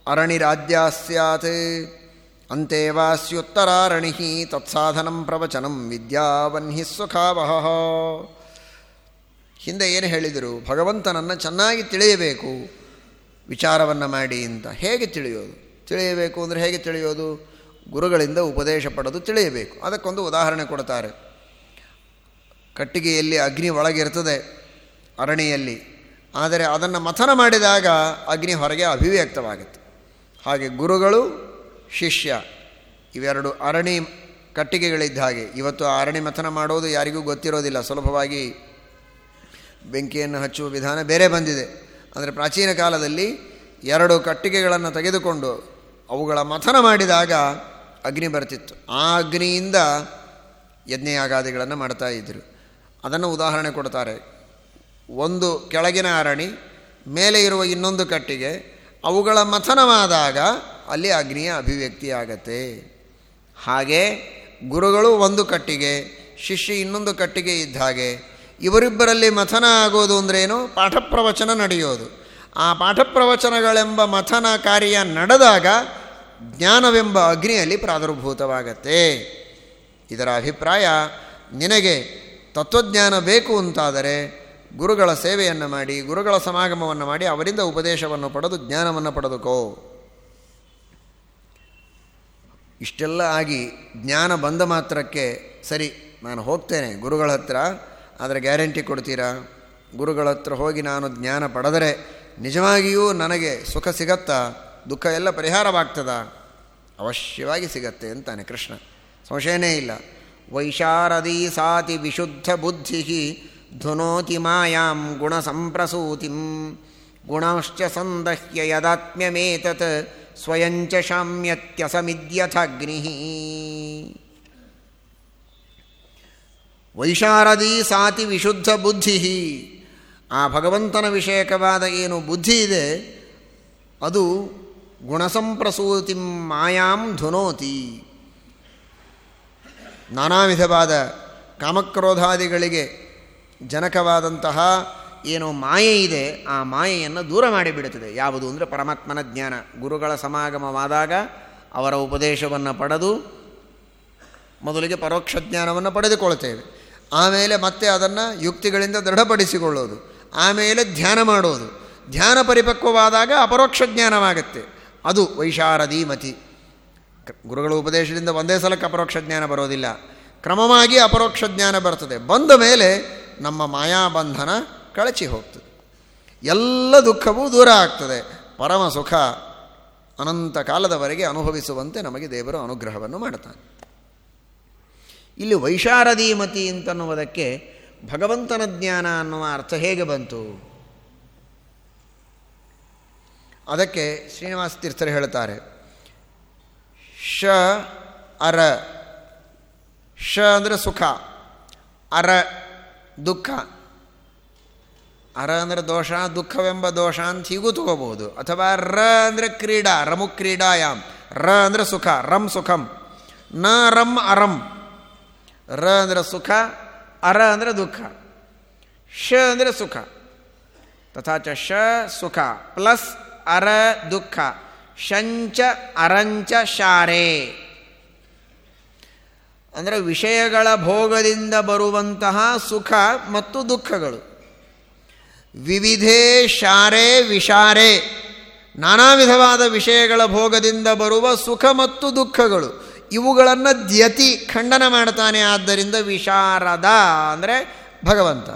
ಅರಣಿರಾಜ್ಯ ಸ್ಯಾತ್ ಅಂತೇವಾಸ್ಯುತ್ತರಾರಣಿ ತತ್ಸಾಧನಂ ಪ್ರವಚನಂ ವಿದ್ಯಾವನ್ಹಿ ಸುಖಾವಹ. ಹಿಂದೆ ಏನು ಹೇಳಿದರು? ಭಗವಂತನನ್ನು ಚೆನ್ನಾಗಿ ತಿಳಿಯಬೇಕು. ವಿಚಾರವನ್ನು ಮಾಡಿ ಅಂತ. ಹೇಗೆ ತಿಳಿಯೋದು? ತಿಳಿಯಬೇಕು ಅಂದರೆ ಹೇಗೆ ತಿಳಿಯೋದು? ಗುರುಗಳಿಂದ ಉಪದೇಶ ಪಡೆದು ತಿಳಿಯಬೇಕು. ಅದಕ್ಕೊಂದು ಉದಾಹರಣೆ ಕೊಡ್ತಾರೆ. ಕಟ್ಟಿಗೆಯಲ್ಲಿ ಅಗ್ನಿ ಒಳಗಿರ್ತದೆ ಅರಣಿಯಲ್ಲಿ ಆದರೆ ಅದನ್ನು ಮಥನ ಮಾಡಿದಾಗ ಅಗ್ನಿ ಹೊರಗೆ ಅಭಿವ್ಯಕ್ತವಾಗುತ್ತೆ. ಹಾಗೆ ಗುರುಗಳು, ಶಿಷ್ಯ ಇವೆರಡು ಅರಣಿ ಕಟ್ಟಿಗೆಗಳಿದ್ದ ಹಾಗೆ. ಇವತ್ತು ಆ ಅರಣಿ ಮಥನ ಮಾಡೋದು ಯಾರಿಗೂ ಗೊತ್ತಿರೋದಿಲ್ಲ. ಸುಲಭವಾಗಿ ಬೆಂಕಿಯನ್ನು ಹಚ್ಚುವ ವಿಧಾನ ಬೇರೆ ಬಂದಿದೆ. ಅಂದರೆ ಪ್ರಾಚೀನ ಕಾಲದಲ್ಲಿ ಎರಡು ಕಟ್ಟಿಗೆಗಳನ್ನು ತೆಗೆದುಕೊಂಡು ಅವುಗಳ ಮಥನ ಮಾಡಿದಾಗ ಅಗ್ನಿ ಬರ್ತಿತ್ತು. ಆ ಅಗ್ನಿಯಿಂದ ಯಜ್ಞಯಾಗಾದಿಗಳನ್ನು ಮಾಡ್ತಾ ಇದ್ದರು ಅದನ್ನು ಉದಾಹರಣೆ ಕೊಡ್ತಾರೆ. ಒಂದು ಕೆಳಗಿನ ಅರಣಿ ಮೇಲೆ ಇರುವ ಇನ್ನೊಂದು ಕಟ್ಟಿಗೆ, ಅವುಗಳ ಮಥನವಾದಾಗ ಅಲ್ಲಿ ಅಗ್ನಿಯ ಅಭಿವ್ಯಕ್ತಿಯಾಗತ್ತೆ ಹಾಗೆ ಗುರುಗಳು ಒಂದು ಕಟ್ಟಿಗೆ, ಶಿಷ್ಯ ಇನ್ನೊಂದು ಕಟ್ಟಿಗೆ ಇದ್ದ ಹಾಗೆ ಇವರಿಬ್ಬರಲ್ಲಿ ಮಥನ ಆಗೋದು ಅಂದ್ರೇನು ಪಾಠ ಪ್ರವಚನ ನಡೆಯೋದು. ಆ ಪಾಠಪ್ರವಚನಗಳೆಂಬ ಮಥನ ಕಾರ್ಯ ನಡೆದಾಗ ಜ್ಞಾನವೆಂಬ ಅಗ್ನಿಯಲ್ಲಿ ಪ್ರಾದುರ್ಭೂತವಾಗತ್ತೆ. ಇದರ ಅಭಿಪ್ರಾಯ, ನಿನಗೆ ತತ್ವಜ್ಞಾನ ಬೇಕು ಅಂತಾದರೆ ಗುರುಗಳ ಸೇವೆಯನ್ನು ಮಾಡಿ, ಗುರುಗಳ ಸಮಾಗಮವನ್ನು ಮಾಡಿ ಅವರಿಂದ ಉಪದೇಶವನ್ನು ಪಡೆದು ಜ್ಞಾನವನ್ನು ಪಡೆದುಕೋ. ಇಷ್ಟೆಲ್ಲ ಆಗಿ ಜ್ಞಾನ ಬಂದ ಮಾತ್ರಕ್ಕೆ ಸರಿ, ನಾನು ಹೋಗ್ತೇನೆ ಗುರುಗಳ ಹತ್ರ, ಆದರೆ ಗ್ಯಾರಂಟಿ ಕೊಡ್ತೀರಾ? ಗುರುಗಳ ಹತ್ರ ಹೋಗಿ ನಾನು ಜ್ಞಾನ ಪಡೆದರೆ ನಿಜವಾಗಿಯೂ ನನಗೆ ಸುಖ ಸಿಗತ್ತಾ? ದುಃಖ ಎಲ್ಲ ಪರಿಹಾರವಾಗ್ತದ? ಅವಶ್ಯವಾಗಿ ಸಿಗತ್ತೆ ಅಂತಾನೆ ಕೃಷ್ಣ. ಸಂಶಯನೇ ಇಲ್ಲ. ವೈಶಾರದಿ ಸಾತಿ ವಿಶುದ್ಧ ಬುದ್ಧಿ ಧುನೋತಿ ಮಾಯಾಂ ಗುಣ ಸಂಪ್ರಸೂತಿಂ ಗುಣಶ್ಚ ಸಂದಹ್ಯ ಯದಾತ್ಮ್ಯಮೇತತ್ ಸ್ವಯಂಚ ಶಾಮ್ಯತ್ಯಸಮಿದ್ಯಥಗ್ನಿ ವೈಶಾರದಿ ಸಾತಿ ವಿಶುದ್ಧ ಬುದ್ಧಿ ಆ ಭಗವಂತನ ವಿಷಯಕವಾದ ಏನು ಬುದ್ಧಿ ಇದೆ, ಅದು ಗುಣಸಂಪ್ರಸೂತಿ ಮಾಯಾಂ ಧುನೋತಿ. ನಾನಾ ವಿಧವಾದ ಕಾಮಕ್ರೋಧಾದಿಗಳಿಗೆ ಜನಕವಾದಂತಹ ಏನು ಮಾಯೆ ಇದೆ, ಆ ಮಾಯೆಯನ್ನು ದೂರ ಮಾಡಿಬಿಡುತ್ತದೆ. ಯಾವುದು ಅಂದರೆ ಪರಮಾತ್ಮನ ಜ್ಞಾನ. ಗುರುಗಳ ಸಮಾಗಮವಾದಾಗ ಅವರ ಉಪದೇಶವನ್ನು ಪಡೆದು ಮೊದಲಿಗೆ ಪರೋಕ್ಷ ಜ್ಞಾನವನ್ನು ಪಡೆದುಕೊಳ್ತೇವೆ ಆಮೇಲೆ ಮತ್ತೆ ಅದನ್ನು ಯುಕ್ತಿಗಳಿಂದ ದೃಢಪಡಿಸಿಕೊಳ್ಳೋದು. ಆಮೇಲೆ ಧ್ಯಾನ ಮಾಡೋದು. ಧ್ಯಾನ ಪರಿಪಕ್ವವಾದಾಗ ಅಪರೋಕ್ಷ ಜ್ಞಾನವಾಗುತ್ತೆ. ಅದು ವೈಶಾರದಿ ಮತಿ ಗುರುಗಳ ಉಪದೇಶದಿಂದ ಒಂದೇ ಸಲಕ್ಕೆ ಅಪರೋಕ್ಷ ಜ್ಞಾನ ಬರೋದಿಲ್ಲ. ಕ್ರಮವಾಗಿ ಅಪರೋಕ್ಷ ಜ್ಞಾನ ಬರ್ತದೆ. ಬಂದ ಮೇಲೆ ನಮ್ಮ ಮಾಯಾಬಂಧನ ಕಳಚಿ ಹೋಗ್ತದೆ. ಎಲ್ಲ ದುಃಖವೂ ದೂರ ಆಗ್ತದೆ. ಪರಮ ಸುಖ ಅನಂತ ಕಾಲದವರೆಗೆ ಅನುಭವಿಸುವಂತೆ ನಮಗೆ ದೇವರು ಅನುಗ್ರಹವನ್ನು ಮಾಡ್ತಾನೆ. ಇಲ್ಲಿ ವೈಶಾರದೀಮತಿ ಅಂತನ್ನುವುದಕ್ಕೆ ಭಗವಂತನ ಜ್ಞಾನ ಅನ್ನುವ ಅರ್ಥ ಹೇಗೆ ಬಂತು? ಅದಕ್ಕೆ ಶ್ರೀನಿವಾಸ ತೀರ್ಥರು ಹೇಳ್ತಾರೆ, ಶ ಅರ, ಶ ಅಂದರೆ ಸುಖ, ಅರ ದುಃಖ. ಅರ ಅಂದರೆ ದೋಷ, ದುಃಖವೆಂಬ ದೋಷ ಅಂತ ಹೀಗೂ ತಗೋಬಹುದು. ಅಥವಾ ರ ಅಂದರೆ ಕ್ರೀಡಾ, ರಮು ಕ್ರೀಡಾಯಾಮ್. ರ ಅಂದರೆ ಸುಖ, ರಂ ಸುಖಂ. ನ ರಂ ಅರಂ. ರ ಅಂದರೆ ಸುಖ, ಅರ ಅಂದರೆ ದುಃಖ. ಶ ಅಂದರೆ ಸುಖ. ತಥಾಚ ಶ ಸುಖ ಪ್ಲಸ್ ಅರ ದುಃಖ, ಶಂಚ ಅರಂಚ ಶಾರೆ. ಅಂದರೆ ವಿಷಯಗಳ ಭೋಗದಿಂದ ಬರುವಂತಹ ಸುಖ ಮತ್ತು ದುಃಖಗಳು. ವಿವಿಧೇ ಶಾರೆ ವಿಷಾರೆ, ನಾನಾ ವಿಧವಾದ ವಿಷಯಗಳ ಭೋಗದಿಂದ ಬರುವ ಸುಖ ಮತ್ತು ದುಃಖಗಳು. ಇವುಗಳನ್ನು ದ್ಯತಿ ಖಂಡನ ಮಾಡ್ತಾನೆ ಆದ್ದರಿಂದ ವಿಶಾರದ ಅಂದರೆ ಭಗವಂತ.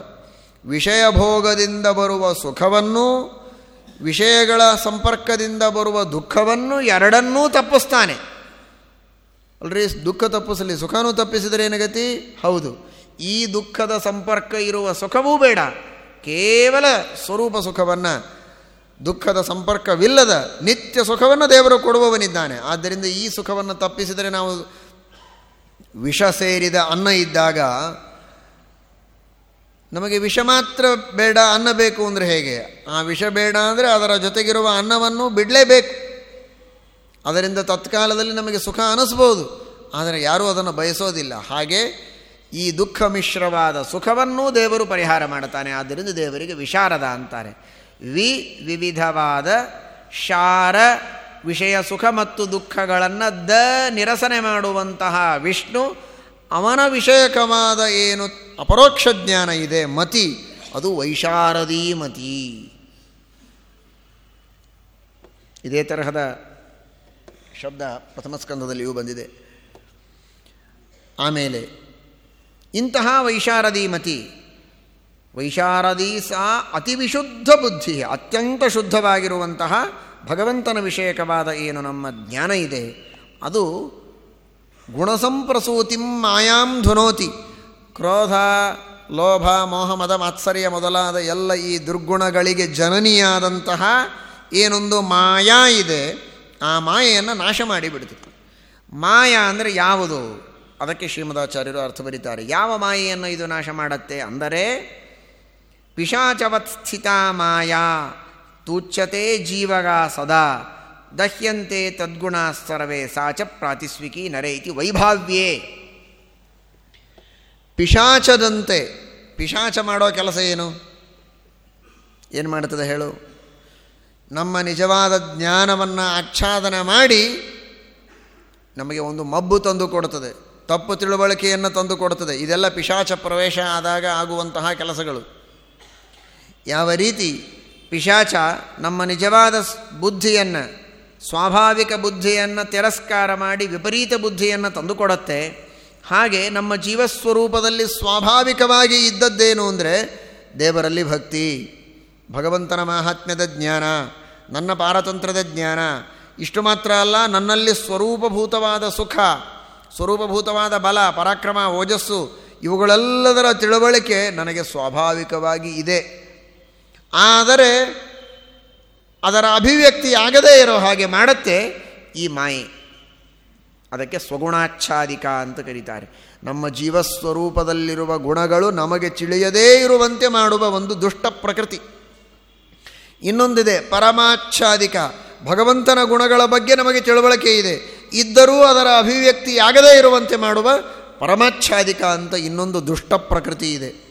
ವಿಷಯ ಭೋಗದಿಂದ ಬರುವ ಸುಖವನ್ನು ವಿಷಯಗಳ ಸಂಪರ್ಕದಿಂದ ಬರುವ ದುಃಖವನ್ನು ಎರಡನ್ನೂ ತಪ್ಪಿಸ್ತಾನೆ. ಅಲ್ರಿ, ದುಃಖ ತಪ್ಪಿಸಲಿ, ಸುಖನೂ ತಪ್ಪಿಸಿದರೆ ಏನಗತಿ? ಹೌದು. ಈ ದುಃಖದ ಸಂಪರ್ಕ ಇರುವ ಸುಖವೂ ಬೇಡ. ಕೇವಲ ಸ್ವರೂಪ ಸುಖವನ್ನು, ದುಃಖದ ಸಂಪರ್ಕವಿಲ್ಲದ ನಿತ್ಯ ಸುಖವನ್ನು ದೇವರು ಕೊಡುವವನಿದ್ದಾನೆ. ಆದ್ದರಿಂದ ಈ ಸುಖವನ್ನು ತಪ್ಪಿಸಿದರೆ ನಾವು ವಿಷ ಸೇರಿದ ಅನ್ನ ಇದ್ದಾಗ ನಮಗೆ ವಿಷ ಮಾತ್ರ ಬೇಡ ಅನ್ನ ಬೇಕು ಅಂದರೆ ಹೇಗೆ? ಆ ವಿಷ ಬೇಡ ಅಂದರೆ ಅದರ ಜೊತೆಗಿರುವ ಅನ್ನವನ್ನು ಬಿಡಲೇಬೇಕು. ಅದರಿಂದ ತತ್ಕಾಲದಲ್ಲಿ ನಮಗೆ ಸುಖ ಅನಿಸ್ಬೋದು. ಆದರೆ ಯಾರೂ ಅದನ್ನು ಬಯಸೋದಿಲ್ಲ. ಹಾಗೆ ಈ ದುಃಖ ಮಿಶ್ರವಾದ ಸುಖವನ್ನೂ ದೇವರು ಪರಿಹಾರ ಮಾಡ್ತಾನೆ ಆದ್ದರಿಂದ ದೇವರಿಗೆ ವಿಶಾರದ ಅಂತಾರೆ. ವಿ ವಿವಿಧವಾದ ಶಾರ ವಿಷಯ ಸುಖ ಮತ್ತು ದುಃಖಗಳನ್ನು ದ ನಿರಸನೆ ಮಾಡುವಂತಹ ವಿಷ್ಣು ಅವನ ವಿಷಯಕವಾದ ಏನು ಅಪರೋಕ್ಷ ಜ್ಞಾನ ಇದೆ, ಮತಿ. ಅದು ವೈಶಾರದೀ ಮತಿ. ಇದೇ ತರಹದ ಶಬ್ದ ಪ್ರಥಮ ಸ್ಕಂದದಲ್ಲಿಯೂ ಬಂದಿದೆ. ಆಮೇಲೆ, ಇಂತಹ ವೈಶಾರದಿ ಮತಿ. ವೈಶಾರದಿ ಸಾ ಅತಿ ವಿಶುದ್ಧ ಬುದ್ಧಿ, ಅತ್ಯಂತ ಶುದ್ಧವಾಗಿರುವಂತಹ ಭಗವಂತನ ವಿಷಯಕವಾದ ಏನು ನಮ್ಮ ಜ್ಞಾನ ಇದೆ, ಅದು ಗುಣಸಂಪ್ರಸೂತಿಂ ಮಾಯಾಂ ಧುನೋತಿ. ಕ್ರೋಧ, ಲೋಭ, ಮೋಹ, ಮದ, ಮಾತ್ಸರ್ಯ ಮೊದಲಾದ ಎಲ್ಲ ಈ ದುರ್ಗುಣಗಳಿಗೆ ಜನನಿಯಾದಂತಹ ಏನೊಂದು ಮಾಯಾ ಇದೆ, ಆ ಮಾಯೆಯನ್ನು ನಾಶ ಮಾಡಿಬಿಡ್ತಿತ್ತು ಮಾಯಾ ಅಂದರೆ ಯಾವುದು? ಅದಕ್ಕೆ ಶ್ರೀಮದಾಚಾರ್ಯರು ಅರ್ಥ ಬರೀತಾರೆ. ಯಾವ ಮಾಯೆಯನ್ನು ಇದು ನಾಶ ಮಾಡತ್ತೆ ಅಂದರೆ ಪಿಶಾಚವತ್ ಸ್ಥಿತ ಮಾಯಾ, ತೂಚ್ಯತೆ ಜೀವಗ ಸದಾ. ದಹ್ಯಂತೆ ತದ್ಗುಣ ಸರ್ವೇ ಸಾಚ ಪ್ರಾತಿಸ್ವಿಕಿ ನರೇ ಇತಿ ವೈಭಾವ್ಯೇ. ಪಿಶಾಚದಂತೆ, ಪಿಶಾಚ ಮಾಡೋ ಕೆಲಸ ಏನು? ಏನು ಮಾಡ್ತದೆ ಹೇಳು? ನಮ್ಮ ನಿಜವಾದ ಜ್ಞಾನವನ್ನು ಆಚ್ಛಾದನ ಮಾಡಿ ನಮಗೆ ಒಂದು ಮಬ್ಬು ತಂದು ಕೊಡುತ್ತದೆ ತಪ್ಪು ತಿಳುವಳಿಕೆಯನ್ನು ತಂದು ಕೊಡುತ್ತದೆ ಇದೆಲ್ಲ ಪಿಶಾಚ ಪ್ರವೇಶ ಆದಾಗ ಆಗುವಂತಹ ಕೆಲಸಗಳು. ಯಾವ ರೀತಿ ಪಿಶಾಚ ನಮ್ಮ ನಿಜವಾದ ಬುದ್ಧಿಯನ್ನು ಸ್ವಾಭಾವಿಕ ಬುದ್ಧಿಯನ್ನು ತಿರಸ್ಕಾರ ಮಾಡಿ ವಿಪರೀತ ಬುದ್ಧಿಯನ್ನು ತಂದುಕೊಡತ್ತೆ. ಹಾಗೆ ನಮ್ಮ ಜೀವಸ್ವರೂಪದಲ್ಲಿ ಸ್ವಾಭಾವಿಕವಾಗಿ ಇದ್ದದ್ದೇನು ಅಂದರೆ ದೇವರಲ್ಲಿ ಭಕ್ತಿ, ಭಗವಂತನ ಮಾಹಾತ್ಮ್ಯದ ಜ್ಞಾನ, ನನ್ನ ಪಾರತಂತ್ರದ ಜ್ಞಾನ. ಇಷ್ಟು ಮಾತ್ರ ಅಲ್ಲ, ನನ್ನಲ್ಲಿ ಸ್ವರೂಪಭೂತವಾದ ಸುಖ, ಸ್ವರೂಪಭೂತವಾದ ಬಲ, ಪರಾಕ್ರಮ, ಓಜಸ್ಸು ಇವುಗಳೆಲ್ಲದರ ತಿಳುವಳಿಕೆ ನನಗೆ ಸ್ವಾಭಾವಿಕವಾಗಿ ಇದೆ. ಆದರೆ ಅದರ ಅಭಿವ್ಯಕ್ತಿ ಆಗದೇ ಇರೋ ಹಾಗೆ ಮಾಡುತ್ತೆ ಈ ಮಾಯೆ. ಅದಕ್ಕೆ ಸ್ವಗುಣಾಚ್ಛಾದಿಕ ಅಂತ ಕರೀತಾರೆ. ನಮ್ಮ ಜೀವಸ್ವರೂಪದಲ್ಲಿರುವ ಗುಣಗಳು ನಮಗೆ ತಿಳಿಯದೇ ಇರುವಂತೆ ಮಾಡುವ ಒಂದು ದುಷ್ಟ ಪ್ರಕೃತಿ. ಇನ್ನೊಂದಿದೆ, ಪರಮಾಚ್ಛಾದಿಕ, ಭಗವಂತನ ಗುಣಗಳ ಬಗ್ಗೆ ನಮಗೆ ತಿಳುವಳಿಕೆ ಇದೆ. ಇದ್ದರೂ ಅದರ ಅಭಿವ್ಯಕ್ತಿ ಆಗದೇ ಇರುವಂತೆ ಮಾಡುವ ಪರಮಾಚ್ಛಾದಿಕ ಅಂತ ಇನ್ನೊಂದು ದುಷ್ಟ ಪ್ರಕೃತಿ ಇದೆ.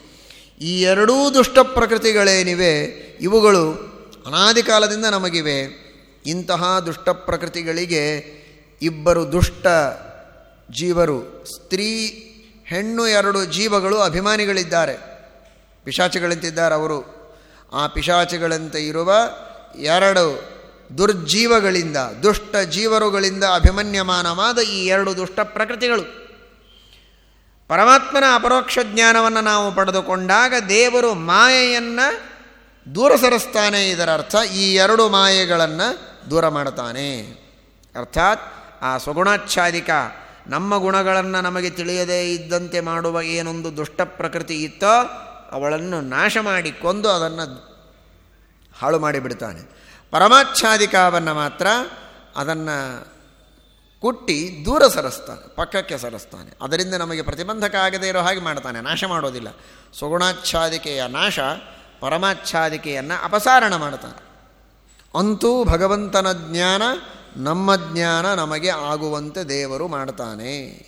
ಈ ಎರಡೂ ದುಷ್ಟ ಪ್ರಕೃತಿಗಳೇನಿವೆ, ಇವುಗಳು ಅನಾದಿ ಕಾಲದಿಂದ ನಮಗಿವೆ. ಇಂತಹ ದುಷ್ಟ ಪ್ರಕೃತಿಗಳಿಗೆ ಇಬ್ಬರು ದುಷ್ಟ ಜೀವರು, ಸ್ತ್ರೀ, ಹೆಣ್ಣು ಎರಡು ಜೀವಗಳು ಅಭಿಮಾನಿಗಳಿದ್ದಾರೆ. ಪಿಶಾಚಿಗಳಂತಿದ್ದಾರೆ ಅವರು. ಆ ಪಿಶಾಚಿಗಳಂತೆ ಇರುವ ಎರಡು ದುರ್ಜೀವಗಳಿಂದ, ದುಷ್ಟ ಜೀವರುಗಳಿಂದ ಅಭಿಮನ್ಯಮಾನವಾದ ಈ ಎರಡು ದುಷ್ಟ ಪ್ರಕೃತಿಗಳು. ಪರಮಾತ್ಮನ ಅಪರೋಕ್ಷ ಜ್ಞಾನವನ್ನು ನಾವು ಪಡೆದುಕೊಂಡಾಗ ದೇವರು ಮಾಯೆಯನ್ನು ದೂರ ಸರಿಸ್ತಾನೆ ಇದರ ಅರ್ಥ ಈ ಎರಡು ಮಾಯೆಗಳನ್ನು ದೂರ ಮಾಡ್ತಾನೆ. ಅರ್ಥಾತ್ ಆ ಸ್ವಗುಣಾಚ್ಛಾದಿಕ ನಮ್ಮ ಗುಣಗಳನ್ನು ನಮಗೆ ತಿಳಿಯದೇ ಇದ್ದಂತೆ ಮಾಡುವ ಏನೊಂದು ದುಷ್ಟ ಪ್ರಕೃತಿ ಇತ್ತೋ ಅವಳನ್ನು ನಾಶ ಮಾಡಿ ಕೊಂದು ಅದನ್ನು ಹಾಳು ಮಾಡಿಬಿಡ್ತಾನೆ. ಪರಮಾಚ್ಛಾದಿಕವನ್ನು ಮಾತ್ರ ಅದನ್ನು ಕುಟ್ಟಿ ದೂರ ಸರಿಸ್ತಾನೆ ಪಕ್ಕಕ್ಕೆ ಸರಿಸ್ತಾನೆ. ಅದರಿಂದ ನಮಗೆ ಪ್ರತಿಬಂಧಕ ಆಗದೇ ಇರೋ ಹಾಗೆ ಮಾಡ್ತಾನೆ, ನಾಶ ಮಾಡೋದಿಲ್ಲ. ಸ್ವಗುಣಾಚ್ಛಾದಿಕೆಯ ನಾಶ ಪರಮಾಚ್ಛಾದಿಕೆಯನ್ನು ಅಪಸಾರಣ ಮಾಡ್ತಾನೆ ಅಂತೂ ಭಗವಂತನ ಜ್ಞಾನ ನಮ್ಮ ಜ್ಞಾನ ನಮಗೆ ಆಗುವಂತೆ ದೇವರು ಮಾಡ್ತಾನೆ.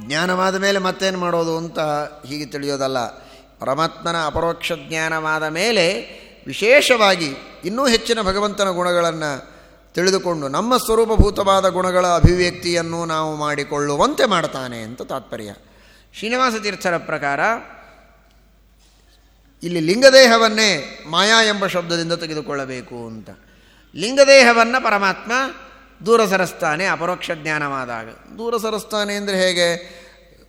ಜ್ಞಾನವಾದ ಮೇಲೆ ಮತ್ತೇನು ಮಾಡೋದು ಅಂತ ಹೀಗೆ ತಿಳಿಯೋದಲ್ಲ. ಪರಮಾತ್ಮನ ಅಪರೋಕ್ಷ ಜ್ಞಾನವಾದ ಮೇಲೆ ವಿಶೇಷವಾಗಿ ಇನ್ನೂ ಹೆಚ್ಚಿನ ಭಗವಂತನ ಗುಣಗಳನ್ನು ತಿಳಿದುಕೊಂಡು ನಮ್ಮ ಸ್ವರೂಪಭೂತವಾದ ಗುಣಗಳ ಅಭಿವ್ಯಕ್ತಿಯನ್ನು ನಾವು ಮಾಡಿಕೊಳ್ಳುವಂತೆ ಮಾಡ್ತಾನೆ ಅಂತ ತಾತ್ಪರ್ಯ. ಶ್ರೀನಿವಾಸ ತೀರ್ಥರ ಪ್ರಕಾರ ಇಲ್ಲಿ ಲಿಂಗದೇಹವನ್ನೇ ಮಾಯಾ ಎಂಬ ಶಬ್ದದಿಂದ ತೆಗೆದುಕೊಳ್ಳಬೇಕು ಅಂತ. ಲಿಂಗದೇಹವನ್ನು ಪರಮಾತ್ಮ ದೂರ ಸರಸ್ತಾನೆ ಅಪರೋಕ್ಷ ಜ್ಞಾನವಾದಾಗ. ದೂರ ಸರಸ್ತಾನೆ ಅಂದರೆ ಹೇಗೆ?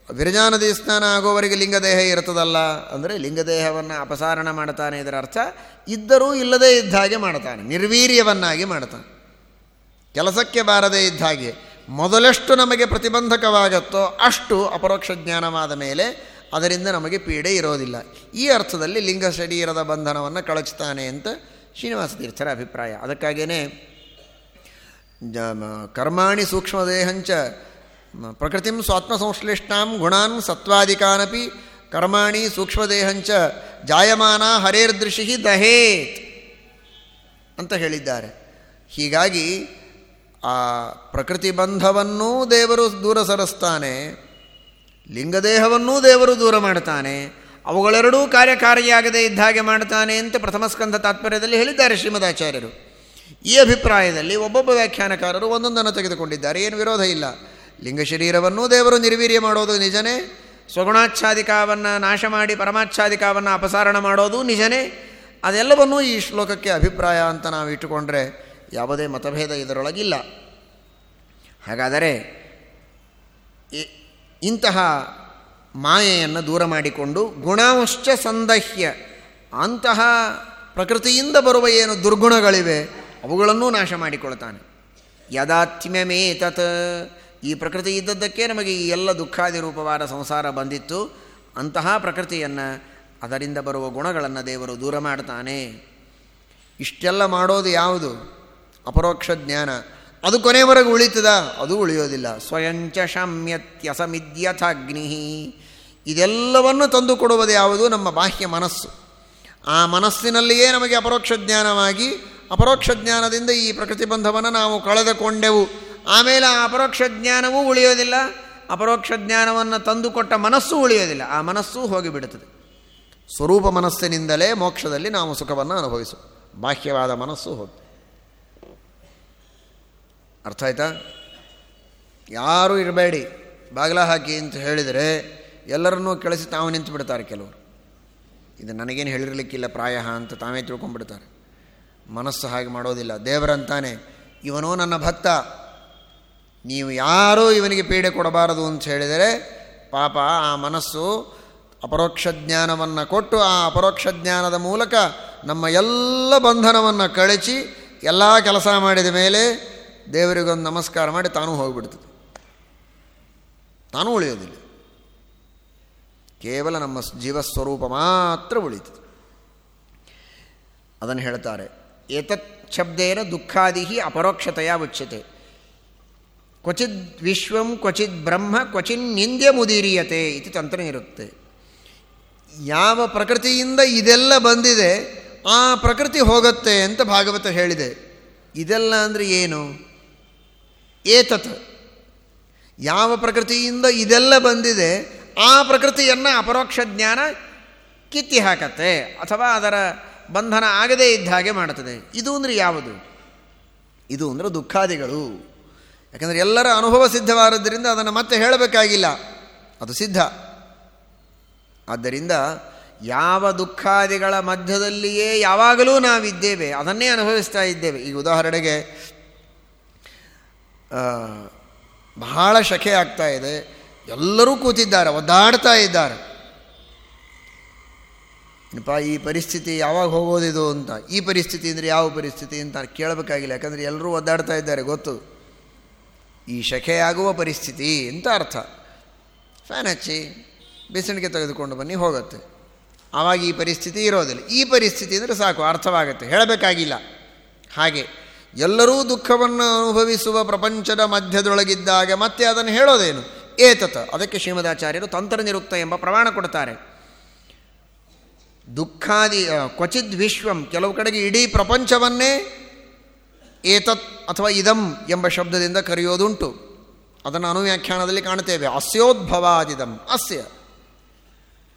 ವಿರಜಾನದಿ ಸ್ನಾನ ಆಗೋವರೆಗೆ ಲಿಂಗದೇಹ ಇರ್ತದಲ್ಲ ಅಂದರೆ ಲಿಂಗದೇಹವನ್ನು ಅಪಸಾರಣ ಮಾಡ್ತಾನೆ ಇದರ ಅರ್ಥ, ಇದ್ದರೂ ಇಲ್ಲದೇ ಇದ್ದ ಹಾಗೆ ಮಾಡ್ತಾನೆ, ನಿರ್ವೀರ್ಯವನ್ನಾಗಿ ಮಾಡ್ತಾನೆ. ಕೆಲಸಕ್ಕೆ ಬಾರದೇ ಇದ್ದ ಹಾಗೆ. ಮೊದಲೆಷ್ಟು ನಮಗೆ ಪ್ರತಿಬಂಧಕವಾಗತ್ತೋ ಅಷ್ಟು ಅಪರೋಕ್ಷ ಜ್ಞಾನವಾದ ಮೇಲೆ ಅದರಿಂದ ನಮಗೆ ಪೀಡೆ ಇರೋದಿಲ್ಲ. ಈ ಅರ್ಥದಲ್ಲಿ ಲಿಂಗ ಶರೀರದ ಬಂಧನವನ್ನು ಕಳಚುತ್ತಾನೆ ಅಂತ ಶ್ರೀನಿವಾಸ ತೀರ್ಥರ ಅಭಿಪ್ರಾಯ. ಅದಕ್ಕಾಗಿಯೇ ಕರ್ಮಾಣಿ ಸೂಕ್ಷ್ಮದೇಹಂಚ ಪ್ರಕೃತಿಂ ಸ್ವಾತ್ಮಸಂಶ್ಲಿಷ್ಟಾಂ ಗುಣಾನ್ ಸತ್ವಾದಿಕಾನಪಿ ಕರ್ಮಾಣಿ ಸೂಕ್ಷ್ಮದೇಹಂಚ ಜಾಯಮಾನ ಹರೇರ್ದೃಶಿ ದಹೇತ್ ಅಂತ ಹೇಳಿದ್ದಾರೆ. ಹೀಗಾಗಿ ಆ ಪ್ರಕೃತಿ ಬಂಧವನ್ನೂ ದೇವರು ದೂರ ಸರಿಸ್ತಾನೆ, ಲಿಂಗದೇಹವನ್ನೂ ದೇವರು ದೂರ ಮಾಡ್ತಾನೆ, ಅವುಗಳೆರಡೂ ಕಾರ್ಯಕಾರಿಯಾಗದೇ ಇದ್ದ ಹಾಗೆ ಮಾಡ್ತಾನೆ ಅಂತ ಪ್ರಥಮ ಸ್ಕಂಧ ತಾತ್ಪರ್ಯದಲ್ಲಿ ಹೇಳಿದ್ದಾರೆ ಶ್ರೀಮದಾಚಾರ್ಯರು. ಈ ಅಭಿಪ್ರಾಯದಲ್ಲಿ ಒಬ್ಬೊಬ್ಬ ವ್ಯಾಖ್ಯಾನಕಾರರು ಒಂದೊಂದನ್ನು ತೆಗೆದುಕೊಂಡಿದ್ದಾರೆ, ಏನು ವಿರೋಧ ಇಲ್ಲ. ಲಿಂಗ ಶರೀರವನ್ನೂ ದೇವರು ನಿರ್ವೀರ್ಯ ಮಾಡೋದು ನಿಜನೇ, ಸ್ವಗುಣಾಚ್ಛಾದಿಕಾವನ್ನು ನಾಶ ಮಾಡಿ ಪರಮಾಚ್ಛಾದಿಕಾವನ್ನು ಅಪಸಾರಣ ಮಾಡೋದು ನಿಜನೇ, ಅದೆಲ್ಲವನ್ನೂ ಈ ಶ್ಲೋಕಕ್ಕೆ ಅಭಿಪ್ರಾಯ ಅಂತ ನಾವು ಇಟ್ಟುಕೊಂಡ್ರೆ ಯಾವುದೇ ಮತಭೇದ ಇದರೊಳಗಿಲ್ಲ. ಹಾಗಾದರೆ ಇಂತಹ ಮಾಯೆಯನ್ನು ದೂರ ಮಾಡಿಕೊಂಡು ಗುಣಾಂಶ ಸಂದಹ್ಯ, ಅಂತಹ ಪ್ರಕೃತಿಯಿಂದ ಬರುವ ಏನು ದುರ್ಗುಣಗಳಿವೆ, ಅವುಗಳನ್ನೂ ನಾಶ ಮಾಡಿಕೊಳ್ತಾನೆ. ಯದಾತ್ಮ್ಯಮೇ ತತ್. ಈ ಪ್ರಕೃತಿ ಇದ್ದದ್ದಕ್ಕೆ ನಮಗೆ ಈ ಎಲ್ಲ ದುಃಖಾದಿ ರೂಪವಾದ ಸಂಸಾರ ಬಂದಿತ್ತು. ಅಂತಹ ಪ್ರಕೃತಿಯನ್ನು, ಅದರಿಂದ ಬರುವ ಗುಣಗಳನ್ನು ದೇವರು ದೂರ ಮಾಡ್ತಾನೆ. ಇಷ್ಟೆಲ್ಲ ಮಾಡೋದು ಯಾವುದು? ಅಪರೋಕ್ಷ ಜ್ಞಾನ. ಅದು ಕೊನೆವರೆಗೂ ಉಳಿತದ? ಅದು ಉಳಿಯೋದಿಲ್ಲ. ಸ್ವಯಂಚ ಶಾಮ್ಯತ್ಯಸಮಿದ್ಯಥಾಗ್ನಿ ಇದೆಲ್ಲವನ್ನು ತಂದು ಕೊಡುವುದು ಯಾವುದು? ನಮ್ಮ ಬಾಹ್ಯ ಮನಸ್ಸು. ಆ ಮನಸ್ಸಿನಲ್ಲಿಯೇ ನಮಗೆ ಅಪರೋಕ್ಷ ಜ್ಞಾನವಾಗಿ, ಅಪರೋಕ್ಷ ಜ್ಞಾನದಿಂದ ಈ ಪ್ರಕೃತಿ ಬಂಧವನ್ನು ನಾವು ಕಳೆದುಕೊಂಡೆವು. ಆಮೇಲೆ ಆ ಅಪರೋಕ್ಷ ಜ್ಞಾನವೂ ಉಳಿಯೋದಿಲ್ಲ. ಅಪರೋಕ್ಷ ಜ್ಞಾನವನ್ನು ತಂದುಕೊಟ್ಟ ಮನಸ್ಸು ಉಳಿಯೋದಿಲ್ಲ. ಆ ಮನಸ್ಸು ಹೋಗಿಬಿಡುತ್ತದೆ. ಸ್ವರೂಪ ಮನಸ್ಸಿನಿಂದಲೇ ಮೋಕ್ಷದಲ್ಲಿ ನಾವು ಸುಖವನ್ನು ಅನುಭವಿಸು ಬಾಹ್ಯವಾದ ಮನಸ್ಸು ಹೋಗಿ ಅರ್ಥ ಆಯ್ತಾ? ಯಾರೂ ಇರಬೇಡಿ. ಬಾಗಿಲ ಹಾಕಿ ಅಂತ ಹೇಳಿದರೆ ಎಲ್ಲರನ್ನೂ ಕೆಳಸಿ ತಾವು ನಿಂತು ಬಿಡ್ತಾರೆ ಕೆಲವರು. ಇದು ನನಗೇನು ಹೇಳಿರಲಿಕ್ಕಿಲ್ಲ ಪ್ರಾಯ ಅಂತ ತಾವೇ ತಿಳ್ಕೊಂಡ್ಬಿಡ್ತಾರೆ. ಮನಸ್ಸು ಹಾಗೆ ಮಾಡೋದಿಲ್ಲ. ದೇವರಂತಾನೆ, ಇವನೋ ನನ್ನ ಭಕ್ತ, ನೀವು ಯಾರೂ ಇವನಿಗೆ ಪೀಡೆ ಕೊಡಬಾರದು ಅಂತ ಹೇಳಿದರೆ ಪಾಪ ಆ ಮನಸ್ಸು ಅಪರೋಕ್ಷ ಜ್ಞಾನವನ್ನು ಕೊಟ್ಟು ಆ ಅಪರೋಕ್ಷ ಜ್ಞಾನದ ಮೂಲಕ ನಮ್ಮ ಎಲ್ಲ ಬಂಧನವನ್ನು ಕಳಚಿ ಎಲ್ಲ ಕೆಲಸ ಮಾಡಿದ ಮೇಲೆ ದೇವರಿಗೊಂದು ನಮಸ್ಕಾರ ಮಾಡಿ ತಾನೂ ಹೋಗಿಬಿಡ್ತದೆ. ತಾನೂ ಉಳಿಯೋದಿಲ್ಲ. ಕೇವಲ ನಮ್ಮ ಜೀವಸ್ವರೂಪ ಮಾತ್ರ ಉಳಿತದೆ. ಅದನ್ನು ಹೇಳ್ತಾರೆ, ಏತತ್ ಶಬ್ದೇನ ದುಃಖಾದಿ ಅಪರೋಕ್ಷತೆಯ ಉಚ್ಯತೆ. ಕ್ವಚಿದ್ ವಿಶ್ವಂ ಕ್ವಚಿತ್ ಬ್ರಹ್ಮ ಕ್ವಚಿನ್ ನಿಂದ್ಯ ಮುದೀರಿಯತೆ ಇದು ತಂತ್ರ ಇರುತ್ತೆ. ಯಾವ ಪ್ರಕೃತಿಯಿಂದ ಇದೆಲ್ಲ ಬಂದಿದೆ, ಆ ಪ್ರಕೃತಿ ಹೋಗುತ್ತೆ ಅಂತ ಭಾಗವತ ಹೇಳಿದೆ. ಇದೆಲ್ಲ ಅಂದರೆ ಏನು? ಏತತ್. ಯಾವ ಪ್ರಕೃತಿಯಿಂದ ಇದೆಲ್ಲ ಬಂದಿದೆ, ಆ ಪ್ರಕೃತಿಯನ್ನು ಅಪರೋಕ್ಷ ಜ್ಞಾನ ಕಿತ್ತಿ ಹಾಕತ್ತೆ, ಅಥವಾ ಅದರ ಬಂಧನ ಆಗದೇ ಇದ್ದ ಹಾಗೆ ಮಾಡುತ್ತದೆ. ಇದು ಅಂದರೆ ಯಾವುದು? ಇದು ಅಂದರೆ ದುಃಖಾದಿಗಳು. ಯಾಕಂದರೆ ಎಲ್ಲರ ಅನುಭವ ಸಿದ್ಧವಾದದ್ದರಿಂದ ಅದನ್ನು ಮತ್ತೆ ಹೇಳಬೇಕಾಗಿಲ್ಲ. ಅದು ಸಿದ್ಧ. ಆದ್ದರಿಂದ ಯಾವ ದುಃಖಾದಿಗಳ ಮಧ್ಯದಲ್ಲಿಯೇ ಯಾವಾಗಲೂ ನಾವಿದ್ದೇವೆ, ಅದನ್ನೇ ಅನುಭವಿಸ್ತಾ ಇದ್ದೇವೆ. ಈಗ ಉದಾಹರಣೆಗೆ ಬಹಳ ಶಖೆ ಆಗ್ತಾ ಇದೆ. ಎಲ್ಲರೂ ಕೂತಿದ್ದಾರೆ, ಒದ್ದಾಡ್ತಾ ಇದ್ದಾರೆ. ಏನಪ್ಪ, ಈ ಪರಿಸ್ಥಿತಿ ಯಾವಾಗ ಹೋಗೋದಿದು ಅಂತ? ಈ ಪರಿಸ್ಥಿತಿ ಅಂದರೆ ಯಾವ ಪರಿಸ್ಥಿತಿ ಅಂತ ಕೇಳಬೇಕಾಗಿಲ್ಲ, ಯಾಕಂದರೆ ಎಲ್ಲರೂ ಒದ್ದಾಡ್ತಾ ಇದ್ದಾರೆ, ಗೊತ್ತು. ಈ ಶಖೆಯಾಗುವ ಪರಿಸ್ಥಿತಿ ಅಂತ ಅರ್ಥ. ಫ್ಯಾನ್ ಹಚ್ಚಿ ಬಿಸಿಣಿಗೆ ತೆಗೆದುಕೊಂಡು ಬನ್ನಿ, ಹೋಗುತ್ತೆ. ಆವಾಗ ಈ ಪರಿಸ್ಥಿತಿ ಇರೋದಿಲ್ಲ. ಈ ಪರಿಸ್ಥಿತಿ ಅಂದರೆ ಸಾಕು, ಅರ್ಥವಾಗುತ್ತೆ, ಹೇಳಬೇಕಾಗಿಲ್ಲ. ಹಾಗೆ. ಎಲ್ಲರೂ ದುಃಖವನ್ನು ಅನುಭವಿಸುವ ಪ್ರಪಂಚದ ಮಧ್ಯದೊಳಗಿದ್ದಾಗ ಮತ್ತೆ ಅದನ್ನು ಹೇಳೋದೇನು? ಏತತ. ಅದಕ್ಕೆ ಶ್ರೀಮದಾಚಾರ್ಯರು ತಂತ್ರ ನಿರುಕ್ತ ಎಂಬ ಪ್ರಮಾಣ ಕೊಡ್ತಾರೆ. ದುಃಖಾದಿ ಕ್ವಚಿದ್ ವಿಶ್ವಂ, ಕೆಲವು ಕಡೆಗೆ ಇಡೀ ಪ್ರಪಂಚವನ್ನೇ ಏತತ್ ಅಥವಾ ಇದಂ ಎಂಬ ಶಬ್ದದಿಂದ ಕರೆಯೋದುಂಟು. ಅದನ್ನು ಅನುವ್ಯಾಖ್ಯಾನದಲ್ಲಿ ಕಾಣುತ್ತೇವೆ. ಅಸ್ಯೋದ್ಭವಾದಿದಂ. ಅಸ್ಯ.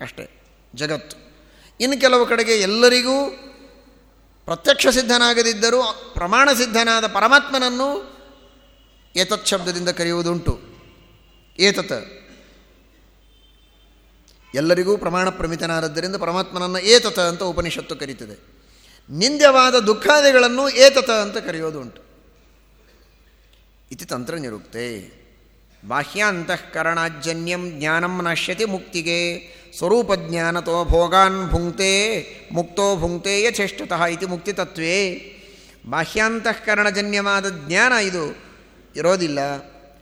ಅಷ್ಟೇ. ಜಗತ್ತು. ಇನ್ನು ಕೆಲವು ಕಡೆಗೆ ಎಲ್ಲರಿಗೂ ಪ್ರತ್ಯಕ್ಷ ಸಿದ್ಧನಾಗದಿದ್ದರೂ ಪ್ರಮಾಣ ಸಿದ್ಧನಾದ ಪರಮಾತ್ಮನನ್ನು ಏತತ್ ಶಬ್ದದಿಂದ ಕರೆಯುವುದುಂಟು. ಏತತ್. ಎಲ್ಲರಿಗೂ ಪ್ರಮಾಣ ಪ್ರಮಿತನಾದದ್ದರಿಂದ ಪರಮಾತ್ಮನನ್ನು ಏತತ ಅಂತ ಉಪನಿಷತ್ತು ಕರೀತದೆ. ನಿಂದ್ಯವಾದ ದುಃಖಾದಿಗಳನ್ನು ಏತತ ಅಂತ ಕರೆಯೋದು ಉಂಟು ಇತಿ ತಂತ್ರ ನಿರುಕ್ತೆ ಬಾಹ್ಯಾಂತಃಕರಣಾಜನ್ಯಂ ಜ್ಞಾನಂ ನಶ್ಯತಿ ಮುಕ್ತಿಗೆ ಸ್ವರೂಪಜ್ಞಾನತೋ ಭೋಗಾನ್ ಭುಂಕ್ತೆ, ಮುಕ್ತೋ ಭುಂಕ್ತೆ ಚೇಷ್ಟತಃ ಇತಿ ಮುಕ್ತಿತತ್ವೇ. ಬಾಹ್ಯಾಂತಃಕರಣಜನ್ಯವಾದ ಜ್ಞಾನ ಇದು. ಇರೋದಿಲ್ಲ,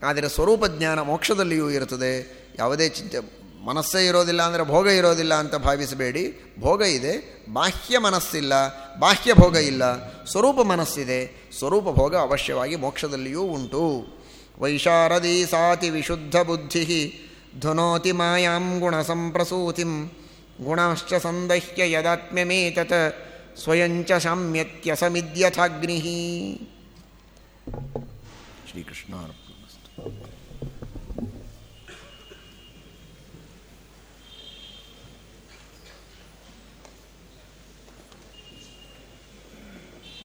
ಆದರೆ ಸ್ವರೂಪ ಜ್ಞಾನ ಮೋಕ್ಷದಲ್ಲಿಯೂ ಇರುತ್ತದೆ. ಯಾವುದೇ ಚಿಂತೆ, ಮನಸ್ಸೇ ಇರೋದಿಲ್ಲ ಅಂದರೆ ಭೋಗ ಇರೋದಿಲ್ಲ ಅಂತ ಭಾವಿಸಬೇಡಿ. ಭೋಗ ಇದೆ, ಬಾಹ್ಯ ಮನಸ್ಸಿಲ್ಲ, ಬಾಹ್ಯ ಭೋಗ ಇಲ್ಲ, ಸ್ವರೂಪ ಮನಸ್ಸಿದೆ. ಸ್ವರೂಪ ಭೋಗ ಅವಶ್ಯವಾಗಿ ಮೋಕ್ಷದಲ್ಲಿಯೂ ಉಂಟು. ವೈಶಾರದಿ ಸಾತಿ ವಿಶುದ್ಧ ಬುದ್ಧಿ ಧುನೋತಿ ಮಾಯಾಂ ಗುಣ ಸಂಪ್ರಸೂತಿಂ ಗುಣಶ್ಚ ಸಂದಹ್ಯ ಯದಾತ್ಮ್ಯಮೇತತ್ ಸ್ವಯಂಚ ಸಾಮ್ಯತ್ಯಸಮಿದ್ಯಥಾಗ್ನಿ ಶ್ರೀಕೃಷ್ಣ